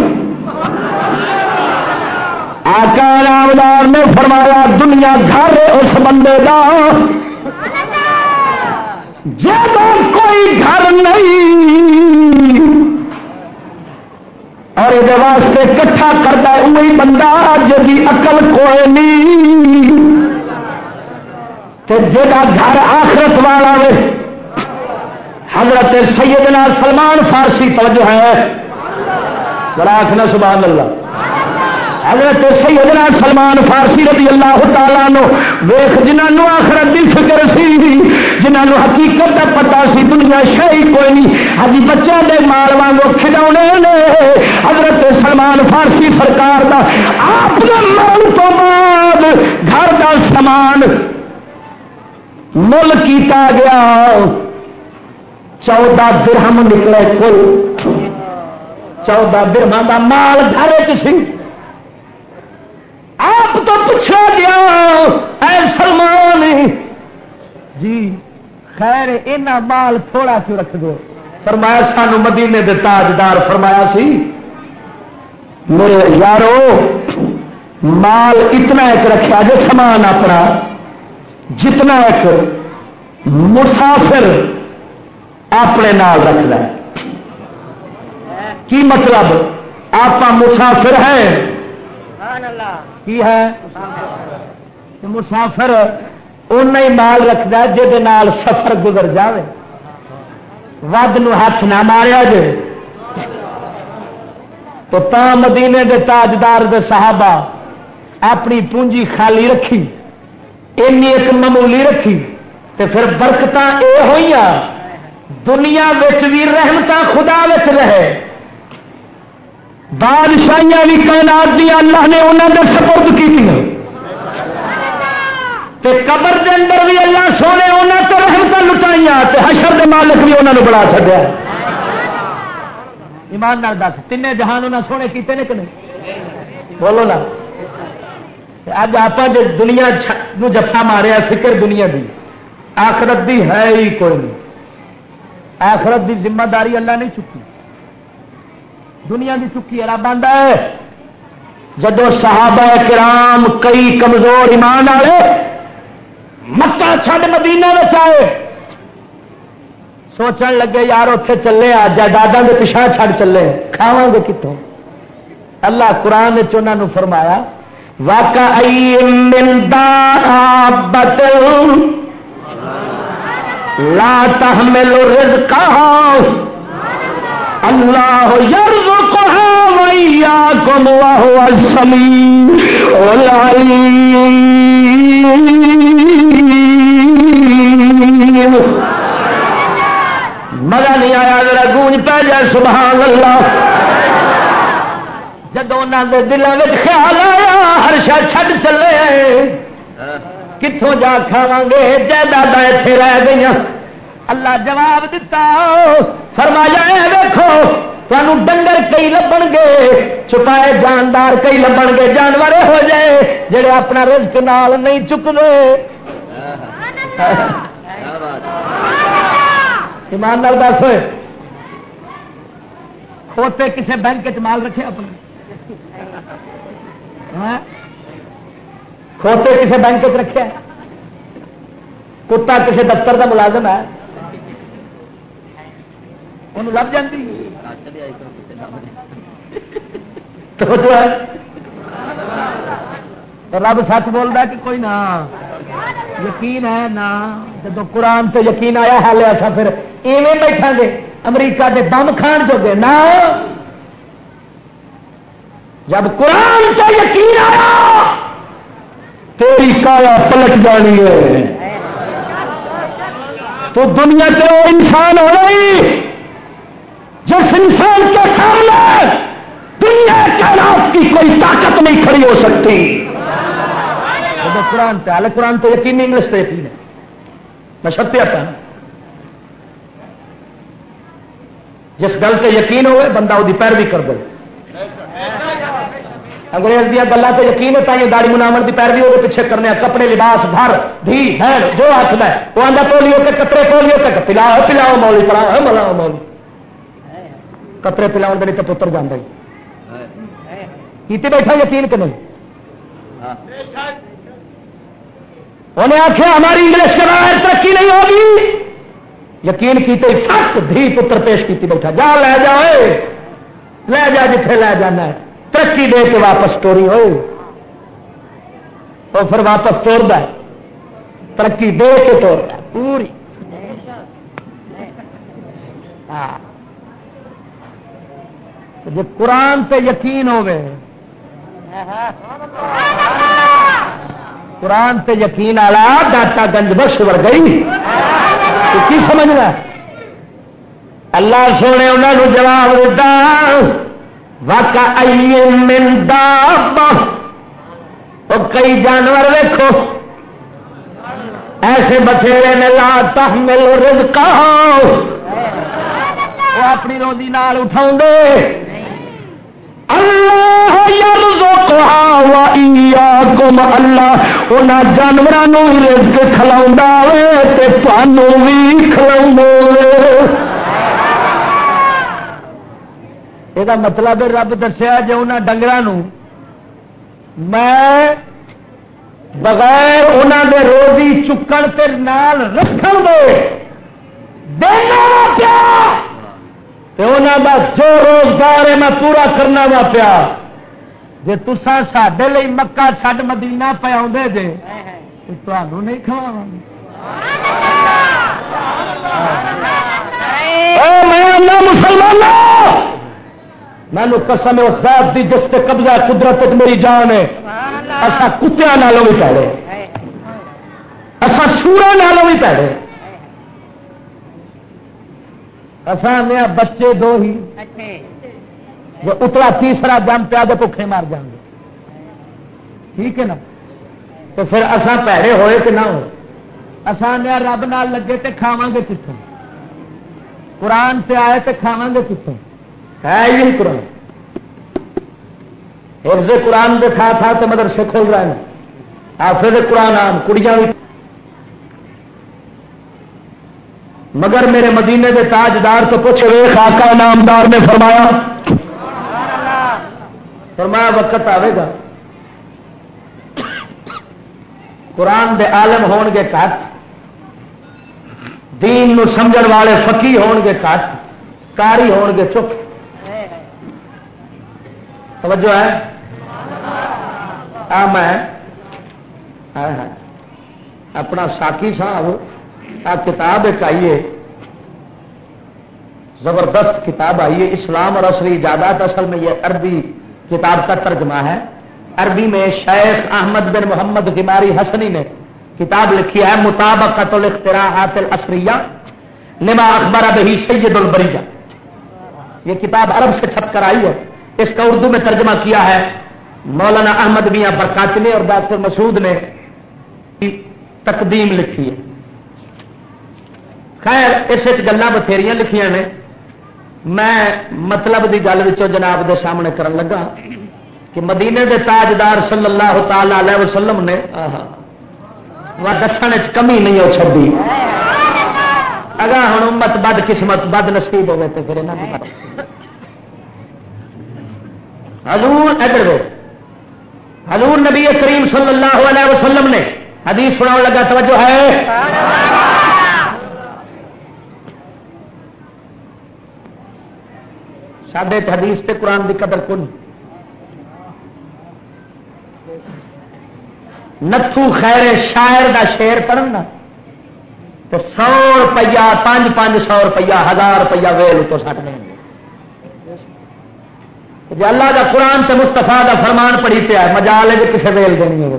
آقا رامدار نے فرمایا، دنیا گھر اس بندے کا۔ جب کوئی گھر نہیں۔ اور یہ واسطے کٹھا کرتا وہی بندہ جی اقل کوئی نہیں۔ جا گھر آخرت والا وے۔ حضرت سیدنا سلمان فارسی توجہ ہے۔ راکھنا سبحان اللہ۔ حضرت سیدنا سلمان فارسی رضی اللہ تعالیٰ نو ویخ جنہوں آخرت دی فکر سی جنہوں حقیقت کا پتا سی، دنیا شاہی کوئی نہیں۔ ہاں ہجی بچوں کے مال وانگو کھڈونے نے۔ حضرت سلمان فارسی سرکار دا آپ مرن تو بعد گھر دا سامان مل کیتا گیا۔ چودہ درہم نکلے کل۔ چودہ درہم کا مال گھر سی۔ آپ تو پوچھا گیا، اے سلمان جی خیر، اینا مال تھوڑا کیوں رکھ دو؟ فرمایا، سانو مدینے دے تاجدار فرمایا سی۔ میرے یارو، مال اتنا ایک رکھا جو سامان اپنا، جتنا ایک مسافر اپنے نال رکھنا کی مطلب؟ آپ مسافر ہیں۔ کی ہے؟ مسافر اُن ہی مال رکھتا جہد سفر گزر جائے ود ہاتھ نہ ماریا جے۔ تو تا مدینے دے تاجدار دے صحابہ اپنی پونجی خالی رکھی این ایک معمولی رکھی، تے پھر برکت یہ ہوئی دنیا بھی رحمت خدا رہے۔ بادشاہیاں بھی کائنات دیا اللہ نے انہوں نے سپرد کی قبر دے اندر بھی اللہ سونے انہوں تو رحمت لٹائیاں حشر دے مالک بھی انہوں نے بڑا چڑیا ایمان نال دس تین جہان انہیں سونے کیتے نے کہ نہیں؟ بولو نا۔ اج آپ دنیا جفا ماریا، فکر دنیا دی۔ آخرت دی ہے ہی کوئی نہیں۔ آخرت دی ذمہ داری اللہ نہیں چکی۔ دنیا کی چکی ہے، رب آتا ہے۔ جدو صحابہ کرام کئی کمزور ایمان والے مکہ چھڈ مدینہ آئے۔ سوچن لگے، یار اتے چلے آ جائیدادوں کے پچھا چھڈ چلے کھاوا گے کتوں اللہ قرآن چ فرمایا لا تحمل رزقها اللہ يرزقها وإياكم وهو السميع العليم مزہ نہیں آیا، ذرا گونج پہ جائے سبحان اللہ جدو انہوں دلوں خیال آیا، ہر شا چھڈ چلے۔ کتوں جا کھاوا گے جائیداد اتنے رہ گئی اللہ جواب دتا، فرمایا دیکھو تمہوں ڈنگر کئی لبن گے چھپائے جاندار کئی لبن گے جانور ہو جائے، جڑے اپنا رزق نال نہیں چکتے ایمان نال دس ہوئے۔ کھوتے کسے بینک چ مال رکھے اپنے ہاں؟ کھوتے کسی بینک چ رکھے کتا کسی دفتر کا ملازم ہے؟ انہوں لب جاتی رب سچ بولتا کہ کوئی نہ، یقین ہے نہ جب قرآن تو یقین آیا حال ایسا پھر ایویں بیٹھا گے، امریکہ کے بم کھان جو گے نہ۔ جب قرآن کا یقین آیا تیری کایا پلٹ جانی ہے۔ تو دنیا سے وہ انسان ہو رہی جس انسان کے سامنے دنیا کے کائنات کی کوئی طاقت نہیں کھڑی ہو سکتی۔ قرآن پہ حال قرآن تو یقین نہیں انگلش پہ یقین ہے۔ میں ستیہ پہ جس گل سے یقین ہوئے، بندہ وہ پیروی کر دے۔ انگریز دیا گلوں تو یقین ہوتا داڑی منامن کی پیروی وہ پیچھے کرنے کپڑے، لباس گھر دھی ہے جو ہاتھ میں وہ آدھا تو لیو کہ کترے۔ تو پلاؤ پلاؤ مولی، پلاؤ ہاں، ملاؤ مولی۔ کترے پلاؤ دے تو پتر جانا کیتے بیٹھا یقین کہ نہیں؟ انہیں آخیا ہماری انگلش کے بغیر ترقی نہیں ہوگی۔ یقین کی تک دھی پتر پیش کی بیٹھا۔ جا، لے جائے لے جا جتنے لے جانا ہے۔ ترقی دے کے واپس ٹوری ہوئے۔ تو پھر واپس توڑ ہے۔ ترقی دے کے توڑ پوری۔ ہاں۔ جی قرآن پہ یقین ہوئے۔ قرآن پہ یقین آیا داتا گنج بخش بڑھ گئی۔ کی سمجھنا اللہ سونے انہوں نے جواب دیتا۔ واقع کئی جانور دیکھو ایسے بتھیرے نے لا تحمل رزقا۔ وہ اپنی روزی نال اٹھاؤ اللہ کم اللہ ان جانوروں رزق کھلاوندا اے تے کھلا بھی کھلا یہ مطلب رب دسیا جی انہوں ڈنگر میں بغیر انہوں دے روزی چکن تے نال رکھ دے دینا پیا انہوں کا جو روزگار ہے میں پورا کرنا وا پیا جی تسان سڈے مکہ چڈ مدینہ پہ آدھے جے تمہوں نہیں کھوا مسلمان مینو قسم اس ذات دی جس پہ قبضہ قدرت میری جان ہے۔ اصا کتیا نالوں بھی پیڑے۔ اصا سورا نالوں بھی پیڑے۔ اصل بچے دو ہی۔ جو اتلا تیسرا دم پیا تو بکے مار جان گے۔ ٹھیک ہے نا؟ تو پھر اسان پیڑے ہوئے کہ نہ ہو اسان رب نال لگے تو کھاوا گے کتوں قرآن سے آئے تو کھاوا گے کتوں ہے ہی قرآن۔ حفظ قرآن دے تھا تھا تو مدرسے کھول رہے ہیں حافظ قرآن آم کڑیاں بھی۔ مگر میرے مدینے کے تاجدار تو کچھ ویخ آقا نامدار نے فرمایا؟ فرمایا، وقت آئے گا۔ قرآن دے عالم ہون گے کٹ۔ دین نو سمجھ والے فقی ہون گے کٹ۔ کاری ہون گے چپ توجہ ہے؟ آ میں؟ اپنا ساکی صاحب کتاب ایک آئیے زبردست کتاب آئی ہے۔ اسلام اور اصلی ایجادات، اصل میں یہ عربی کتاب کا ترجمہ ہے۔ عربی میں شیخ احمد بن محمد گماری حسنی نے کتاب لکھی ہے، مطابقت الاختراعات الاصریہ نما اخبار بہی سید البریہ یہ کتاب عرب سے چھپ کر آئی ہے۔ اس کا اردو میں ترجمہ کیا ہے مولانا احمد میاں برکاچنے اور ڈاکٹر مسعود نے تقدیم لکھی ہے۔ خیر، اس گلا بتھیری لکھیا نے۔ میں مطلب کی گل جناب دے سامنے کرن لگا کہ مدینے دے تاجدار صلی اللہ تعالی علیہ وسلم نے دسن کمی نہیں ہو چی اگا ہوں امت بد قسمت، بد نصیب ہوگی تو پھر یہاں حضور ادھر حضور نبی کریم صلی اللہ علیہ وسلم نے حدیث سنا لگا، توجہ ہے۔ سڈے حدیث تے قرآن کی قدر کون؟ نتھو خیر شاعر دا شیر پڑھنا تو سو روپیہ، پانچ پانچ سو روپیہ، ہزار روپیہ ویل تو سٹ دیں جی اللہ دا قرآن تے مستفا دا فرمان پڑھی پیا مجال ہے جی کسی ویل دینی ہو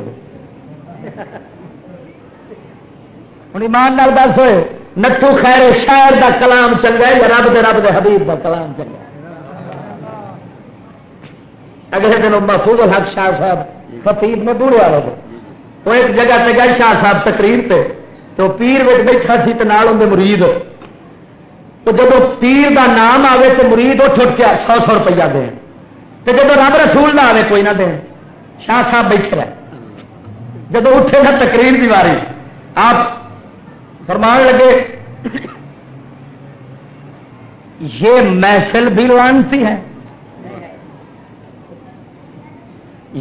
ہوں ایمان نال دس ہوئے نتھو خیر شاعر دا کلام چنگا یا رب دے رب دے حبیب دا کلام چنگا اگلے دن محفوظ الحق شاہ صاحب خطیب میں بوڑھے والے وہ ایک جگہ سے گئے شاہ صاحب تقریر پہ تو پیر بیٹھا سی تو نال ہوں مرید تو جب پیر دا نام آئے تو مرید اٹھ اٹھ کے سو سو روپیہ دیں تو جب رب رسول نہ آئے کوئی نہ دیں شاہ صاحب بیٹھے رہے۔ جب اٹھے گا تقریر کی باری آپ فرمان لگے، یہ محفل بھی لانتی ہے۔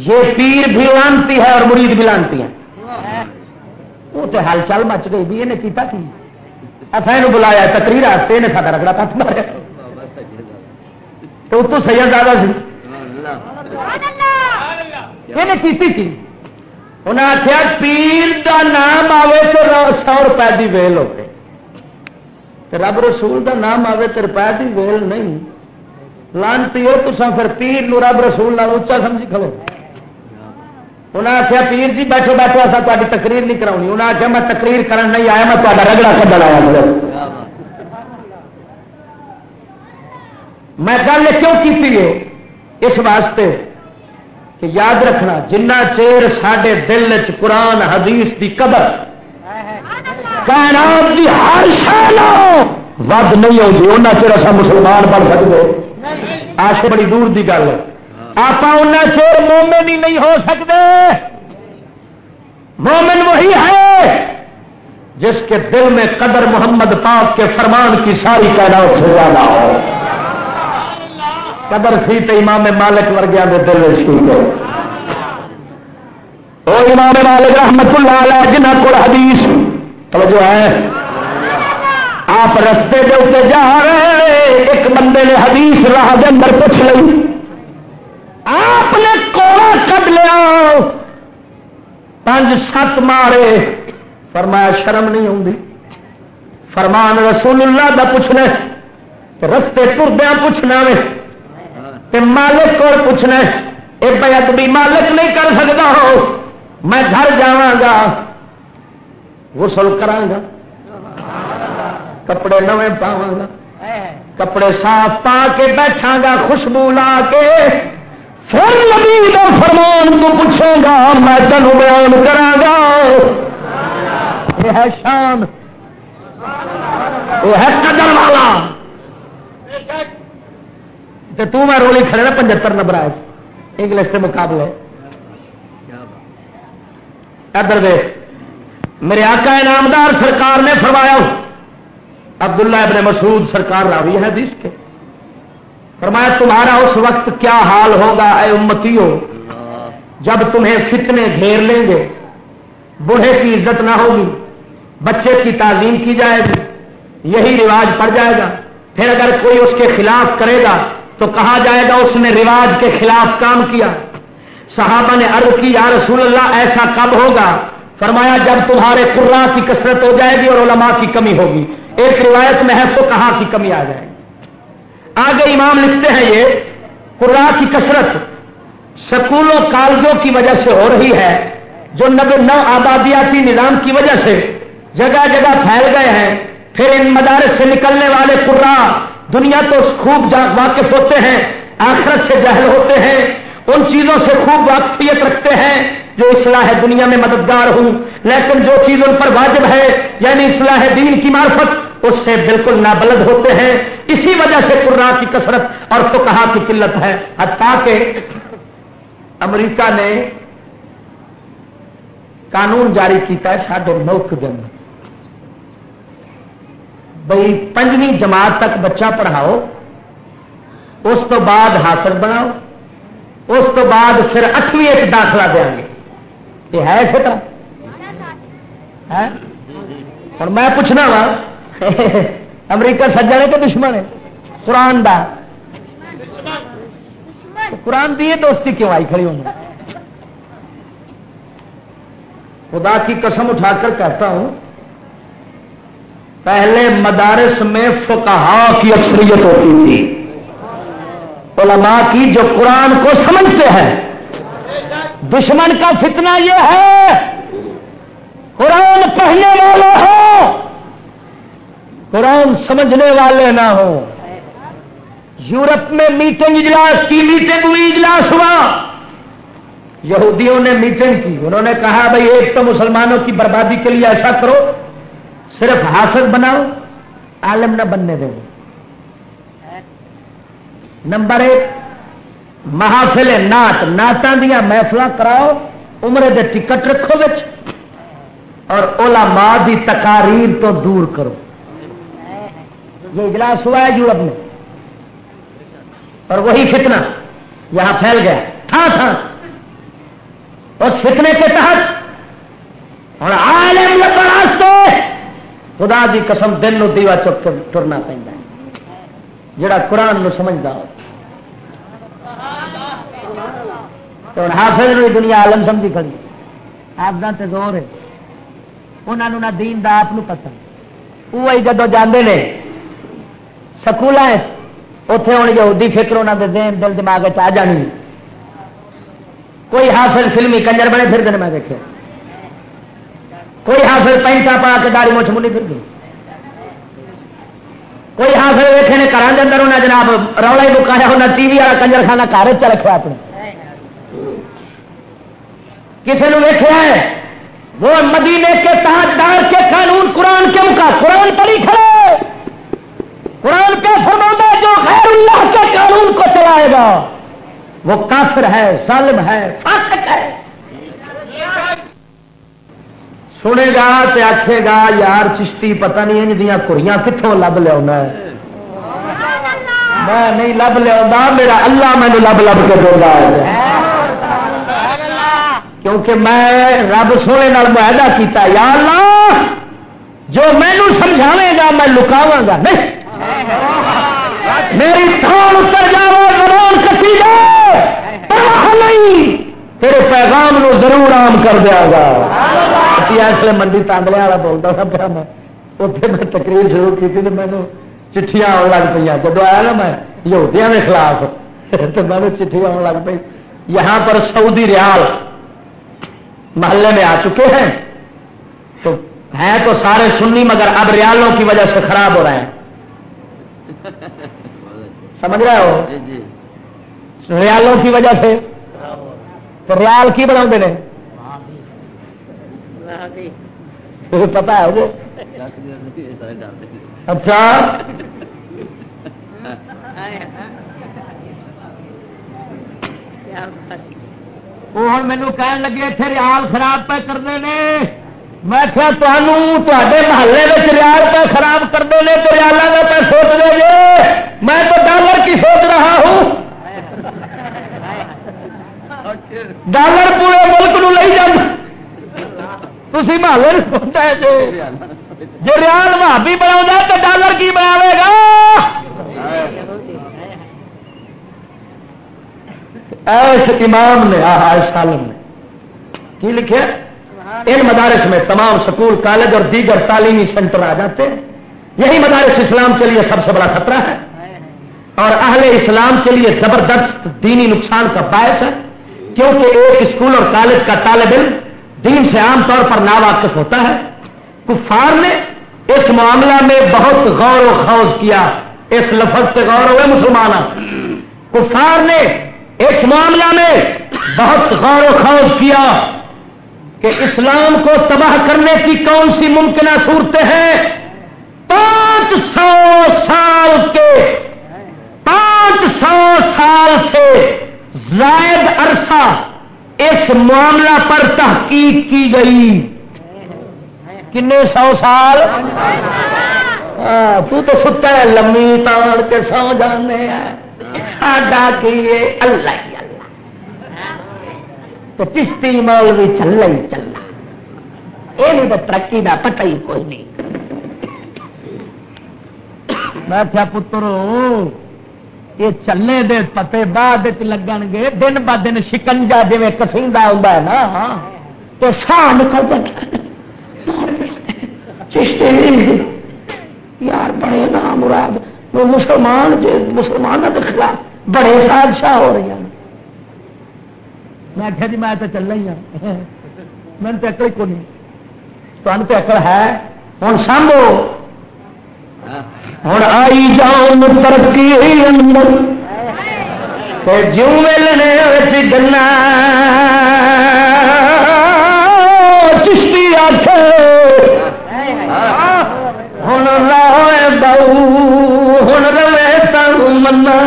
یہ پیر بھی لانتی ہے اور مرید بھی لانتی ہے وہ تو ہل چل مچ گئی بھی یہ کیتا کی؟ افین بلایا، تقریر آتے نے سارا رگڑا پت مارا تو تو سید زیادہ سی۔ یہ کیتی تھی انہیں آخیا پیر کا نام آئے تو سو روپئے کی ویل ہو رب رسول کا نام آئے تو روپئے کی ویل نہیں۔ لانتی ہو تو پھر پیر نو رب رسول نال اچا سمجھی کھلو۔ انہیں آخیا پیر جی بیٹھو بیٹھو ایسا تاری تقریر نہیں کراؤنی انہیں آخیا میں تقریر کرن نہیں آیا، میں تا رگڑا کھڈن آیا میں گل کیوں کی اس واسطے کہ یاد رکھنا، جنہ چیر سڈے دل چ قرآن، حدیث دی قدر، کائنات دی ہر شال ود نہیں ہوگی ان چر اصا مسلمان بن سکتے آش بڑی دور دی گل ہے۔ آپ ان چیر مومن ہی نہیں ہو سکتے مومن وہی ہے جس کے دل میں قدر محمد پاک کے فرمان کی ساری کائنات سے زیادہ ہو۔ قدر سی تو امام مالک ورگیا کے دل سی او امام مالک رحمت اللہ علیہ جنہ کو حدیث، توجہ ہے۔ آپ رستے کے اتنے جا رہے ایک بندے نے حدیث راہ کے اندر پوچھ لی آپ نے کوڑا کٹ لیا۔ پانچ سات مارے۔ فرمایا شرم نہیں ہوں فرمان رسول اللہ دا پوچھنا رستے تردیا پوچھنا وے مالک کو پوچھنا یہ بیت بھی مالک نہیں کر سکتا ہو، میں گھر جا غسل کرا کپڑے نوے پاوا گا، کپڑے صاف پا کے بیٹھا گا، خوشبو لا کے، پھر نبی کا فرمان تو پوچھے گا، میں تین بیان کرا گا۔ یہ ہے شان وہ ہے قدر والا۔ تو میں رولی کھڑے نا پچہتر نمبر آئے انگلش کے مقابلے۔ ادھر دے میرے آقا انعامدار سرکار نے فرمایا، عبداللہ ابن مسعود سرکار راوی ہے حدیث کے۔ فرمایا، تمہارا اس وقت کیا حال ہوگا اے امتی ہو جب تمہیں فتنے گھیر لیں گے، بوڑھے کی عزت نہ ہوگی، بچے کی تعلیم کی جائے گی، یہی رواج پڑ جائے گا۔ پھر اگر کوئی اس کے خلاف کرے گا تو کہا جائے گا اس نے رواج کے خلاف کام کیا۔ صحابہ نے عرض کی، یا رسول اللہ ایسا کب ہوگا؟ فرمایا، جب تمہارے قرآن کی کثرت ہو جائے گی اور علماء کی کمی ہوگی۔ ایک روایت میں ہے تو کہاں کی کمی آ جائے گی۔ آگے امام لکھتے ہیں یہ قرآ کی کثرت سکولوں، کالجوں کی وجہ سے ہو رہی ہے۔ جو نب نو آبادیاتی نظام کی وجہ سے جگہ جگہ پھیل گئے ہیں، پھر ان مدارس سے نکلنے والے قرآ دنیا تو خوب واقف ہوتے ہیں، آخرت سے جہل ہوتے ہیں، ان چیزوں سے خوب واقفیت رکھتے ہیں جو اصلاح دنیا میں مددگار ہوں۔ لیکن جو چیز ان پر واجب ہے یعنی اصلاح دین کی معرفت، اس سے بالکل نابلد ہوتے ہیں۔ اسی وجہ سے قرآن کی کثرت اور تو کہا کی قلت ہے۔ کہ امریکہ نے قانون جاری کیتا ہے ساڈے ملک دن بھائی پنجویں جماعت تک بچہ پڑھاؤ اس تو بعد حاصل بناؤ اس تو بعد پھر اٹھویں ایک داخلہ دیا گے۔ یہ ہے اسی طرح۔ اور میں پوچھنا وا امریکہ سجا ہے کہ دشمن ہے؟ قرآن دا۔ قرآن دی دوستی کیوں آئی کھڑی ہوں؟ خدا کی قسم اٹھا کر کہتا ہوں پہلے مدارس میں فقہا کی اکثریت ہوتی تھی۔ علماء کی جو قرآن کو سمجھتے ہیں۔ دشمن کا فتنہ یہ ہے۔ قرآن پڑھنے والے ہوں۔ قرآن سمجھنے والے نہ ہوں۔ یورپ میں میٹنگ اجلاس کی، میٹنگ ہوئی اجلاس ہوا۔ یہودیوں نے میٹنگ کی۔ انہوں نے کہا، بھائی ایک تو مسلمانوں کی بربادی کے لیے ایسا کرو۔ صرف حاصل بناؤ، عالم نہ بننے دو نمبر ایک، محافل نعت نعتوں دیا محفل کراؤ، عمرے دے ٹکٹ رکھو بچ اور اولا ماں کی تقاریر تو دور کرو۔ یہ اجلاس ہوا ہے جی یورپ میں۔ اور وہی فتنہ یہاں پھیل گیا۔ تھا تھا اس فتنے کے تحت ہوں عالم لبن واسطے خدا دی قسم دن نو دیوا چک کے ٹرنا پہ جڑا قرآن نو سمجھتا ہو۔ تو حافظ نو دنیا عالم سمجھی کھڑی۔ آپ تے زور ہے۔ انہوں نہ دین دا آپ پتا وہی جدو جانے نے سکول اتے ہوں یہودی فکر انہوں دے دین دل، دماغ آ جانی۔ کوئی حافظ فلمی کنجر بنے، پھر دن میں دیکھے۔ کوئی حافظ پینٹا پا کے داری مچھ منی پھر گئی۔ کوئی حافظ ویکے نے گھر اندر انہیں جناب رولا ہی مکایا انہیں ٹی وی والا کنجر خانہ گھر چ رکھا اپنے۔ کسی نے ویکیا ہے، وہ مدینے کے تاجدار کے قانون قرآن کیوں کا قرآن پڑھی کھڑے۔ قرآن کے فرما جو غیر اللہ کے قانون کو چلائے گا، وہ کافر ہے، ظالم ہے، فاسق ہے۔ سنے گا تو آخے گا یار چشتی پتہ نہیں ان دیا کڑیاں کتوں لب لیا میں نہیں لب لیا میرا اللہ مینو لب لب کے دے گا کیونکہ میں رب سونے معاہدہ کیتا یا اللہ جو مینو سمجھاوے گا میں لکاوا گا نہیں میری تھان اتر جاؤ زبان کٹی جائے نہیں تیرے پیغام نو ضرور عام کر دیا گا اس لیے منڈی تانگلے والا بولتا تھا پیا میں اتنے میں تقریر شروع کی تھی تو مینو چٹھیاں آن لگ پہ جب آیا نا میں یہودیاں کے خلاف تو میں چٹھی آن لگ پی یہاں پر سعودی ریال محلے میں آ چکے ہیں تو ہیں تو سارے سنی مگر اب ریالوں کی وجہ سے خراب ہو رہے ہیں سمجھ رہے ہو۔ ریالوں کی وجہ سے تو ریال کی بنا دے پتا ہے مجھے اچھا۔ وہ ہوں مینو کہن لگے اتنے ریال خراب پہ کرتے ہیں میں کیا تے محلے میں ریال پہ خراب کرتے ہیں تو ریال کا پہ سوچ دے گے میں تو ڈالر کی سوچ رہا ہوں۔ ڈالر پورے ملک نو لے جان محلے سوچا جو ریال بھابی بنا تو ڈالر کی بنا گا ایس امام نے سالم نے کی لکھے ان مدارس میں تمام سکول کالج اور دیگر تعلیمی سینٹر آ جاتے ہیں। یہی مدارس اسلام کے لیے سب سے بڑا خطرہ ہے۔ اور اہل اسلام کے لیے زبردست دینی نقصان کا باعث ہے۔ کیونکہ ایک اسکول اور کالج کا طالب علم دین سے عام طور پر ناواقف ہوتا ہے۔ کفار نے اس معاملہ میں بہت غور و خوض کیا۔ اس لفظ سے غور ہوئے مسلمان کفار نے اس معاملہ میں بہت غور و خوض کیا کہ اسلام کو تباہ کرنے کی کون سی ممکنہ صورتیں ہیں۔ پانچ سو سال کے پانچ سو سال سے زائد عرصہ اس معاملہ پر تحقیق کی گئی۔ کنے سو سال؟ ہاں، تو تو ستا ہے، لمبی تان کے سو جانے ساڈا کیے اللہ ہی اللہ۔ تو چشتی مول بھی چل ہی چلنا یہ تو ترقی کا پتہ ہی کوئی نہیں۔ میں کیا پتر یہ چلے دے پتے بعد لگن گے، دن ب دن شکنجا جی کسیدا ہوں نا، تو سا نکل چشتی یار بڑے نام مراد مسلمان مسلمانوں کے خلاف بڑے سازشاہ ہو رہی ہیں۔ میں آخیا جی میں تو چلنا ہی ہوں میں تو اکڑ کو نہیں تمہیں تو اکڑ ہے۔ ہوں سامو۔ ہوں آئی جاؤ ترقی اندر۔ جو ملنے گنا۔ چشتی آخ ہوں روئے بہو ہوں روے تنا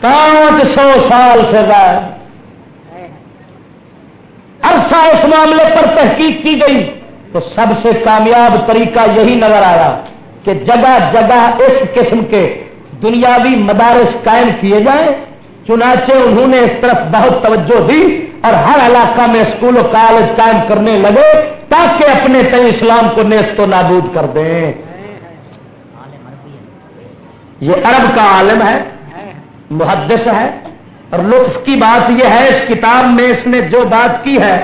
پانچ سو سال سے عرصہ اس معاملے پر تحقیق کی گئی۔ تو سب سے کامیاب طریقہ یہی نظر آیا کہ جگہ جگہ اس قسم کے دنیاوی مدارس قائم کیے جائیں، چنانچہ انہوں نے اس طرف بہت توجہ دی اور ہر علاقہ میں اسکول و کالج قائم کرنے لگے تاکہ اپنے تئیں اسلام کو نیست و نابود کر دیں۔ یہ عرب کا عالم ہے، محدث ہے اور لطف کی بات یہ ہے، اس کتاب میں اس نے جو بات کی ہے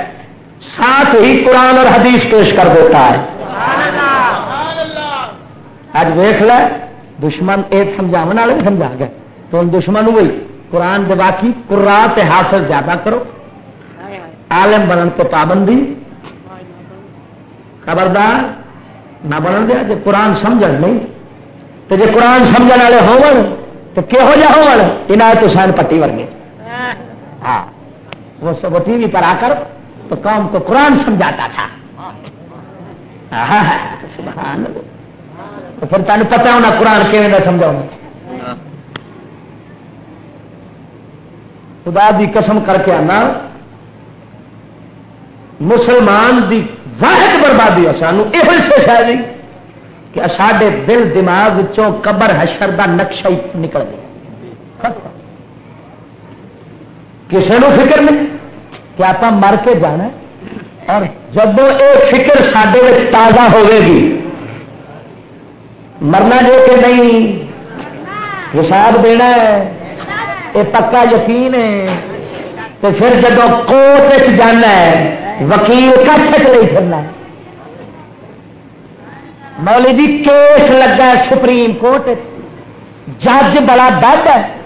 ساتھ ہی قرآن اور حدیث پیش کر دیتا ہے۔ آج دیکھ لے، دشمن ایک سمجھا والے بھی سمجھا گئے تو ان دشمن ہوئی قرآن دے باقی قرات حافظ زیادہ کرو۔ عالم بنن تو پابندی۔ خبردار، نہ بنن دیا جی قرآن سمجھ نہیں۔ تو جی قرآن سمجھ والے ہو تو کہہو جہ ہو عنایت حسین پٹی ورگے۔ ہاں وہ سب ٹی وی پر آ کر تو قوم کو قرآن سمجھاتا تھا۔ سبحان تو پھر تمہیں پتا ہونا قرآن کیون نہ سمجھاؤں خدا دی قسم کر کے آنا، مسلمان دی واحد بربادی ہے۔ سانو یہ سوچا نہیں کہ ساڈے دل دماغ چوں قبر حشر دا نقشہ ہی نکل گیا۔ کسی نو فکر نہیں۔ کہ آپ مر کے جانا اور جب یہ فکر سڈے تازہ ہوے گی، مرنا جو کہ نہیں، حساب دینا ہے، یہ پکا یقین ہے۔ تو پھر جب کوٹ جانا ہے، وکیل کچھ نہیں پھرنا ہے۔ مولی جی کیس لگا ہے سپریم کورٹ جج بڑا ڈد ہے۔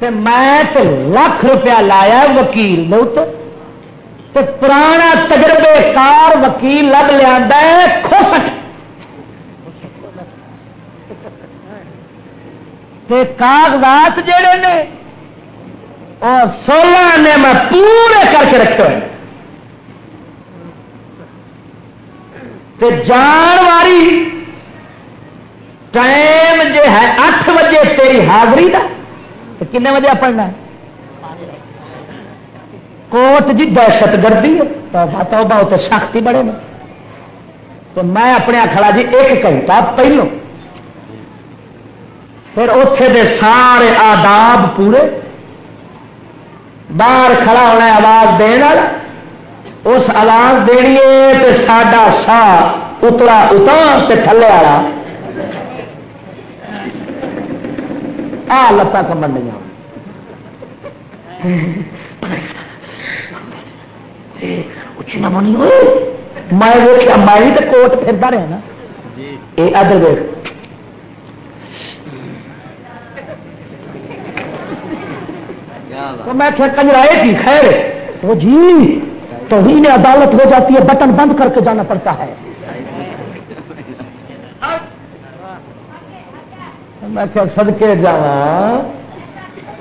میں تو لاکھ روپیہ لایا وکیل نوت پرانا تجربے کار وکیل لگ لیا خوسٹ کاغذات جڑے نے اور سولہ نے میں پورے کر کے رکھے ہوئے جان واری، ٹائم جو ہے اٹھ بجے تیری حاضری کا کنے بجے پڑھنا کوٹ جی دہشت گردی بہت سختی بڑے میں۔ تو میں اپنے کھڑا جی ایک گھنٹہ پہلو، پھر اتے دے سارے آداب پورے، باہر کھڑا ہونا آواز دینا اس آواز دینی تو ساڈا سا اترا اتار تھلے والا۔ آ لتا کمن دیا میں میں بھی تو کوٹ پھرتا رہا نا۔ یہ ادھر دیکھ میں کنجرائے تھی خیر وہ جی تو ہی نے عدالت ہو جاتی ہے بٹن بند کر کے جانا پڑتا ہے۔ میں کیا سدکے جا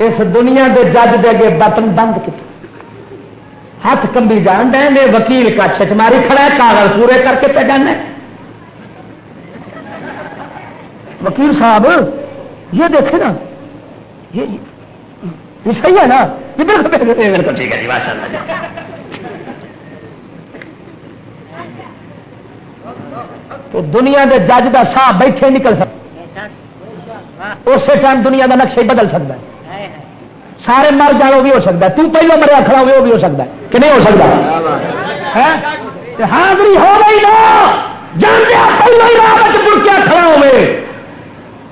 اس دنیا کے جج دے اگے بٹن بند کیا ہاتھ کمبی جان دے وکیل کا چچماری کھڑا ہے کاغذ پورے کر کے پہ جانا وکیل صاحب یہ دیکھے نا یہ صحیح ہے نا؟ ٹھیک ہے جی ماشاء اللہ تو دنیا دے جج کا سا بیٹھے نکل سکتا۔ اسی ٹائم دنیا کا نقشہ ہی بدل سکتا ہے۔ سارے مر جانا بھی ہو سکتا ہے۔ تو پہلو مریا کھڑا ہوئے، وہ بھی ہو سکتا ہے۔ کہ نہیں ہو سکتا؟ حاضری ہو گئی نا۔ جانتے پہلو ہی راہ کیا کھڑا ہوئے۔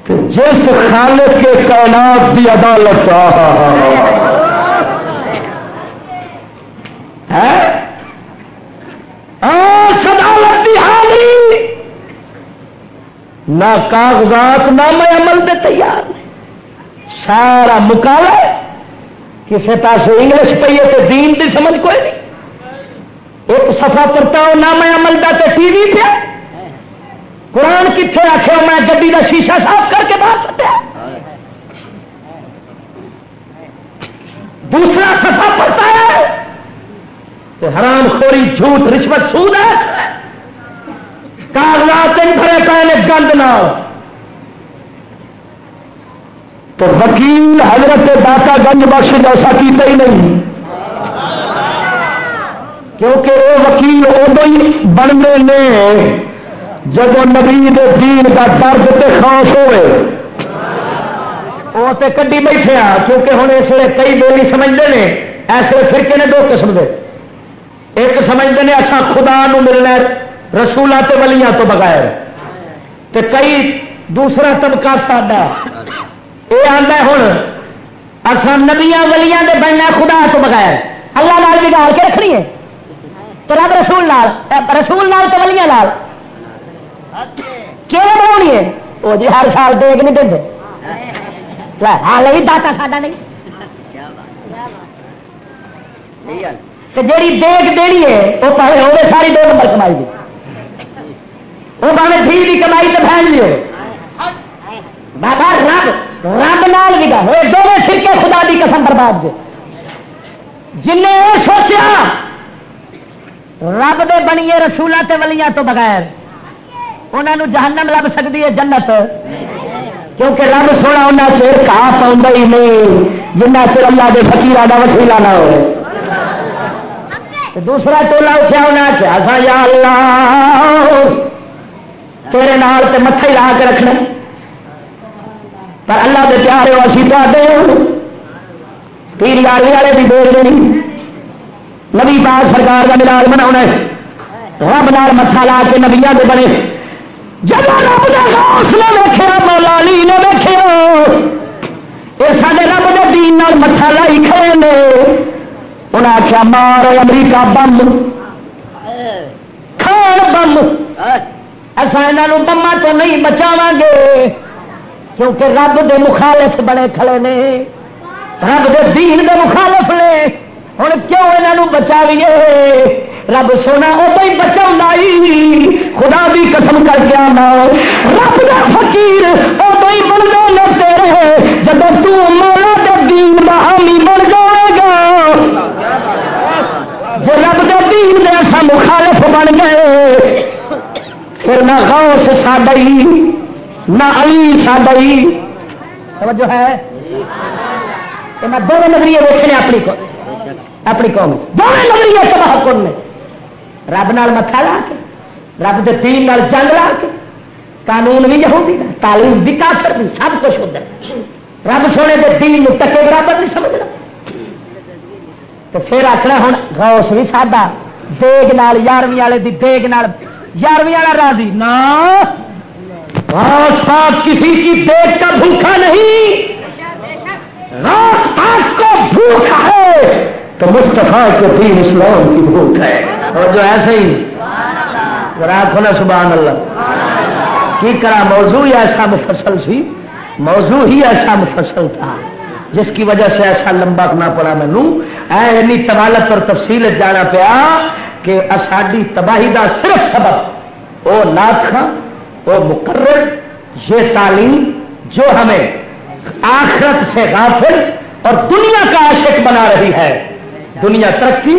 جس خالق کے کائنات کی عدالت ہے عدالت کی نہ کاغذات، نہ میں عمل دے تیار سارا مکالا کسی پاس انگلش پہ تو دین دی سمجھ کوئی نہیں۔ ایک سفا پرتا ہو نہ میں عمل دا تے ٹی وی پہ۔ قرآن کتنے آخر میں گڈی کا شیشہ صاف کر کے باہر سٹیا دوسرا سفا پڑتا ہے۔ تو حرام خوری جھوٹ رشوت سود ہے۔ کاغذات بھرے پے نے گند نہ تو وکیل حضرت داتا گنج بخش جیسا کیتا ہی نہیں۔ کیونکہ وہ وکیل ادو ہی بننے نے۔ جب نبی دین کا درد تے خاص ہوئے، وہ تو کڈی بیٹھے آ، کیونکہ ہوں اس لیے کئی بولی سمجھتے ہیں ایسے فرقے نے دو قسم دے۔ ایک سمجھتے ہیں اصا خدا نو ملنا رسولہ تے ولیاں تو بغیر۔ تے کئی دوسرا طبقہ ساڈا۔ یہ آتا ہوں اصا نبیا ولیاں دے بننا خدا تو بغیر۔ اللہ نال بگاڑ کے رکھنی ہے۔ تو رب رسول نال رسول نال تو ولیاں نال۔ کیوں بنانی ہے؟ وہ جی ہر سال دیکھ نہیں دے ہال بھی داتا ساڈا نہیں۔ جیڑی دیکھ دینی ہے وہ پہلے ہوگی ساری دو نمبر کمائی دی۔ وہ پہ تھی بھی کمائی تو بہن بھی بابا رب رب نال بھی گا دونوں سرکے خدا دی قسم برباد دے جن یہ سوچا رب دے بنیے رسولہ تے ولیاں تو بغیر انہوں جہنم لب سکتی ہے جنت کیونکہ رب سونا ان چیر کھا پاؤں ہی نہیں جنہ چر اللہ کے فکیر کا وسیلہ نہ ہو دوسرا ٹولا اٹھا انہیں کیا سا یا اللہ تیرے نال تے متھے لا کے رکھنا پر اللہ کے پیارے ہو، اسی تے پیر یاری والے بھی بول دینی نبی پاک سرکار کا ملال بنا رب نال متھا لا کے نبیا کے بنے۔ جب رب کا حوصلہ ویخیا مولا علی نے ویخیا یہ سارے رب کے دین نال متھا لائی کھڑے نے انہیں آخیا مار امریکہ بم۔ کھان بم۔ اصا یہ بما تو نہیں بچاو گے کیونکہ رب دے مخالف بڑے کھڑے نے۔ رب دے دین دے مخالف نے۔ ہوں کیوں یہ بچاویے؟ رب سونا ادو ہی بچا خدا بھی قسم کر کے آنا۔ رب کا فقیر ادو ہی بن گئے تیرے۔ جب تالا کے دین بحامی بن جائے گا۔ جب رب کے دین دے ایسا مخالف بن گئے پھر نہ غوث ساڈی نہ علی ساڈی جو ہے؟ تو میں دونوں نظریے دیکھنے اپنی کو اپنی قوم دونوں نظریے تباہ کن نے۔ رب نال متھا لا کے، رب دے دین نال جنگ لا کے۔ قانون بھی یہودی دا، تعلیم بھی کافر بھی سب کچھ ہوتا رب سونے دے دین ٹکے برابر نہیں سمجھنا۔ تو پھر آخنا ہوں غوث بھی ساڈا دیگ نال یارویں والے دی دیگ نال یارویں والا راضی. نا. غوث پاک کسی کی دیگ کا بھوکا نہیں. غوث پاک کو بھوک ہے. تو مستفا کے دین اسلام کی بھوک ہے. اور جو ایسے ہی. رات ہونا سبحان اللہ. کی کرا موضوع ہی ایسا مفصل سی؟ موضوع ہی ایسا مفصل تھا. جس کی وجہ سے ایسا لمبا نہ پڑا مینو اینی طوالت اور تفصیل جانا پیا. کہ ساری تباہی دا صرف سبب وہ نات وہ مقرر، یہ تعلیم جو ہمیں آخرت سے غافل اور دنیا کا عاشق بنا رہی ہے۔ دنیا ترقی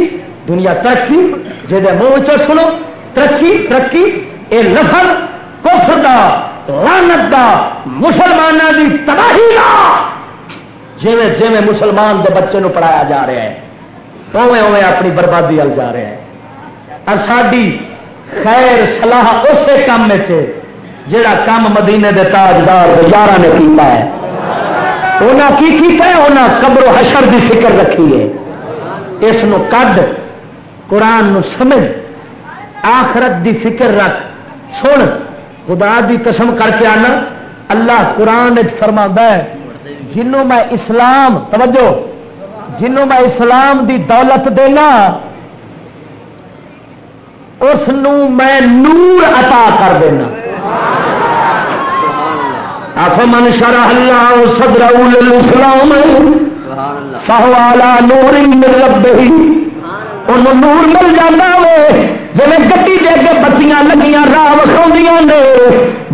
دنیا ترقی جہد منہ چ سنو، ترقی ترقی یہ لفظ، کفر دا لانت دا مسلمانوں کی تباہی دا۔ جویں جویں مسلمان دے بچے نو پڑھایا جا رہا ہے اوے اوے اپنی بربادی ال جا رہا ہے۔ اور ساری خیر صلاح اسی کام میں جڑا کام مدینے دے تاجدار یارہ نے کیتا ہے۔ انہاں کی کیتا ہے؟ انہاں قبر و حشر دی فکر رکھی ہے۔ اس نو کڈ، قرآن نو سمجھ، آخرت دی فکر رکھ۔ سن، خدا دی قسم کر کے آنا۔ اللہ قرآن فرما ہے، جنوں میں اسلام، توجہ، جنوں میں اسلام دی دولت دینا اس میں نور عطا کر دینا۔ من شرح اللہ صدر الاسلام فہوالا نور مل ربی ان نور مل جانا وے جی گی دے اگے بتیاں لگیاں راہ وکھاؤ نے۔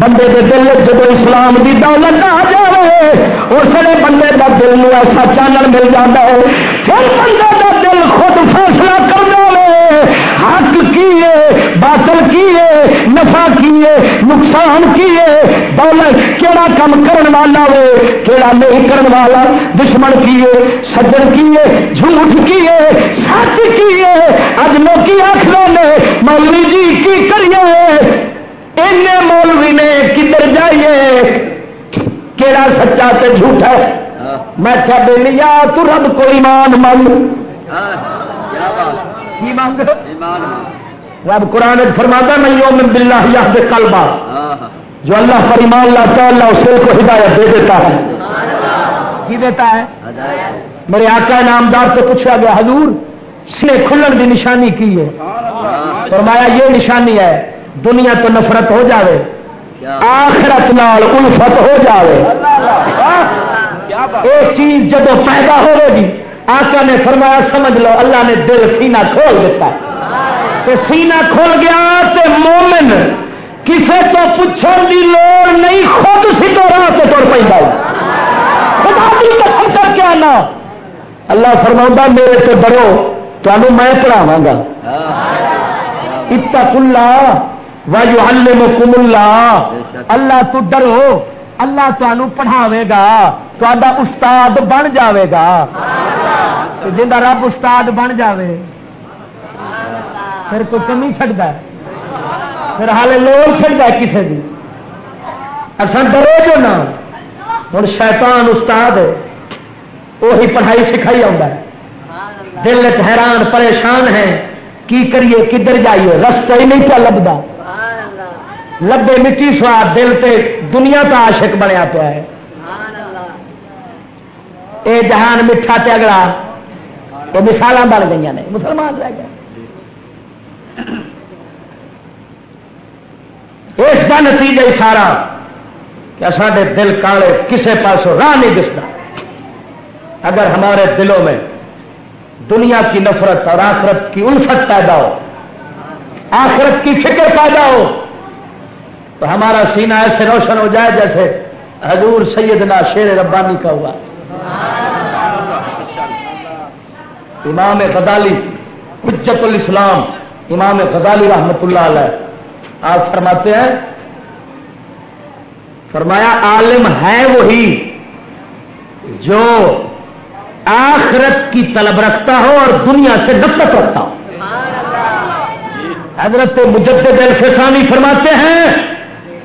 بندے دے دل جب اسلام دی دولت آ جائے اس لیے بندے دا دل نو ایسا چانن مل جاتا ہے۔ پھر بندے دا دل خود فیصلہ کر باطل کیے نفع کیے نقصان کیے دولت کہڑا کام کرن والا ہو کہڑا نہیں کرن والا دشمن کیے سجن کیے جھوٹ کیے سچ کیے۔ اج لوگ آخر نے مولوی جی کی کریے؟ این مولوی نے کدھر جائیے؟ کیڑا سچا تے جھوٹا ہے؟ میں کیا بے لیا تو رب کو ایمان منگ کی مانگ۔ رب قرآن فرماتا میں یوم باللہ یہد قلبا جو اللہ پر ایمان لاتا ہے اللہ اس کو ہدایت دے دیتا ہے۔ کی دیتا ہے؟ میرے آقا نامدار سے پوچھا گیا حضور سنے کھلن کی نشانی کی ہے؟ فرمایا یہ نشانی ہے دنیا تو نفرت ہو جاوے آخرت نال الفت ہو جاوے۔ ایک چیز جب پیدا ہوگی آقا نے فرمایا سمجھ لو اللہ نے دل سینہ کھول دیتا تو سینہ کھول گیا تو مومن کسے تو پوچھنے کی لوڑ نہیں خود سیدھو راہ تو تر پہ خدا کی قسم کر کے آنا۔ اللہ فرما میرے سے ڈرو تمہیں میں پڑھاوا گا اتق اللہ اللہ اللہ اللہ تو ڈرو اللہ تمہوں پڑھاوے گا تا استاد بن جاوے گا جا رب استاد بن جاوے۔ پھر کوئی کمی چڑھتا ہے۔ پھر ہالے لوگ چڑھتا ہے کسی بھی اصل ڈرو جو نا ہوں شیطان استاد وہی پڑھائی سکھائی آ دل حیران پریشان ہے۔ کی کریے؟ کدھر جائیے؟ رستہ ہی نہیں پیا لبدا۔ لبے مٹی سواد دل تے دنیا کا عاشق بنیا پیا ہے۔ اے جہان میٹھا تے اگلا۔ یہ مثال بن گئی نے۔ مسلمان رہ گئے۔ اس کا نتیجہ سارا کہ سارے دل کالے کسے پاسوں راہ نہیں دستا۔ اگر ہمارے دلوں میں دنیا کی نفرت اور آخرت کی الفت پیدا ہو آخرت کی فکر پیدا ہو تو ہمارا سینہ ایسے روشن ہو جائے جیسے حضور سیدنا شیر ربانی کا ہوا۔ امام غزالی حجت الاسلام امام غزالی رحمت اللہ علیہ۔ آپ فرماتے ہیں، فرمایا، عالم ہے وہی جو آخرت کی طلب رکھتا ہو اور دنیا سے نفرت رکھتا ہو۔ حضرت مجدد الفسانی فرماتے ہیں،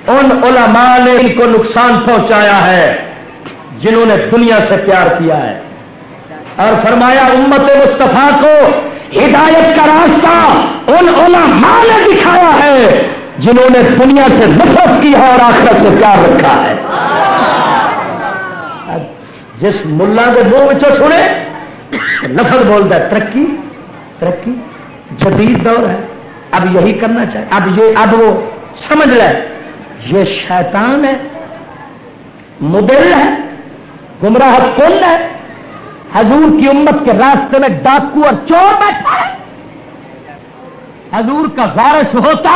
ان علماء نے ان کو نقصان پہنچایا ہے جنہوں نے دنیا سے پیار کیا ہے۔ اور فرمایا، امت مصطفیٰ کو ہدایت کا راستہ ان علماء نے دکھایا ہے، جنہوں نے دنیا سے نفرت کی ہے اور آخرت سے پیار رکھا ہے۔ جس ملا کے منہ سنے نفر بولتا ہے، ترقی ترقی، جدید دور ہے۔ اب یہی کرنا چاہیے اب یہ، اب وہ سمجھ لے، یہ شیطان ہے، مدل ہے، گمراہ کن ہے۔ حضور کی امت کے راستے میں ڈاکو اور چور بیٹھا ہے۔ حضور کا وارث ہوتا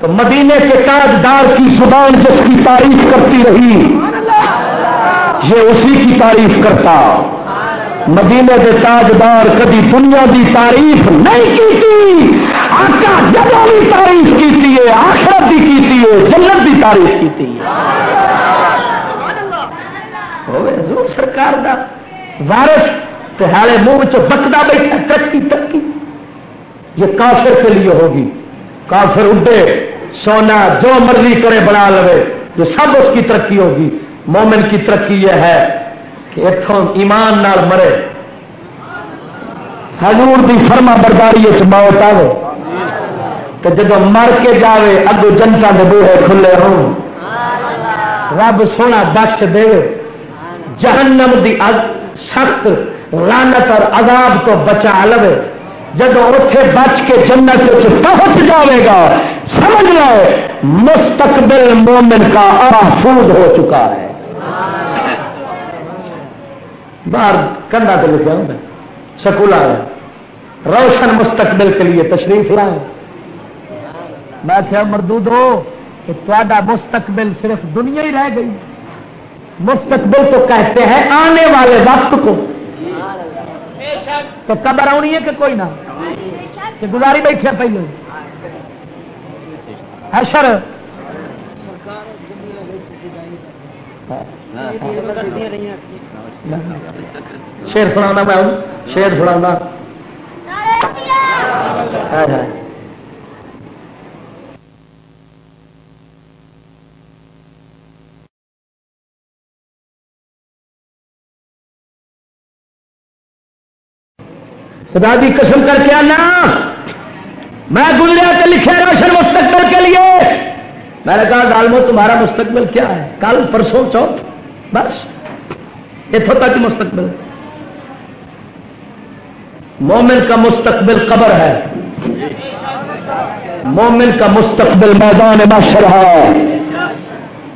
تو مدینے کے تاجدار کی زبان جس کی تعریف کرتی رہی، یہ اسی کی تعریف کرتا۔ مدینے کے تاجدار کبھی دنیا کی تعریف نہیں کی تھی آقا جب بھی تعریف کی ہے، آخرت بھی کی ہے، جنت بھی تعریف کی تھی سرکار کا وارس تہارے منہ بکتا بیٹھا ترقی ترقی۔ یہ کافر کے لیے ہوگی۔ کافر اڈے، سونا جو مرضی کرے بنا لو یہ سب اس کی ترقی ہوگی۔ مومن کی ترقی یہ ہے کہ اتوں ایمان نال مرے۔ حضور دی فرما برداری موت آئے تو جب مر کے جاوے، اگو جنتا کے بوہے کھلے ہوں۔ رب سونا بخش دے۔ جہنم دی سخت رانت اور عذاب تو بچا لو جب اتے بچ کے جنت پہنچ جاوے گا، سمجھ لو، مستقبل مومن کا محفوظ ہو چکا ہے۔ باہر کنڈا تو لکھا ہوں سکول آیا۔ روشن مستقبل کے لیے تشریف لائے۔ میں کیا مردود ہو کہ تا مستقبل صرف دنیا ہی رہ گئی۔ مستقبل تو کہتے ہیں آنے والے وقت کو۔ تو قبر آنی ہے کہ کوئی نہ؟ کہ گزاری بیٹھے پہلے۔ حشر۔ شیر سنا میں، شیر سنا خدا دی قسم کر کے آنا۔ میں گزریا کے لکھے روشن مستقبل کے لیے۔ میں نے کہا ڈالمو تمہارا مستقبل کیا ہے؟ کل، پرسوں، چوتھ، بس۔ اتوں تک مستقبل۔ مومن کا مستقبل قبر ہے۔ مومن کا مستقبل میدان معاشر ہے۔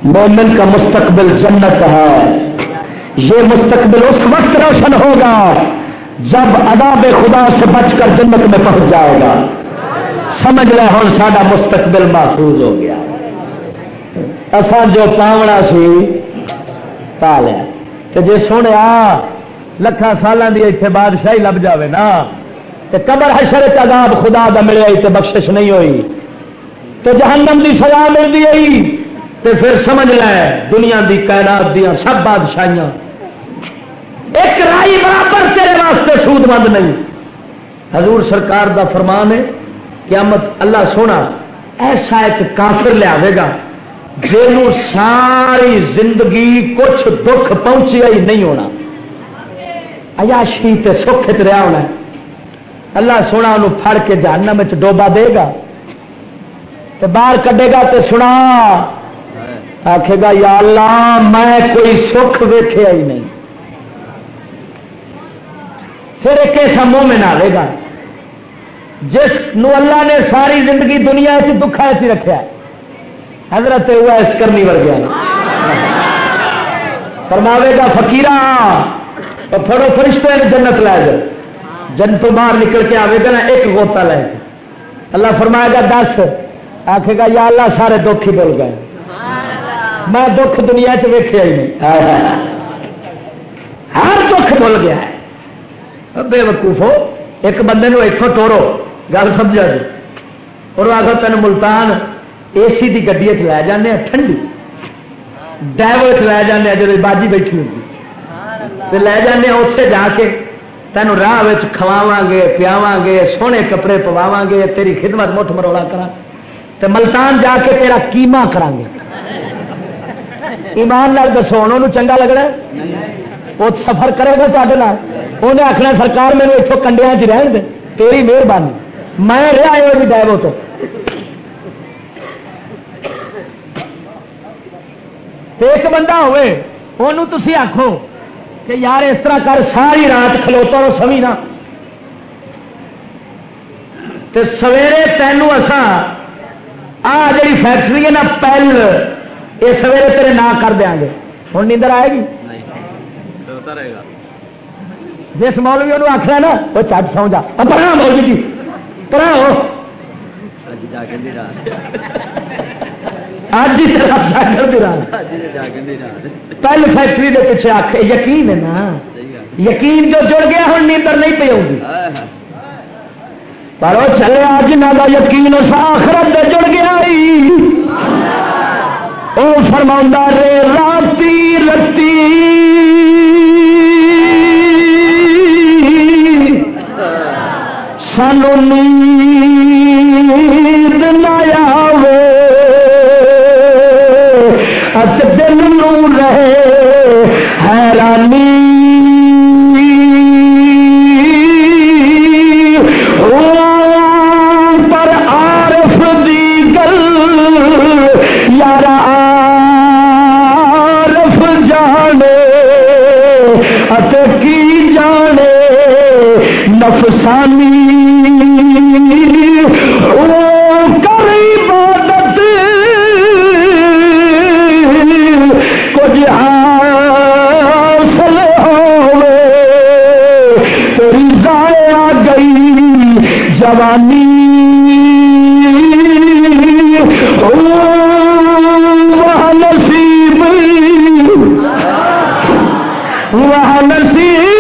مومن کا مستقبل جنت ہے۔ یہ مستقبل اس وقت روشن ہوگا جب عذاب خدا سے بچ کر جنت میں پہنچ جائے گا۔ سمجھ لے ہوں سارا مستقبل محفوظ ہو گیا۔ اصا جو پاونا سی، پا لیا۔ تو جی سنیا لکھان سالوں کی اتنے بادشاہی لب جائے نا۔ تو قبر حشر عذاب خدا کا ملے تو بخشش نہیں ہوئی۔ تو جہنم کی سزا ملتی ہوئی تو پھر سمجھ لے دنیا دی کائنات دیا سب بادشاہیاں۔ ایک رائی برابر تیرے واسطے سود مند نہیں۔ حضور سرکار دا فرمان ہے، قیامت اللہ سونا ایسا ایک کافر لیا گا جنوں ساری زندگی کچھ دکھ پہنچیا ہی نہیں ہونا۔ ایاشی تے سکھ چ رہا ہونا اللہ سونا انہوں پھڑ کے جہنم میں ڈوبا دے گا۔ تو باہر کڈے گا تو سنا آخے گا، یا اللہ، میں کوئی سکھ ویخیا ہی نہیں۔ پھر ایک ایسا مومن آئے گا جس نو اللہ نے ساری زندگی دنیا دکھا چ رکھا حضرت ہوا اس کرنی ورگیا فرماوے گا فکیرا پھڑو فرشتے نے جنت لے جاؤ۔ جن تو باہر نکل کے آئے گا نا ایک گوتا لے کے۔ اللہ فرمائے گا دس آخے گا یا اللہ سارے دکھ ہی بول گئے۔ میں دکھ دنیا چ ویخیا ہی نہیں۔ ہر دکھ بول گیا ہے۔ بے وقوف ہو ایک بندے نو اتوں توڑو گل سمجھا جی اور آخر تین ملتان اے سی کی گڈی لے جانے ٹھنڈی ڈائیور لے جانے جب باجی بیٹھی ہوگی لے جانے اتے جا کے تین راہ کھواوا گے پیاوا گے سونے کپڑے پواوا گے تیری خدمت مٹھ مروڑا کرا تو ملتان جا کے تیرا کیما کرا گے ایمان لال دسو انہوں چنگا لگنا وہ سفر کرے گا تے انہیں آخنا سرکار میرے اتوں کنڈیا چ رہن دے، تیری مہربانی. میں رہا ہے وہ تو۔ ایک بندہ ہوئے انہوں تھی آخو کہ یار اس طرح کر، ساری رات کھلوتا رو سوی نا تے سویرے تینوں اسا آ جی فیکٹری ہے نا، پہل، یہ سویرے تیرے نہ کر دیا گے۔ ہوں نیندر آئے گی؟ جس مولوی انہوں آخر نا وہ چٹ سو جا۔ پڑھا مولوی جی۔ پڑھا اج پہل فیکٹری کے پیچھے آخ یقین ہے نا۔ یقین جو جڑ گیا ہوں نیندر نہیں پی آؤں گی پر وہ چلے آج نہ یقین اس آخرت جڑ گیا وہ فرما رے راتی رتی۔ سانو نیند لایا وے ات دل نو رہے حیرانی جوانی وہ نصیب۔ وہ نصیب۔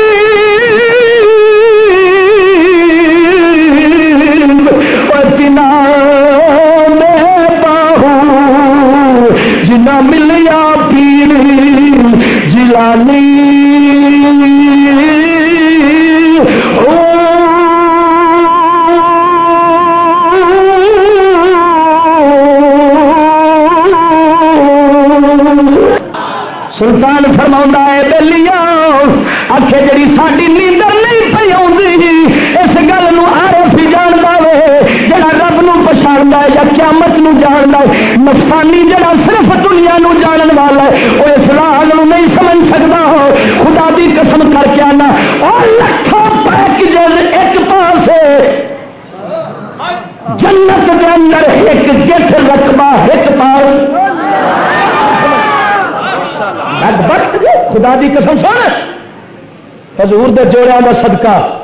جاننا نفسانی جڑا صرف دنیا نو جانن والا ہے، وہ اس راز نہیں سمجھ سکتا۔ ہو خدا دی قسم کر کے آنا۔ اور لکھوں پیکجز ایک پاس جنت کے اندر ایک جس رقبہ، ایک پاس۔ خدا دی قسم سن۔ حضور دے جوڑا کا صدقہ۔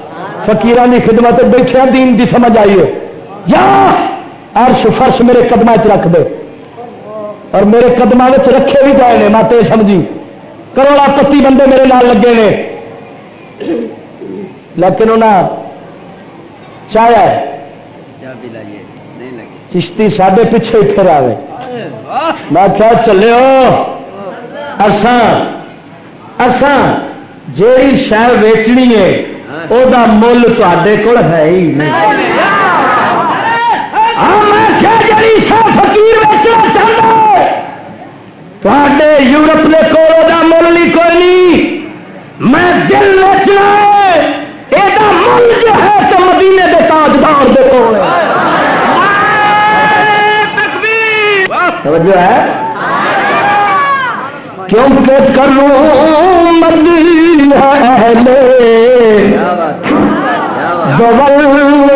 فقیران کی خدمت بیٹھے دین دی سمجھ آئیے۔ یا عرش فرش میرے قدم چ رکھ دے اور میرے قدم رکھے بھی گئے میں تو سمجھی۔ کروڑا پتی بندے میرے نال لگے نے۔ لیکن انہیں چاہیا چشتی سڈے پیچھے پھر آئے میں کیا چلے اسان اسان جی شہر ویچنی ہے وہ مل تے کول ہے ہی نہیں جی شاہ فقیر ویچنا چاہتا تے یورپ کے کول وہ مل نہیں کوئی نہیں میں دل ویچنا ہے یہ مل جو ہے تو مدینے کے تاجدار دے کول توجہ ہے، کیونکہ کروں مدی ہے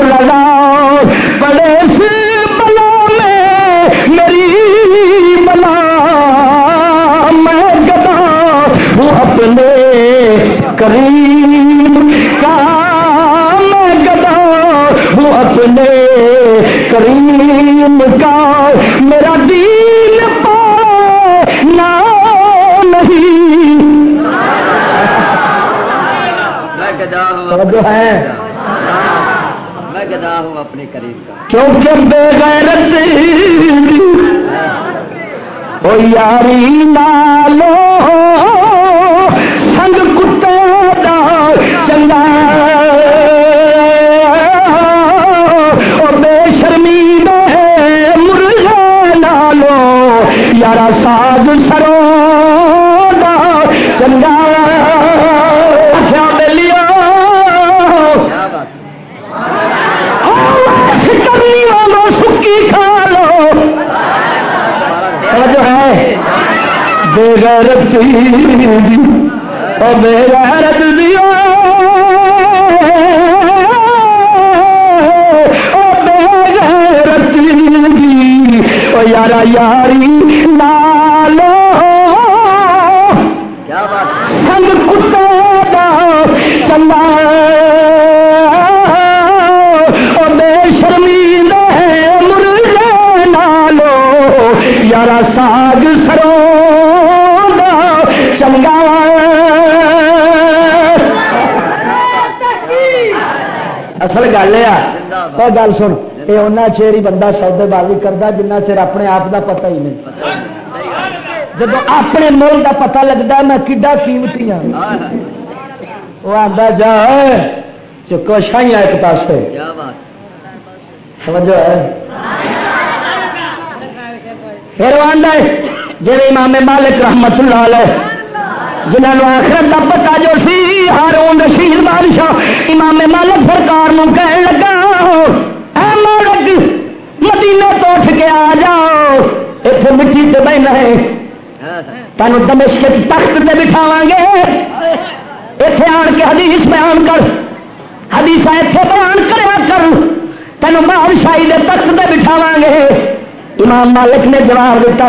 لگا پڑے سے بلا میں میری بلا میں گدا ہوں اپنے کریم توجہ ہے. میں گدا ہوں اپنے قریب کا۔ کیونکہ بے غیرت او یاری نالو اور بےغیرت دیا بےغیرت او یارا یاری نالو۔ کیا بات سنگ کتے دا چنگا۔ او چنگا اصل گل یہ اور گل سن یہ انہیں چیر ہی بندہ سودے بازی کرتا جنہ چر اپنے آپ دا پتہ ہی نہیں۔ جب اپنے مول دا پتہ لگتا میں کڈا قیمتی ہوں ہاں ہاں۔ وہ آتا جا چکو شاہیاں ایک پاس سمجھو ہے۔ پھر وہ آدھا جی امام مالک رحمت اللہ علیہ جنہوں آخرت کا پتا جو سی، ہارون رشید بادشاہ امام مالک سرکار کہن لگا، اے مالک مدینے تو اٹھ کے آ جاؤ اتنے مٹی سے بہنا ہے۔ تینوں دمشق تخت سے بٹھاوا گے۔ اتے آن کے حدیث بیان کر۔ حدیث اتنے بیان کریا کر۔ تینوں بادشاہی کے تخت سے بٹھاوا گے۔ امام مالک نے جواب دیتا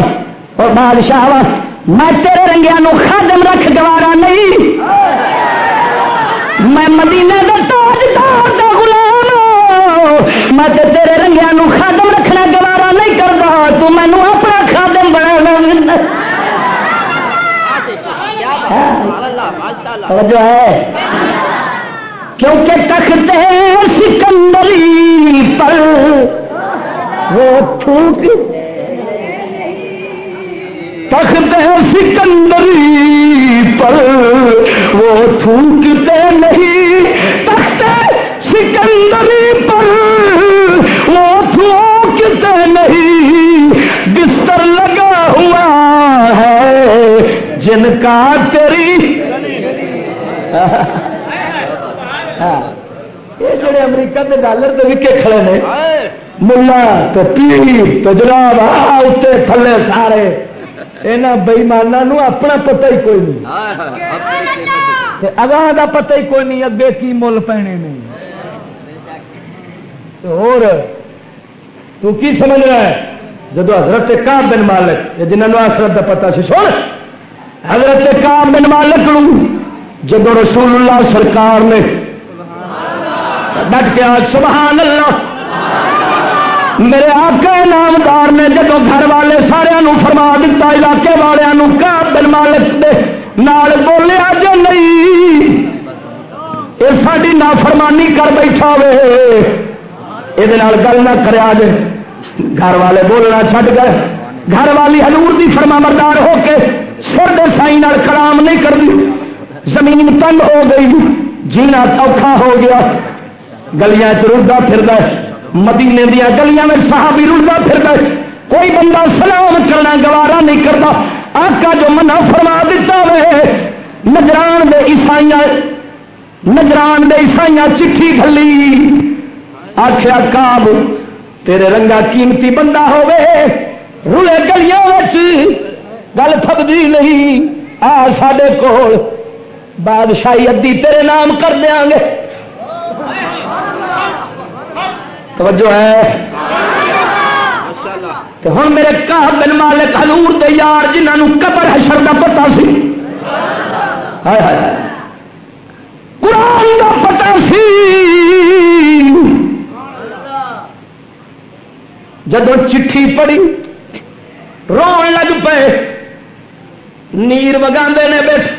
اور بادشاہ میں تیرے رنگیا نو خادم رکھ گوارا نہیں۔ میں مدینے کا تاجدار دا غلام میں تے تیرے رنگیا نو خادم رکھنا گوارا نہیں کرتا۔ تو مینو اپنا خادم بنا توجہ ہے۔ کیونکہ تخت سکندری پر وہ تھوک تخت سکندری پر۔ وہ تھوکتے نہیں تخت سکندری پر۔ وہ تھوکتے نہیں، بستر لگا ہوا ہے۔ جن کا تیری یہ جڑے امریکہ کے ڈالر کے وکے کھڑے نے، ملا تو پیر تو جناب آ اتنے تھلے سارے۔ یہاں بئیمانوں اپنا پتہ ہی کوئی نہیں اگاں دا پتہ ہی کوئی نہیں اگے کی مل پینے نہیں اور تو کی سمجھ رہا ہے جدو حضرت کام بن مالک جنہوں نے آخرت کا پتا سی سن حضرت کام بن مالک جدو رسول اللہ سرکار نے ڈٹ کے آج سبحان اللہ میرے آقا نامدار نے جدو گھر والے سارے فرما دیتا علاقے والوں کام بن مالک دے نال بولیا جو نہیں یہ ساری نافرمانی کر بیٹھا وے۔ یہ گل نہ کرے جے گھر والے بولنا چھڈ گئے۔ گھر والی حضور دی فرما بردار ہو کے سر دے سائی نال کلام نہیں کرتی زمین تنگ ہو گئی۔ جینا اوکھا ہو گیا۔ گلیاں چ رڑتا پھر مدینے دیا گلیاں میں صحابی رڑتا پھر کوئی بندہ سلام کرنا گوارا نہیں کرتا۔ آقا جو منع فرما دیتا وے، نجران دے عیسائی نجران دے عیسائی چٹھی گلی آخیا کاب تیرے رنگا قیمتی بندہ ہوے رولے گلیاں گل تھبدی نہیں۔ آ سڈے کول، بادشاہی ادی تیرے نام کر دیا گے۔ توجہ ہے؟ تو ہوں میرے کہا بن مالک ہلور دے یار جنہوں قبر حشر کا پتا سی۔ قرآن کا پتا سی۔ جدو چٹھی پڑی رو لگ پے نیر وگا نے بیٹھ۔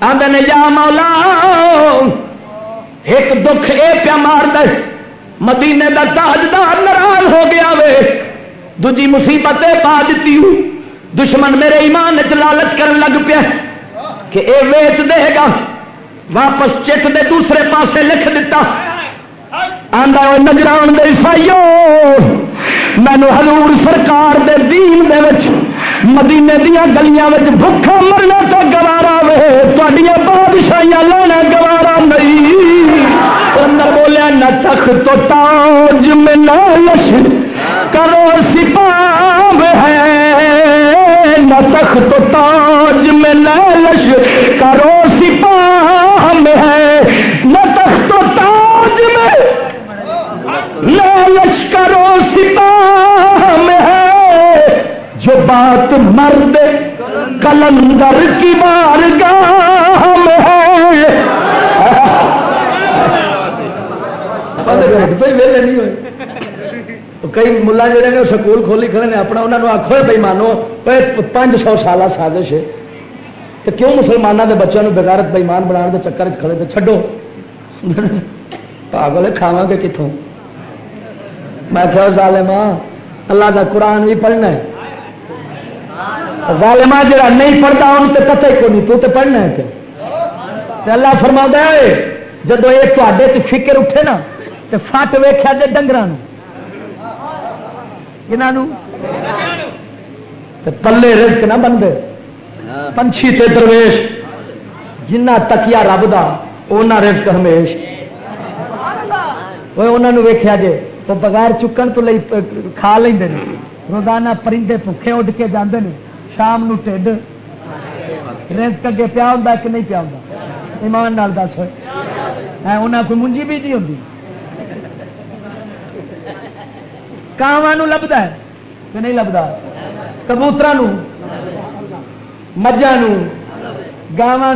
آدھے نے یا مولا ایک دکھ اے پیا مار دے۔ مدینے دا تاجدار ناراض ہو گیا وے۔ دوجی مصیبت پا دیتی ہوں۔ دشمن میرے ایمان چ لالچ کرن لگ پیا کہ اے ویچ دے گا۔ واپس چٹ دے دوسرے پاسے لکھ دیتا آندا نجران دے عیسائیو، مینو حضور سرکار دے دین دے وچ، مدینے دیا گلیاں وچ بھوکا مرنا تو گوارا وے۔ تھوڑیاں بادشاہیاں لینا گوارا نہیں۔ اندر بولیا، نہ تخ تو تاج میں لالش کرو سپاہ ہے۔ نہ تخ تو تاج میں لالش کرو سپاہ میں ہے۔ نہ تخ تو تاج میں لالش کرو سپاہ میں ہے۔ جو بات مرد کلندر کی بارگاہ میں ہے۔ ویلے نہیں ہوئے کئی ملا جڑے نے سکول کھولی کھڑے نے اپنا انہوں نے آخو بھائی مانو پانچ سو سالہ سازش ہے تو کیوں مسلمانوں کے بچوں بغیرت بےمان بنا کے چکر کھڑے تو چڈو پاگل کھاوا گے کتوں میں کیا ظالما اللہ کا قرآن بھی پڑھنا ہے ظالما جڑا نہیں پڑھتا ان تو پتہ ہی کو نہیں تو تے پڑھنا ہے کہ اللہ فرما ہے جب یہ تے فکر اٹھے نا تو فٹ ویخیا جی ڈنگر پلے رزق نہ بنتے پنچھی تے درویش۔ جنہ تکیا رب دا اونا رزق ہمیش۔ وہ انہوں ویخیا جے تو بغیر چکن تو لئی کھا لیں روزانہ پرندے بھوکھے اڈ کے جاندے نے شام نو ٹھڈ۔ رزق اگے پیا ہوں کہ نہیں پیا ہوں ایمان نال دس۔ ہوئے انہیں کوئی منجی بیجی ہوتی کاواں لبدا ہے کہ نہیں لبدا؟ کبوتر مجھا گاواں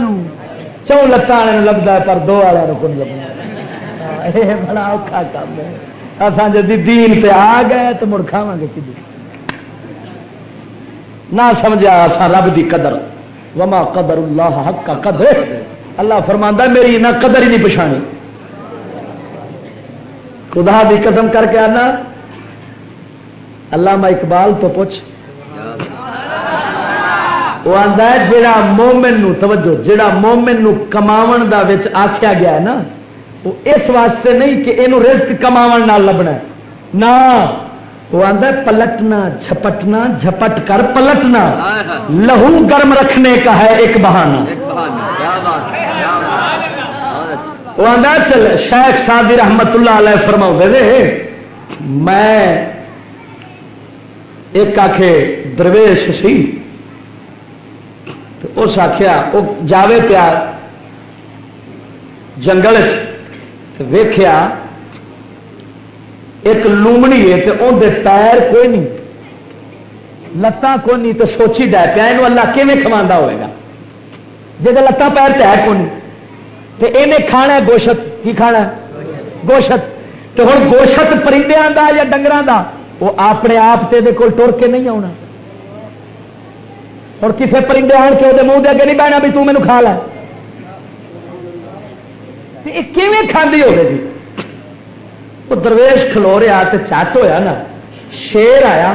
چو لتان لبدا پر دو والا کو نہیں لبنا یہ بڑا اوکھا کام ہے۔ اصل جی دین پہ آ گئے تو مڑ کھاوا گے کدی نہ سمجھا اصا رب دی قدر۔ وما قدر اللہ حق کا قدر۔ اللہ فرماندہ میری نہ قدر ہی نہیں پچھانی خدا دی قسم کر کے آنا علامہ اقبال تو پوچھ۔ وہ آتا ہے، جڑا مومن نو توجہ، جڑا مومن نو کماون دا وچ آخیا گیا ہے نا، وہ اس واسطے نہیں کہ یہ رزق کماون نال لبنا ہے۔ نہ وہ آتا ہے، پلٹنا، جھپٹنا، جھپٹ کر پلٹنا۔ لہو گرم رکھنے کا ہے ایک بہانہ۔ وہ آتا چل، شیخ سادی رحمت اللہ علیہ فرماؤ دے میں ایک آخے درویش سی اس آخیا وہ جاوے پیا جنگل ویخیا ایک لومڑی ہے، تو اندر پیر کوئی نہیں، لتاں کوئی نہیں، تو سوچی ڈے پیا یہ اللہ کیون کما ہوئے گا؟ جی لتاں پیر تو ہے کون تو یہ کھانا گوشت؟ کی کھانا گوشت، تو ہوں گوشت پرندے کا یا ڈنگر کا وہ اپنے آپ تے کول ٹر کے نہیں آنا اور کسے پرندے آن کے وہ منہ دے اگے نہیں بہنا بھی تم مینو کھا لا کیون کھاندی ہوگی جی؟ وہ درویش کھلو رہا تو چٹ ہویا نا۔ شیر آیا۔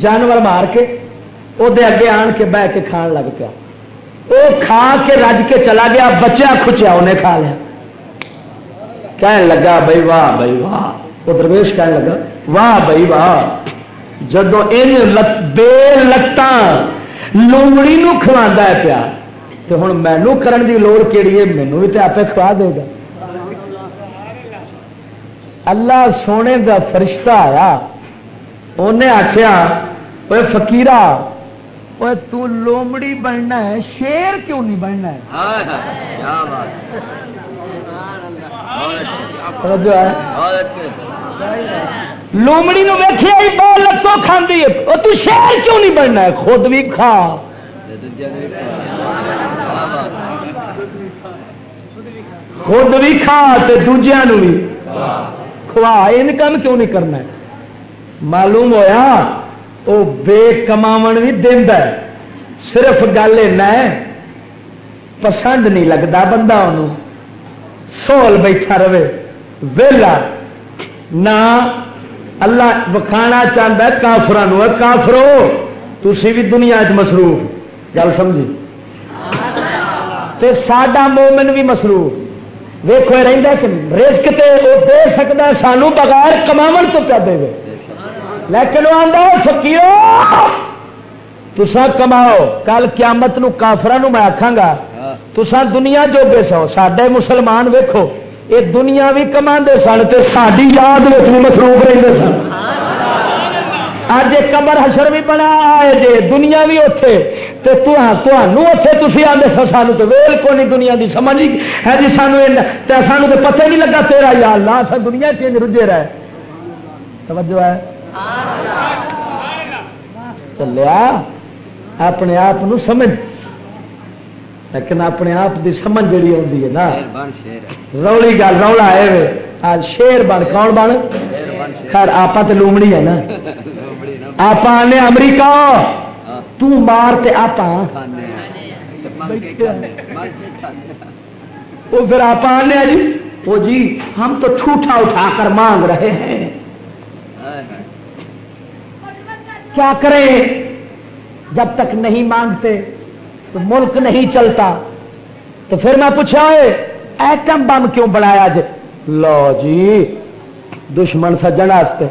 جانور مار کے وہ اگے آن کے بہ کے کھان لگ پیا۔ وہ کھا کے رج کے چلا گیا، بچیا کھچیا انہیں کھا لیا۔ کہنے لگا بھائی واہ بھائی واہ۔ وہ درویش کہنے لگا واہ بھائی واہ۔ جدو ان بے لتان لومڑی کھوا پیا تو ہوں مینو کرن دی لوڑ کہڑی ہے مینو بھی تو آپ کھوا دے گا۔ اللہ سونے دا فرشتہ آیا انہیں آخیا وہ فکیرا وہ تو لومڑی بننا ہے شیر کیوں نہیں بننا ہے؟ لومڑی نو ویکھیا ہی بہت لتوں کھاندی ہے۔ وہ تو شیر کیوں نہیں بننا ہے؟ خود بھی کھا۔ خود بھی کھا تے دوجیاں نو بھی کھوا۔ ان کام کیوں نہیں کرنا ہے؟ معلوم ہویا وہ بے کماون بھی دینا ہے۔ صرف گل اینا ہے، پسند نہیں لگتا بندہ انہوں سول بیٹھا رہے، ویلا نہ اللہ وکھانا چاہتا ہے کافران کافرو تھی بھی دنیا چ مصروف گل سمجھی تے ساڈا مومن بھی مصروف ویخو رہتا کہ رزق تے وہ دے سکتا سانو بغیر کماون تو پیا دے لیکن وہ آتا فکیو تسا کماؤ کل قیامت نو کافران میں آخا گا تسا دنیا جوگے سو سڈے مسلمان ویکھو یہ دنیا بھی کما سن تو ساری یاد میں بھی مصروف رہتے سن۔ اج ایک قبر حشر بھی بنا ہے، جے دنیا بھی اتے تو اتے تھی آتے سو سانو تو ویل کو نہیں دنیا کی سمجھ ہے جی سانو سانو تو پتہ نہیں لگا تیرا یا اللہ سا دنیا چینج رجے رہے۔ توجہ ہے۔ چلیا، اپنے آپ سمجھ۔ لیکن اپنے آپ کی سمجھ جڑی آتی ہے نا۔ رولی گل رولا ہے آج شیر بن کون بن؟ خیر آپ تو لومڑی ہے نا۔ آپ آنے امریکہ۔ ہاں، تو مار تے آپ۔ وہ پھر آپ آنے جی۔ وہ جی ہم تو ٹھوٹا اٹھا کر مانگ رہے ہیں۔ کیا کریں؟ جب تک نہیں مانگتے تو ملک نہیں چلتا۔ تو پھر میں پوچھا ایٹم بم کیوں بنایا جی لو جی دشمن سجن واسطے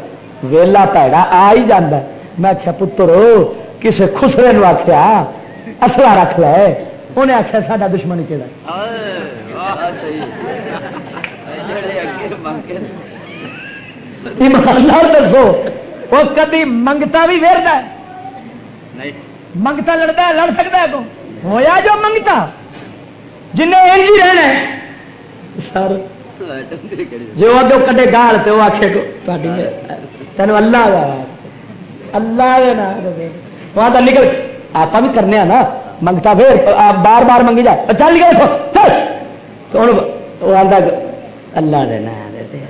ویلا پیڑا آ ہی جانا میں آخیا پتر کسے خسرے نو آخیا اصلا رکھ لے۔ انہیں آخیا ساڈا دشمن ایماندار دسو وہ کدی منگتا بھی نہیں۔ منگتا لڑتا ہے لڑ سکتا ہے کو ہویا جو منگتا؟ جنہیں انج ہی رہنا ہے۔ سر کڑی۔ جو اگو کٹے گال تو وہ آخے تین اللہ دا اللہ وہاں تو نکل۔ آپ بھی کرنے نا۔ منگتا پھر آپ بار بار منگی جائے چل اتھوں، چل۔ تو ہوں وہ آتا اللہ دے نا دے دے۔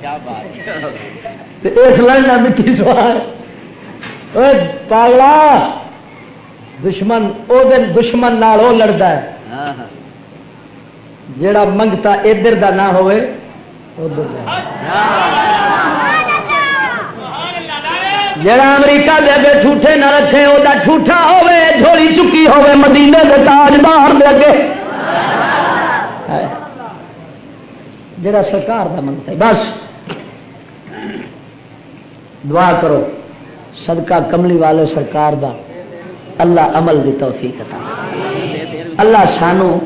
کیا بات ہے۔ تے اس لڑنا مٹی سوال اوے پاگلا دشمن او دن دشمن نال او لڑدا ہے۔ ہاں ہاں۔ جیڑا منگتا ادھر دا نہ ہوئے دا۔ جڑا امریکہ دے اگے ٹھوٹے نہ رکھے وہ ٹھوٹا ہوے جھولی چکی ہوے مدینے دے تاجدار دے اگے۔ جڑا سرکار دا منگتا ہے بس۔ دعا کرو۔ صدقہ کملی والے سرکار دا اللہ عمل دی توفیق عطا اللہ سانو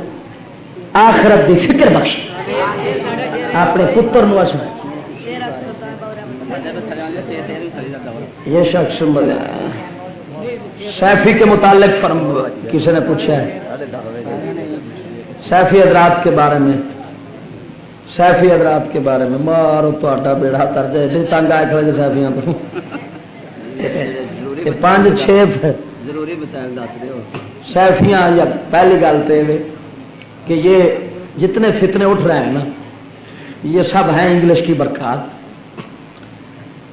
آخرت دی فکر بخش اپنے پتر نو یہ شخص سیفی کے متعلق فرم کسی نے پوچھا ہے۔ سیفی حضرات کے بارے میں۔ سیفی حضرات کے بارے میں۔ مارو تا بیڑا کر جائے۔ تنگ آئے کھڑے سیفیاں کو یہ پانچ چھ ضروری مسائل دس دیو سیفیاں یا پہلی گل تو یہ کہ یہ جتنے فتنے اٹھ رہے ہیں نا یہ سب ہیں انگلش کی برکات۔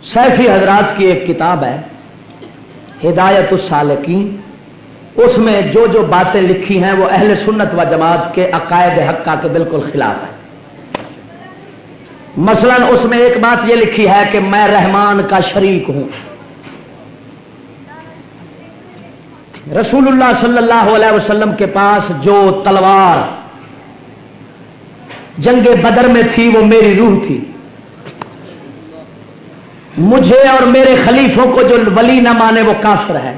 سیفی حضرات کی ایک کتاب ہے ہدایت السالکین۔ اس میں جو جو باتیں لکھی ہیں وہ اہل سنت و جماعت کے عقائد حقہ کے بالکل خلاف ہے مثلا اس میں ایک بات یہ لکھی ہے کہ میں رحمان کا شریک ہوں۔ رسول اللہ صلی اللہ علیہ وسلم کے پاس جو تلوار جنگ بدر میں تھی، وہ میری روح تھی۔ مجھے اور میرے خلیفوں کو جو ولی نہ مانے، وہ کافر ہے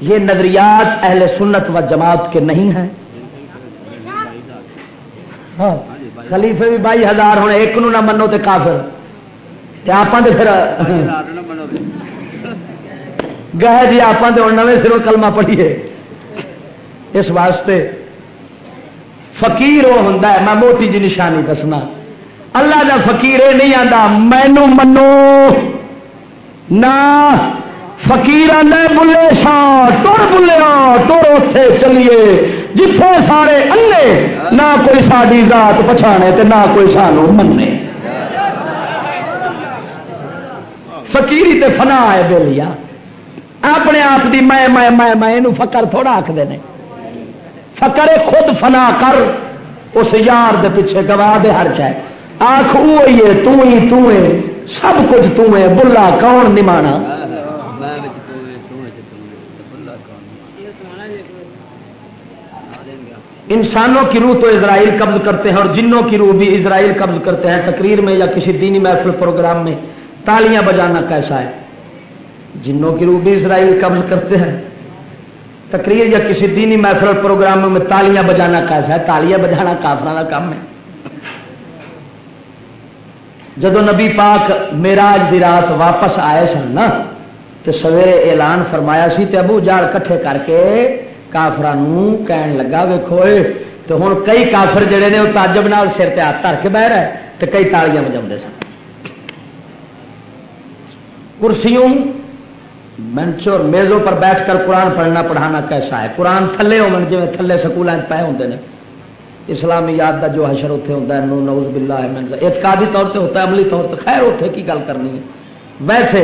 یہ نظریات اہل سنت و جماعت کے نہیں ہیں۔ ہاں، خلیفے بھی بائی ہزار ہونے، ایک نو نہ منو تو کافر۔ آپ پھر گئے جی آپ نویں سروں کلمہ پڑھیے۔ اس واسطے فقیر وہ ہوں میں موٹی جی نشانی دسنا۔ اللہ کا فقیر یہ نہیں آتا مینو منو۔ نہ فکیر بلے سا ٹر بلیا ٹر اتے چلیے۔ جتنے سارے انے نہ کوئی ساری ذات پچھانے تے نہ کوئی سانو منے فقیری تے فنا ہے بولیا اپنے آپ کی میں میں میں میں فکر تھوڑا آخر نے۔ فکر خود فنا کر، اس یار دے پیچھے گواہ دے ہر شاید آخ وہی ہے، تو ہی تو ہے سب کچھ تو ہے بلا کون نمانا انسانوں کی روح تو اسرائیل قبض کرتے ہیں اور جنوں کی روح بھی اسرائیل قبض کرتے ہیں۔ تقریر میں یا کسی دینی محفل پروگرام میں تالیاں بجانا کیسا ہے؟ جنوں کی روح بھی اسرائیل قبض کرتے ہیں۔ تقریر یا کسی دینی محفل پروگرام میں تالیاں بجانا کیسا ہے۔ تالیاں بجانا کافر کا کام ہے۔ جدو نبی پاک میراج دی رات واپس آئے سن نا تو سویرے اعلان فرمایا سی تے ابو جال کٹھے کر کے کافران کہن لگا ویکو تو ہوں کئی کافر جڑے نے وہ تاجب نال سر تے ہاتھ دھر کے بہ رہے تو کئی تالیاں بجا سن۔ کرسیوں منچ اور میزوں پر بیٹھ کر قرآن پڑھنا، پڑھانا کیسا ہے؟ قرآن تھلے ہو جی تھلے سکول پے ہوتے ہیں اسلامی یاد کا جو حشر اتنے ہوتا ہے، نو نوز بلا ہے اعتقادی طور پہ ہوتا ہے، عملی طور پہ خیر اتنے کی گل کرنی ہے۔ ویسے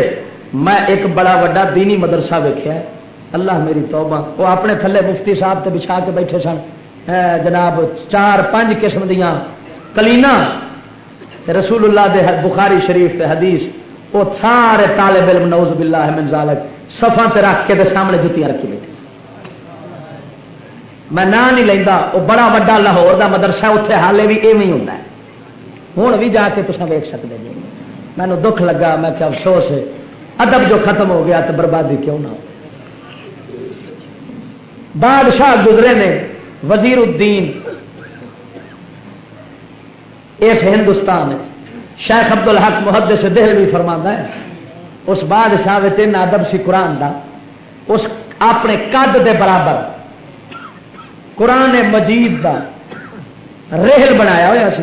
میں ایک بڑا وا دینی مدرسہ ویکیا اللہ میری توبہ۔ وہ اپنے تھلے مفتی صاحب تے بچھا کے بیٹھے سن۔ جناب، چار پانچ قسم دیا کلینا۔ رسول اللہ دے بخاری شریف تے حدیث۔ وہ سارے طالب علم نوز باللہ من ذالک سفا تے رکھ کے دے سامنے جتیاں رکھی بیٹھی میں نہ نہیں لینا وہ بڑا وا لاہور دا مدرسہ اتنے حالے بھی ایویں ہوں ہوں بھی جا کے تصا ویک سکتے جی۔ مینو دکھ لگا، میں کیا افسوس ہے۔ ادب جو ختم ہو گیا تو بربادی کیوں نہ ہو۔ بادشاہ گزرے نے، وزیر الدین، اس ہندوستان شیخ ابد الحق محدے سے دہل بھی فرما ہے، اس بادشاہ ادب سی قرآن دا، اس اپنے قد دے برابر قرآن مجید دا ریل بنایا ہوا سی۔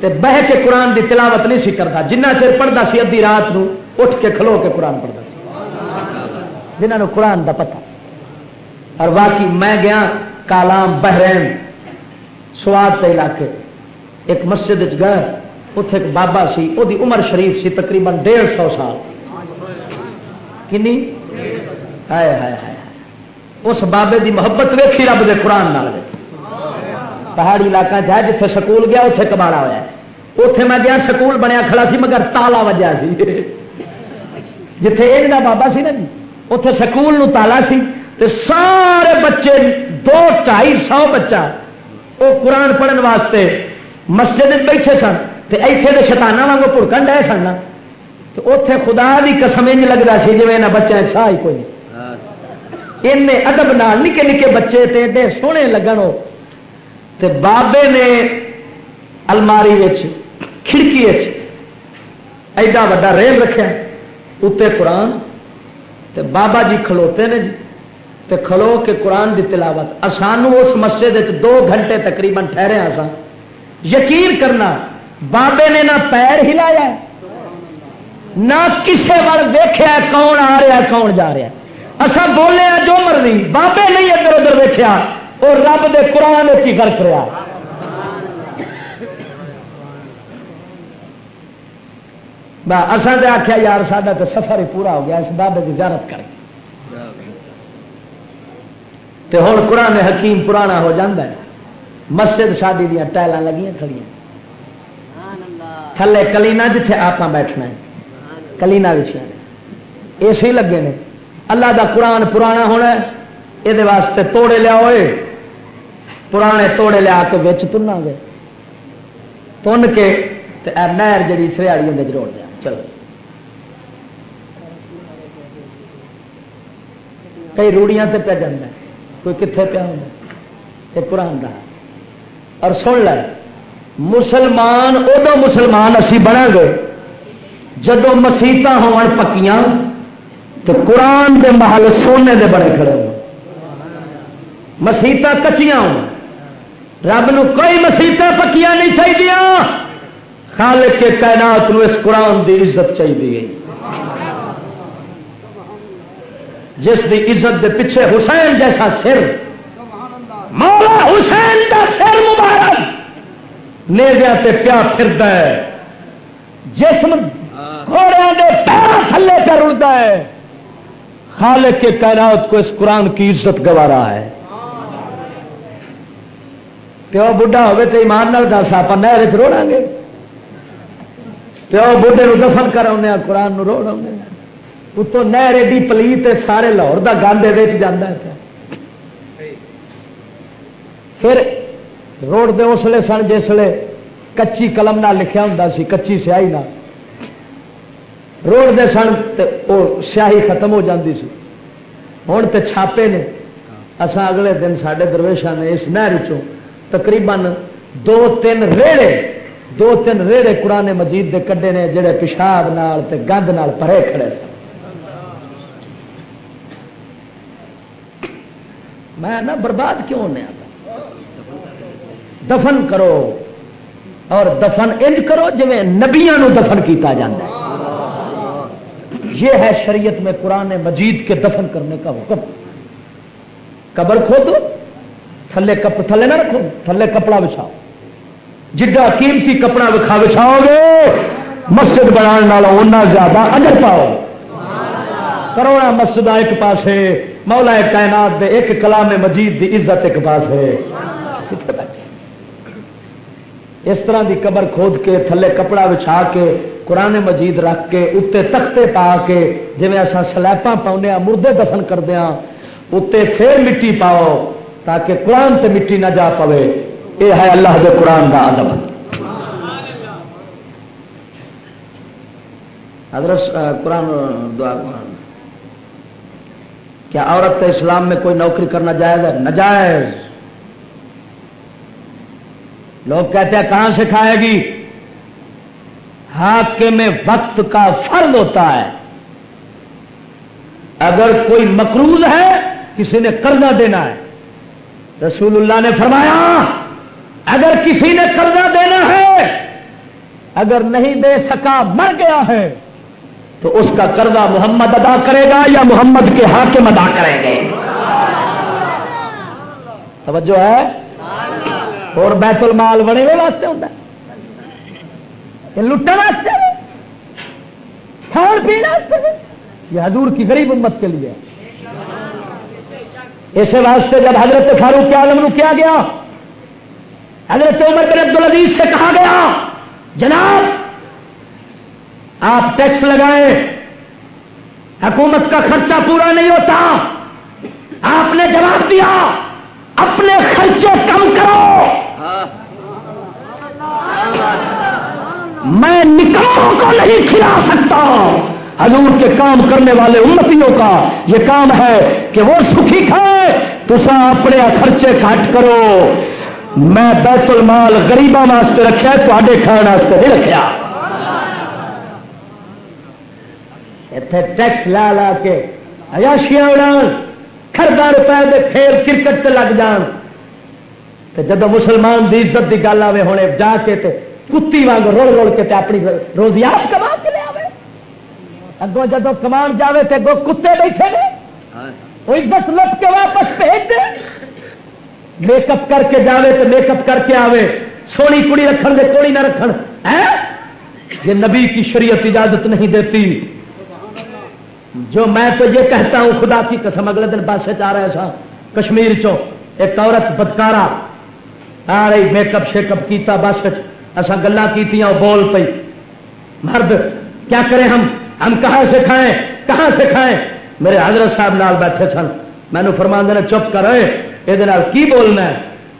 تے بہ کے قرآن دی تلاوت نہیں سی کرتا جنہ چر پڑھتا سی ادی رات نو، اٹھ کے کھلو کے قرآن پڑھتا جنہوں قرآن دا پتہ۔ اور باقی میں گیا کالام بحرین، سواد کے علاقے، ایک مسجد گیا۔ اتے ایک بابا سی وہ عمر شریف سی، تقریباً ڈیڑھ سو سال۔ کنی؟ ہائے ہائے ہائے اس بابے دی محبت ویکھی رب دے قرآن نال پہاڑی علاقہ جائے جتھے سکول گیا اتنے کباڑا ہوا اتے میں گیا، سکول بنیا کھڑا سی، مگر تالا وجہ سی۔ جتھے یہ بابا سی نا جی اتے سکول نو تالا سی۔ تے سارے بچے، دو ڈھائی سو بچہ وہ قرآن پڑھن واسطے مسجد بیٹھے سن۔ تے ایتھے دے شتانہ وانگو پڑکن ڈے سن تو اتے خدا بھی قسم انج لگتا سی جی بچے ساہ ہی کوئی نہیں۔ ادب نال نکے نکے بچے تے سونے لگن تے بابے نے الماری کھڑکی ایڈا وا ریل رکھا اتنے قرآن۔ تے بابا جی کھلوتے نے جی۔ تے کھلو کے قرآن دی تلاوت۔ سانو اس مسجد دو گھنٹے تقریباً ٹھہرے ہاں آسان یقین کرنا بابے نے نہ پیر ہلایا نہ کسے وال ویخیا کون آ رہا کون جا رہا اصا بولے جو مرضی، بابے نہیں ادھر ادھر ویخیا اور رب دے قرآن ہی گرک رہا اصل تو آخیا یار ساڈا تو سفر ہی پورا ہو گیا، اس بابے کی زیارت کر ہوں قرآن حکیم پرانا ہو جاتا ہے۔ مسجد ساری دیا ٹائل لگی کھڑی تھلے کلینا جتھے آپ بیٹھنا ہے کلینا بچیا اے سی لگے نے اللہ دا قرآن پرانا ہونا یہ واسطے توڑے لیا ہوئے پرانے توڑے لیا کے بچ تنا گے تن کے نہر جی سریاڑی اندر جروڑ دیا چلو کئی روڑیاں تے پہ جانا کوئی کتنے پیا ہونا یہ قرآن کا اور سن لے مسلمان ادو مسلمان اسی بنا گے۔ جدو مسیت ہو پکیاں تو قرآن دے محل سونے دے بڑے کھڑے ہو مسیت کچیاں ہو رب نو کوئی مسیت پکیاں نہیں چاہیے خالق کے کائنات نو اس قرآن دی عزت چاہیے جس دی عزت دے پیچھے حسین جیسا سر۔ مولا حسین دا سر مبارک۔ نیزیا تے پیا پھرتا ہے۔ جسم گھوڑے دے پیر تھلے کر اڑتا ہے۔ خالق کے کائنات کو اس قرآن کی عزت گوا رہا ہے۔ پیو بڑھا ہوے تو ایمان نال دس آپ نہر چ روڑا گے۔ پیو بڑھے دفن کرا قرآن نو روڑ آنے اتوں نہر ایڈی پلیت سارے لاہور کا گند یہ جانا ہے۔ پھر روڈ دے اسلے سن جسے کچی قلم نہ لکھا ہوں سی، کچی سیاہی نہ روڈ دے سن وہ سیاہی ختم ہو جاتی سی۔ ہوں تو چھاپے نے۔ اسا اگلے دن سڈے درویشا نے اس نہر تقریباً دو تین ریڑے، دو تین ریڑے قرآن مجید دے کڈے نے جڑے پیشاب نال تے گند نال پرے کھڑے سن۔ میں نہ برباد کیوں ہونے دفن کرو اور دفن انج کرو جی نبیا دفن کیتا جاتا ہے۔ یہ ہے شریعت میں قرآن مجید کے دفن کرنے کا حکم۔ قبر کھو دو تھلے کپ تھلے نہ رکھو، تھلے کپڑا بچھاؤ۔ جڈا قیمتی کپڑا بکھا بچھاؤ گے، مسجد بنا زیادہ اجر پاؤ۔ کروڑا مسجد ایک پاس ہے مولا کائنات دے ایک کلام مجید دی عزت ایک پاس ہے اس طرح دی قبر کھود کے تھلے کپڑا بچھا کے قرآن مجید رکھ کے اتنے تختے پا کے جی اصا سلیپا پاؤنے مردے دفن کردیا ہاں، اتنے پھر مٹی پاؤ تاکہ قرآن تے مٹی نہ جا پوے۔ یہ ہے اللہ دے قرآن کا ادب۔ حضرت قرآن دعا قرآن کیا عورت کا اسلام میں کوئی نوکری کرنا جائز ہے؟ نجائز۔ لوگ کہتے ہیں، کہاں سے کھائے گی؟ ہاک میں وقت کا فرد ہوتا ہے۔ اگر کوئی مقروض ہے، کسی نے قرضہ دینا ہے۔ رسول اللہ نے فرمایا، اگر کسی نے قرضہ دینا ہے، اگر نہیں دے سکا، مر گیا ہے۔ تو اس کا قرضہ محمد ادا کرے گا یا محمد کے حاکم ادا کریں گے؟ توجہ ہے؟ اور بیت المال بڑے ہوئے واسطے ہوتا ہے۔ لٹن واسطے کھان پینے یہ حضور کی غریب امت کے لیے اسی واسطے جب حضرت فاروق کے عالم کیا گیا، حضرت عمر بن عبد العزیز سے کہا گیا، جناب، آپ ٹیکس لگائیں، حکومت کا خرچہ پورا نہیں ہوتا۔ آپ نے جواب دیا۔ اپنے خرچے کم کرو۔ میں نکالوں کو نہیں کھلا سکتا۔ حضور کے کام کرنے والے امتیوں کا یہ کام ہے کہ وہ سکھی کھائے تو اپنے خرچے کٹ کرو۔ میں بیت المال گریباں واسطے رکھا تے کھان واسطے نہیں رکھا اتے ٹیکس لا لا کے ایاشیاں اڑا خردا روپئے دے کھیل کرکٹ تے لگ جان۔ تے جب مسلمان دی عزت دی گل آئے ہونے جا کے تے کتی واگ رول رول کے تے اپنی روزی آپ کما کے لے آئے اگوں جب کمان جاوے تے اگوں کتے بیٹھے نے۔ وہ عزت لٹ کے واپس بھیج دے۔ میک اپ کر کے جاوے تو میک اپ کر کے آوے۔ سونی کڑی رکھن دے کوڑی نہ رکھن۔ یہ نبی کی شریعت اجازت نہیں دیتی۔ جو میں تو یہ کہتا ہوں، خدا کی قسم، اگلے دن بس سے آ رہے سا کشمیر چو، ایک عورت بدکارا آ رہی میک اپ شیک اپ کیتا بس اصا گلا کی بول پئی۔ مرد، کیا کریں ہم؟ ہم کہاں سے کھائیں؟ کہاں سے کھائیں؟ میرے حضرت صاحب نال بیٹھے سن۔ مینو فرمان دینا چپ کر یہ کی بولنا ہے؟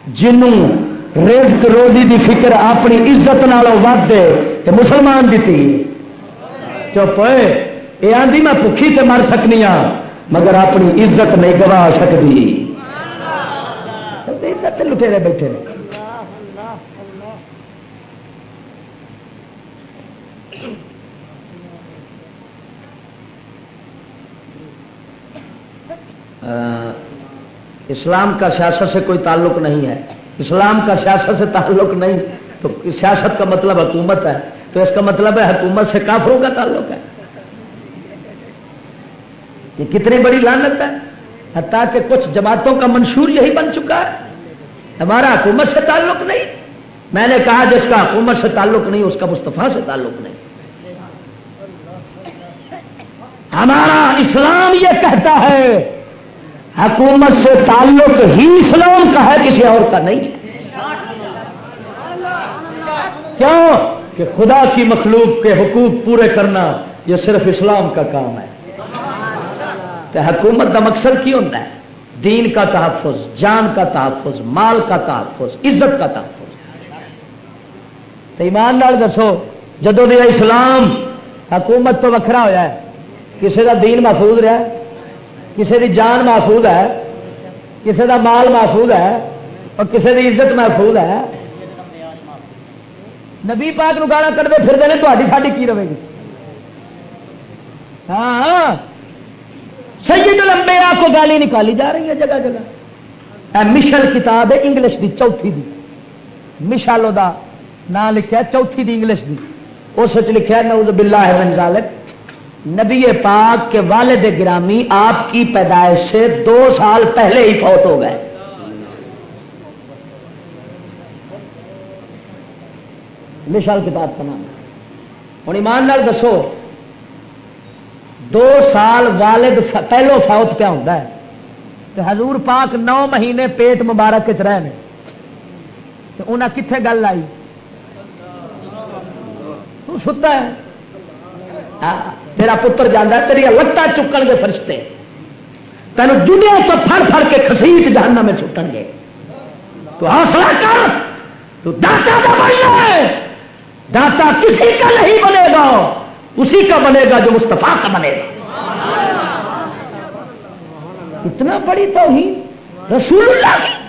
جنوں رزق روزی دی فکر اپنی عزت نالوں ود دے مسلمان دیتی چپ ہوئے یہ آدھی میں بکھی سے مر سکنی ہاں مگر اپنی عزت نہیں گوا سکتی لٹے بیٹھے اسلام کا سیاست سے کوئی تعلق نہیں ہے۔ اسلام کا سیاست سے تعلق نہیں، تو سیاست کا مطلب حکومت ہے۔ تو اس کا مطلب ہے حکومت سے کافروں کا تعلق ہے۔ یہ کتنی بڑی لانت ہے؟ حتیٰ کہ کچھ جماعتوں کا منشور یہی بن چکا ہے۔ ہمارا حکومت سے تعلق نہیں۔ میں نے کہا جس کا حکومت سے تعلق نہیں، اس کا مستفا سے تعلق نہیں۔ ہمارا اسلام یہ کہتا ہے، حکومت سے تعلق ہی اسلام کا ہے، کسی اور کا نہیں۔ کیوں؟ کہ خدا کی مخلوق کے حقوق پورے کرنا یہ صرف اسلام کا کام ہے۔ تو حکومت کا مقصد کی ہوتا ہے؟ دین کا تحفظ، جان کا تحفظ، مال کا تحفظ، عزت کا تحفظ۔ تو ایماندار دسو جدو دیا اسلام حکومت تو وکھرا ہوا ہے کسی کا دین محفوظ رہا ہے؟ کسی کی جان محفوظ ہے؟ کسی کا مال محفوظ ہے؟ اور کسی کی عزت محفوظ ہے؟ نبی پاک نو گالا کرتے پھرتے ہیں تاری ساری کی رہے گی؟ ہاں۔ سید لمبے آپ کو گالی نکالی جا رہی ہے جگہ جگہ۔ مشل کتاب ہے انگلش دی، چوتھی دی۔ مشالو دا نام لکھا چوتھی دی انگلش دی۔ اس لکھا نوز باللہ من ذالک۔ نبی پاک کے والد گرامی آپ کی پیدائش سے دو سال پہلے ہی فوت ہو گئے۔ مشال کتاب کا نام۔ ہوں ایمان نال دسو دو سال والد پہلو فوت کیا ہوتا ہے۔ تو حضور پاک نو مہینے پیٹ مبارک چ رہے ہیں انہیں کتنے گل آئی؟ ستا ہے۔ ہاں، تیرا پتر جانا تیریا لتان چکن گے فرشتے۔ تینوں جڑیا تو پھڑ پھڑ کے خسیٹ جہنم میں چھٹن گے۔ تو حوصلہ کر۔ تو داتا کا بننا ہے۔ داتا کسی کا نہیں بنے گا۔ اسی کا بنے گا جو مستفا کا بنے گا۔ اتنا بڑی تو ہی رسول اللہ کی۔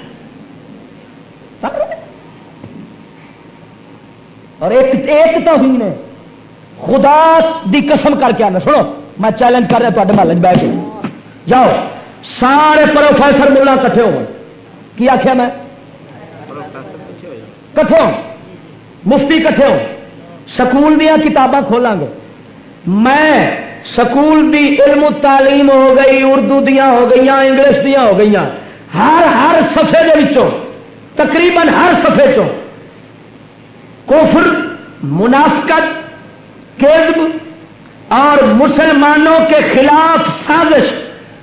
اور ایک ایک تو ہی نے خدا دی قسم کر کے آنا۔ سنو، میں چیلنج کر رہا تے محل بہ کے۔ جاؤ، سارے پروفیسر ملا کٹھے ہو کی آخیا میں؟ کٹھے ہو مفتی کٹھے ہو سکول دیا کتاباں کھولاں گے میں سکول دی علم تعلیم ہو گئی اردو دیا ہو گئی انگلش دیا ہو گئی ہر ہر سفے کے تقریباً ہر سفے چو کوفر منافقت اور مسلمانوں کے خلاف سازش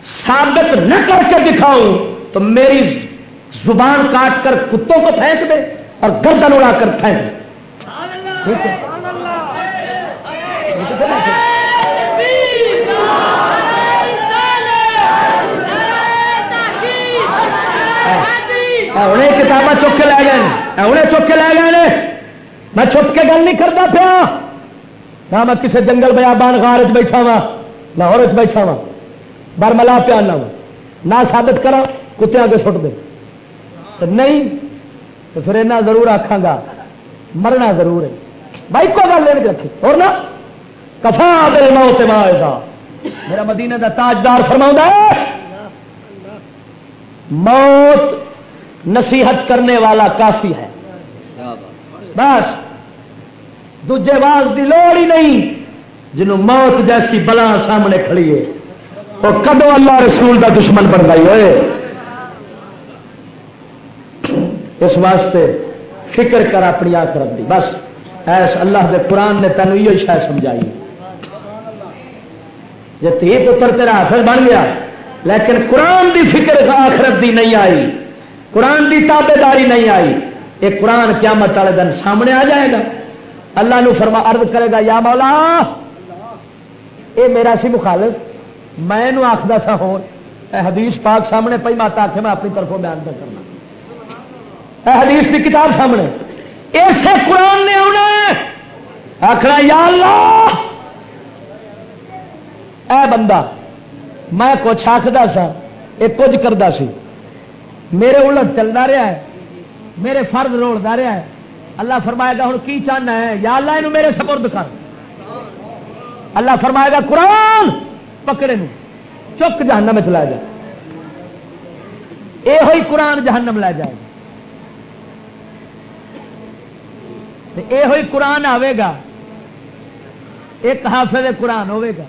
ثابت نہ کر کے دکھاؤں تو میری زبان کاٹ کر کتوں کو پھینک دے اور گردن اڑا کر پھینک انہیں کتابیں چک کے لے گئے انہیں چک کے لے گئے میں چھپ کے گل نہیں کرتا پیا۔ نہ میں کسی جنگل بیابان غار چ بیٹھا وا لاہور چ بیٹھا وا برملا پیا نہ ثابت کرا کتیا کے سٹ دے۔ نہیں تو پھر اینا ضرور آخا گا، مرنا ضرور ہے۔ بھائی کو گل لے کے رکھے اور نا کفا دل موت ایسا میرا مدینہ دا تاجدار فرما ہے، موت نصیحت کرنے والا کافی ہے۔ بس دجے باز کی لوڑ ہی نہیں، جنہوں موت جیسی بلا سامنے کھڑی ہے۔ وہ کدو اللہ رسول دا دشمن بن گئی ہوئے۔ اس واسطے فکر کر اپنی آخرت دی۔ بس، ایس اللہ دے قرآن نے تینوں یہ شاید سمجھائی۔ جی تھی پتر تیرا حافظ بن گیا، لیکن قرآن دی فکر آخرت دی نہیں آئی، قرآن دی تابے داری نہیں آئی، یہ قرآن قیامت والے دن سامنے آ جائے گا۔ اللہ نو فرما عرض کرے گا، یا مولا، اے میرا سی مخالف، میں آخدا سا ہو اے حدیث پاک سامنے پی مات آخ میں اپنی طرفوں بیان کر کرنا۔ اے حدیث کی کتاب سامنے، اسے قرآن نے آنا آخر یا اللہ اے بندہ، میں کچھ آخدا سا یہ کچھ کرتا سی۔ میرے الٹ چلتا رہا ہے، میرے فرد روڑتا رہا ہے۔ اللہ فرمائے گا ہوں کی چاہنا ہے؟ یا اللہ یہ میرے سپرد کر۔ اللہ فرمائے گا، قرآن پکڑے نو، چک جہنم چلا جائے یہ ہوئی قرآن جہنم لے جائے۔ گا یہ ہوئی قرآن آئے گا، ایک حافظ قرآن ہوے گا۔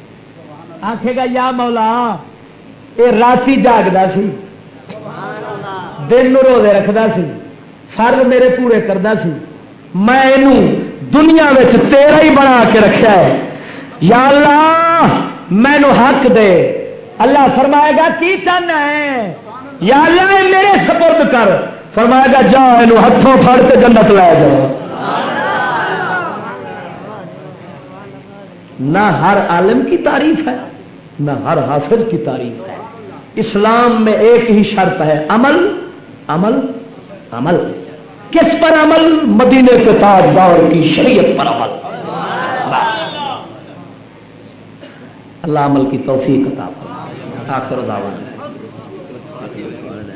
آخے گا، یا مولا یہ راتی جاگتا سی، دن روزے رکھتا سی، فرد میرے پورے کرتا سی، میں دنیا تیرا ہی بنا کے رکھا ہے۔ یا اللہ، مینو حق دے۔ اللہ فرمائے گا، کی چاہنا ہے؟ یا اللہ میرے سپرد کر۔ فرمائے گا، جا یہ ہاتھوں پھڑ کے جنت لایا جاؤ نہ ہر عالم کی تعریف ہے۔ نہ ہر حافظ کی تعریف ہے۔ اسلام میں ایک ہی شرط ہے، عمل عمل عمل۔ کس پر عمل؟ مدینے کے تاجدار کی شریعت پر عمل۔ اللہ عمل کی توفیق عطا آخر دعوان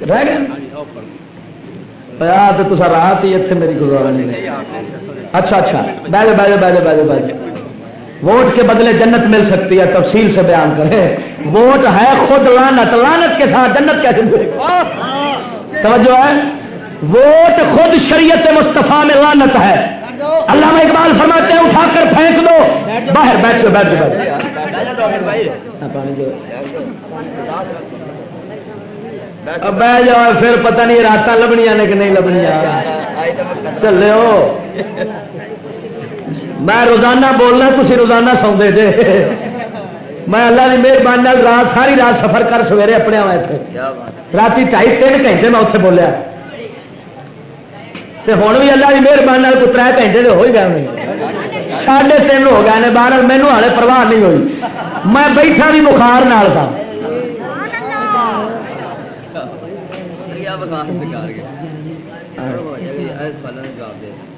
رہ گئے تو تصا رات ہی اتنے میری گزارا نہیں۔ اچھا اچھا۔ بہلے بہلے بہلے بہلے بہلے ووٹ کے بدلے جنت مل سکتی ہے، تفصیل سے بیان کرے ووٹ ہے خود لانت لانت کے ساتھ جنت کیسے ملے توجہ ہے۔ ووٹ خود شریعت مصطفیٰ میں لانت ہے۔ علامہ اقبال فرماتے ہیں، اٹھا کر پھینک دو۔ باہر بیٹھ لو بیٹھ بہ جاؤ، پھر پتہ نہیں رات لبنیا نے کہ نہیں لبنیا چلے ہو۔ میں روزانہ بولنا تھی روزانہ سوندے تھے میں اللہ کی مہربانی رات ساری رات سفر کر سویرے اپنے آئے تھے رات ڈھائی تین گھنٹے میں اتنے بولیا۔ ہوں بھی اللہ کی مہربانی تو تر گھنٹے ہو ہی گئے ساڑھے تین ہو گئے باہر مینو ہالے پرواہ نہیں ہوئی۔ میں بیٹھا بھی بخار نال تھا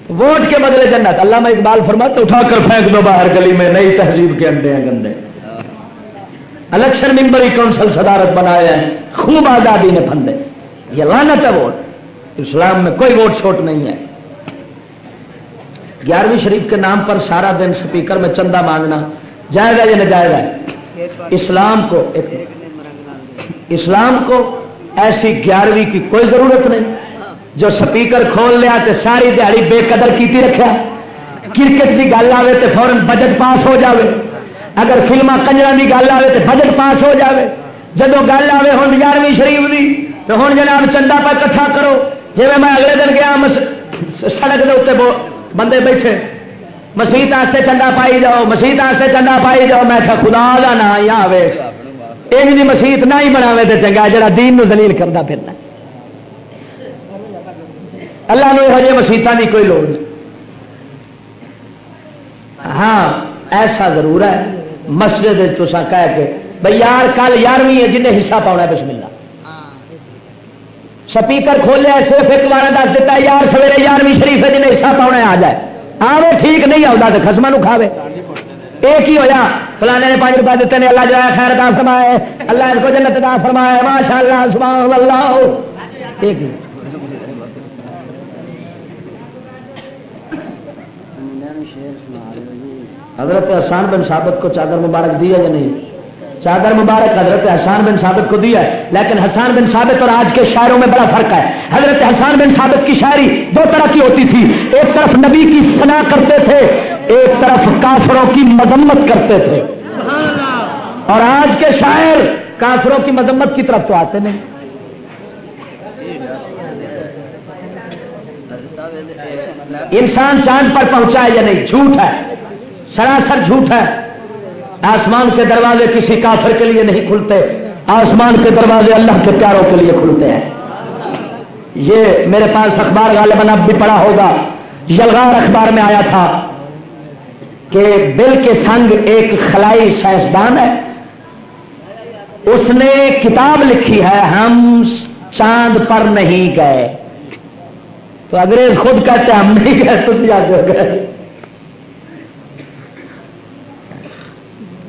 ووٹ کے بدلے جنت۔ اللہ میں اقبال فرماتے اٹھا کر پھینک دو باہر گلی میں، نئی تہذیب کے انڈے ہیں گندے۔ الیکشن ممبری کونسل صدارت بنایا ہے خوب آزادی نے پھندے۔ یہ لانت ہے ووٹ۔ اسلام میں کوئی ووٹ چھوٹ نہیں ہے۔ گیارہویں شریف کے نام پر سارا دن سپیکر میں چندہ مانگنا جائے گا یا نجائز ہے اسلام کو اسلام کو ایسی گیارہویں کی کوئی ضرورت نہیں۔ جو سپیکر کھول لیا تو ساری دیہی بے قدر کی رکھا کرکٹ کی گل آئے تو فورن بجٹ پاس ہو جاوے۔ اگر فلما کنجر کی گل آئے تو بجٹ پاس ہو جاوے۔ جب گل آئے ہوں گیارہویں شریف کی تو ہوں جناب چندہ پہ کٹھا کرو۔ جی میں اگلے دن گیا سڑک کے اتنے بندے بیٹھے۔ مسیت آستے چندہ پائی جاؤ، مسیت آستے چندہ پائی جاؤ۔ میں خدا کا نا یا آئے یہ مسیت نہ ہی بناوے تو چنگا جا دین زلیل کرتا پھرنا اللہ نے یہ مسیطان کی کوئی لوڑ نہیں۔ ہاں ایسا ضرور ہے۔ مسجد تسا کہہ کے بھائی یار، کل یارویں ہے جنہیں حصہ پاؤنا بسم اللہ۔ سپیکر کھولیا صرف ایک بار دس دیتا یار، سویرے یارویں شریف ہے جنہیں حصہ پاؤنا آ جائے۔ ہاں وہ ٹھیک نہیں آتا تو خسما کھاوے۔ ایک ہی ہوا فلانے نے پانچ روپئے دیتے ہیں، اللہ جو ہے، خیر دا فرمائے۔ اللہ اس کو جنت دا فرمائے۔ ماشاء اللہ سبحان اللہ۔ ایک حضرت حسان بن ثابت کو چادر مبارک دیا یا نہیں؟ چادر مبارک حضرت حسان بن ثابت کو دیا ہے، لیکن حسان بن ثابت اور آج کے شاعروں میں بڑا فرق ہے۔ حضرت حسان بن ثابت کی شاعری دو طرح کی ہوتی تھی، ایک طرف نبی کی سنا کرتے تھے، ایک طرف کافروں کی مذمت کرتے تھے۔ اور آج کے شاعر کافروں کی مذمت کی طرف تو آتے نہیں۔ انسان چاند پر پہنچا ہے یا نہیں؟ جھوٹ ہے۔ سراسر جھوٹ ہے۔ آسمان کے دروازے کسی کافر کے لیے نہیں کھلتے، آسمان کے دروازے اللہ کے پیاروں کے لیے کھلتے ہیں۔ یہ میرے پاس اخبار غالباً اب بھی پڑا ہوگا۔ یلغار اخبار میں آیا تھا کہ بل کے سنگ ایک خلائی سائنسدان ہے۔ اس نے کتاب لکھی ہے، ہم چاند پر نہیں گئے۔ تو انگریز خود کہتے ہیں، ہم نہیں گئے تو گئے۔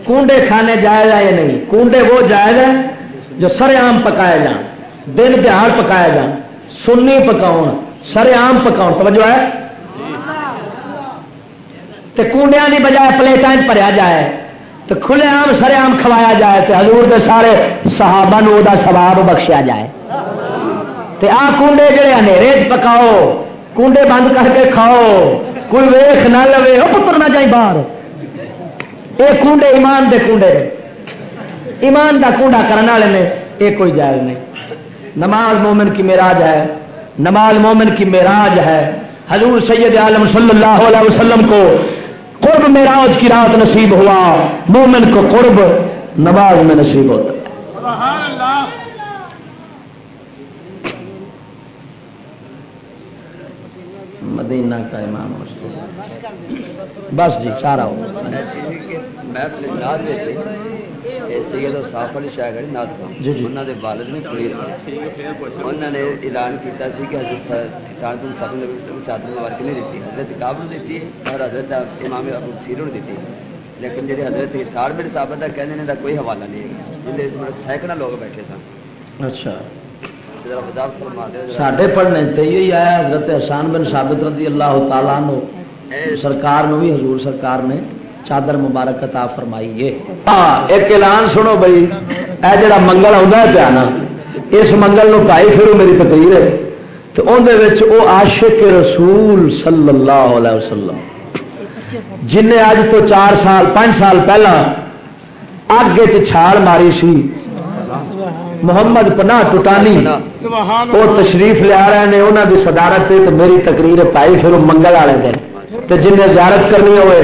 کنڈے کھانے جائز ہے یا نہیں؟ کنڈے وہ جائز ہیں جو سر عام پکائے جان دن تہار پکایا جان سنی پکاؤ سر عام پکاؤ توجہ ہے؟ تو کنڈیا کی بجائے پلیٹائیں پڑیا جائے تو کھلے عام، سر عام کھوایا جائے تو حضور دے سارے صحابہ نو دا ثواب بخشیا جائے۔ تے آ کنڈے جڑے انیرے پکاؤ کنڈے بند کر کے کھاؤ، کوئی ویخ نہ لوے وہ پتر نہ جائیں باہر۔ یہ کنڈے ایمان دے کنڈے ایمان دا کنڈا کرنے والے نے یہ کوئی جائز نہیں۔ نماز مومن کی میراج ہے، نماز مومن کی میراج ہے۔ حضور سید عالم صلی اللہ علیہ وسلم کو قرب میراج کی رات نصیب ہوا۔ مومن کو قرب نماز میں نصیب ہوتا۔ ہے مدینہ کا امام بس جی چارا ہو۔ جی جی۔ والد نے انہوں نے اعلان کیا چادر مبارک نہیں دیتی۔ حضرت کابل دیتی ہے اور حضرت امام ابو سیرو نے لیکن جی حضرت میرے صاحب کا کہنے کا کوئی حوالہ نہیں ہے۔ سینکڑا لوگ بیٹھے سن۔ اچھا۔ پڑھنے آیا حضرت احسان بن ثابت رضی اللہ تعالیٰ نو سرکار نو بھی حضور سرکار نے چادر مبارک عطا فرمائی ہے۔ ہاں ایک اعلان سنو بھائی۔ اے جڑا منگل آتا ہے پیا نا اس منگل نو پائی پھرو میری تقریر ہے۔ تو اندر وہ عاشق رسول صلی اللہ علیہ وسلم جن اج تو چار سال پانچ سال پہلا اگ چھاڑ ماری سی محمد پنا ٹوٹانی وہ تشریف لیا رہے ہیں انہوں کی صدارت میری تقریر پائی پھر منگل والے دن۔ تو جن زیارت کرنی ہوئے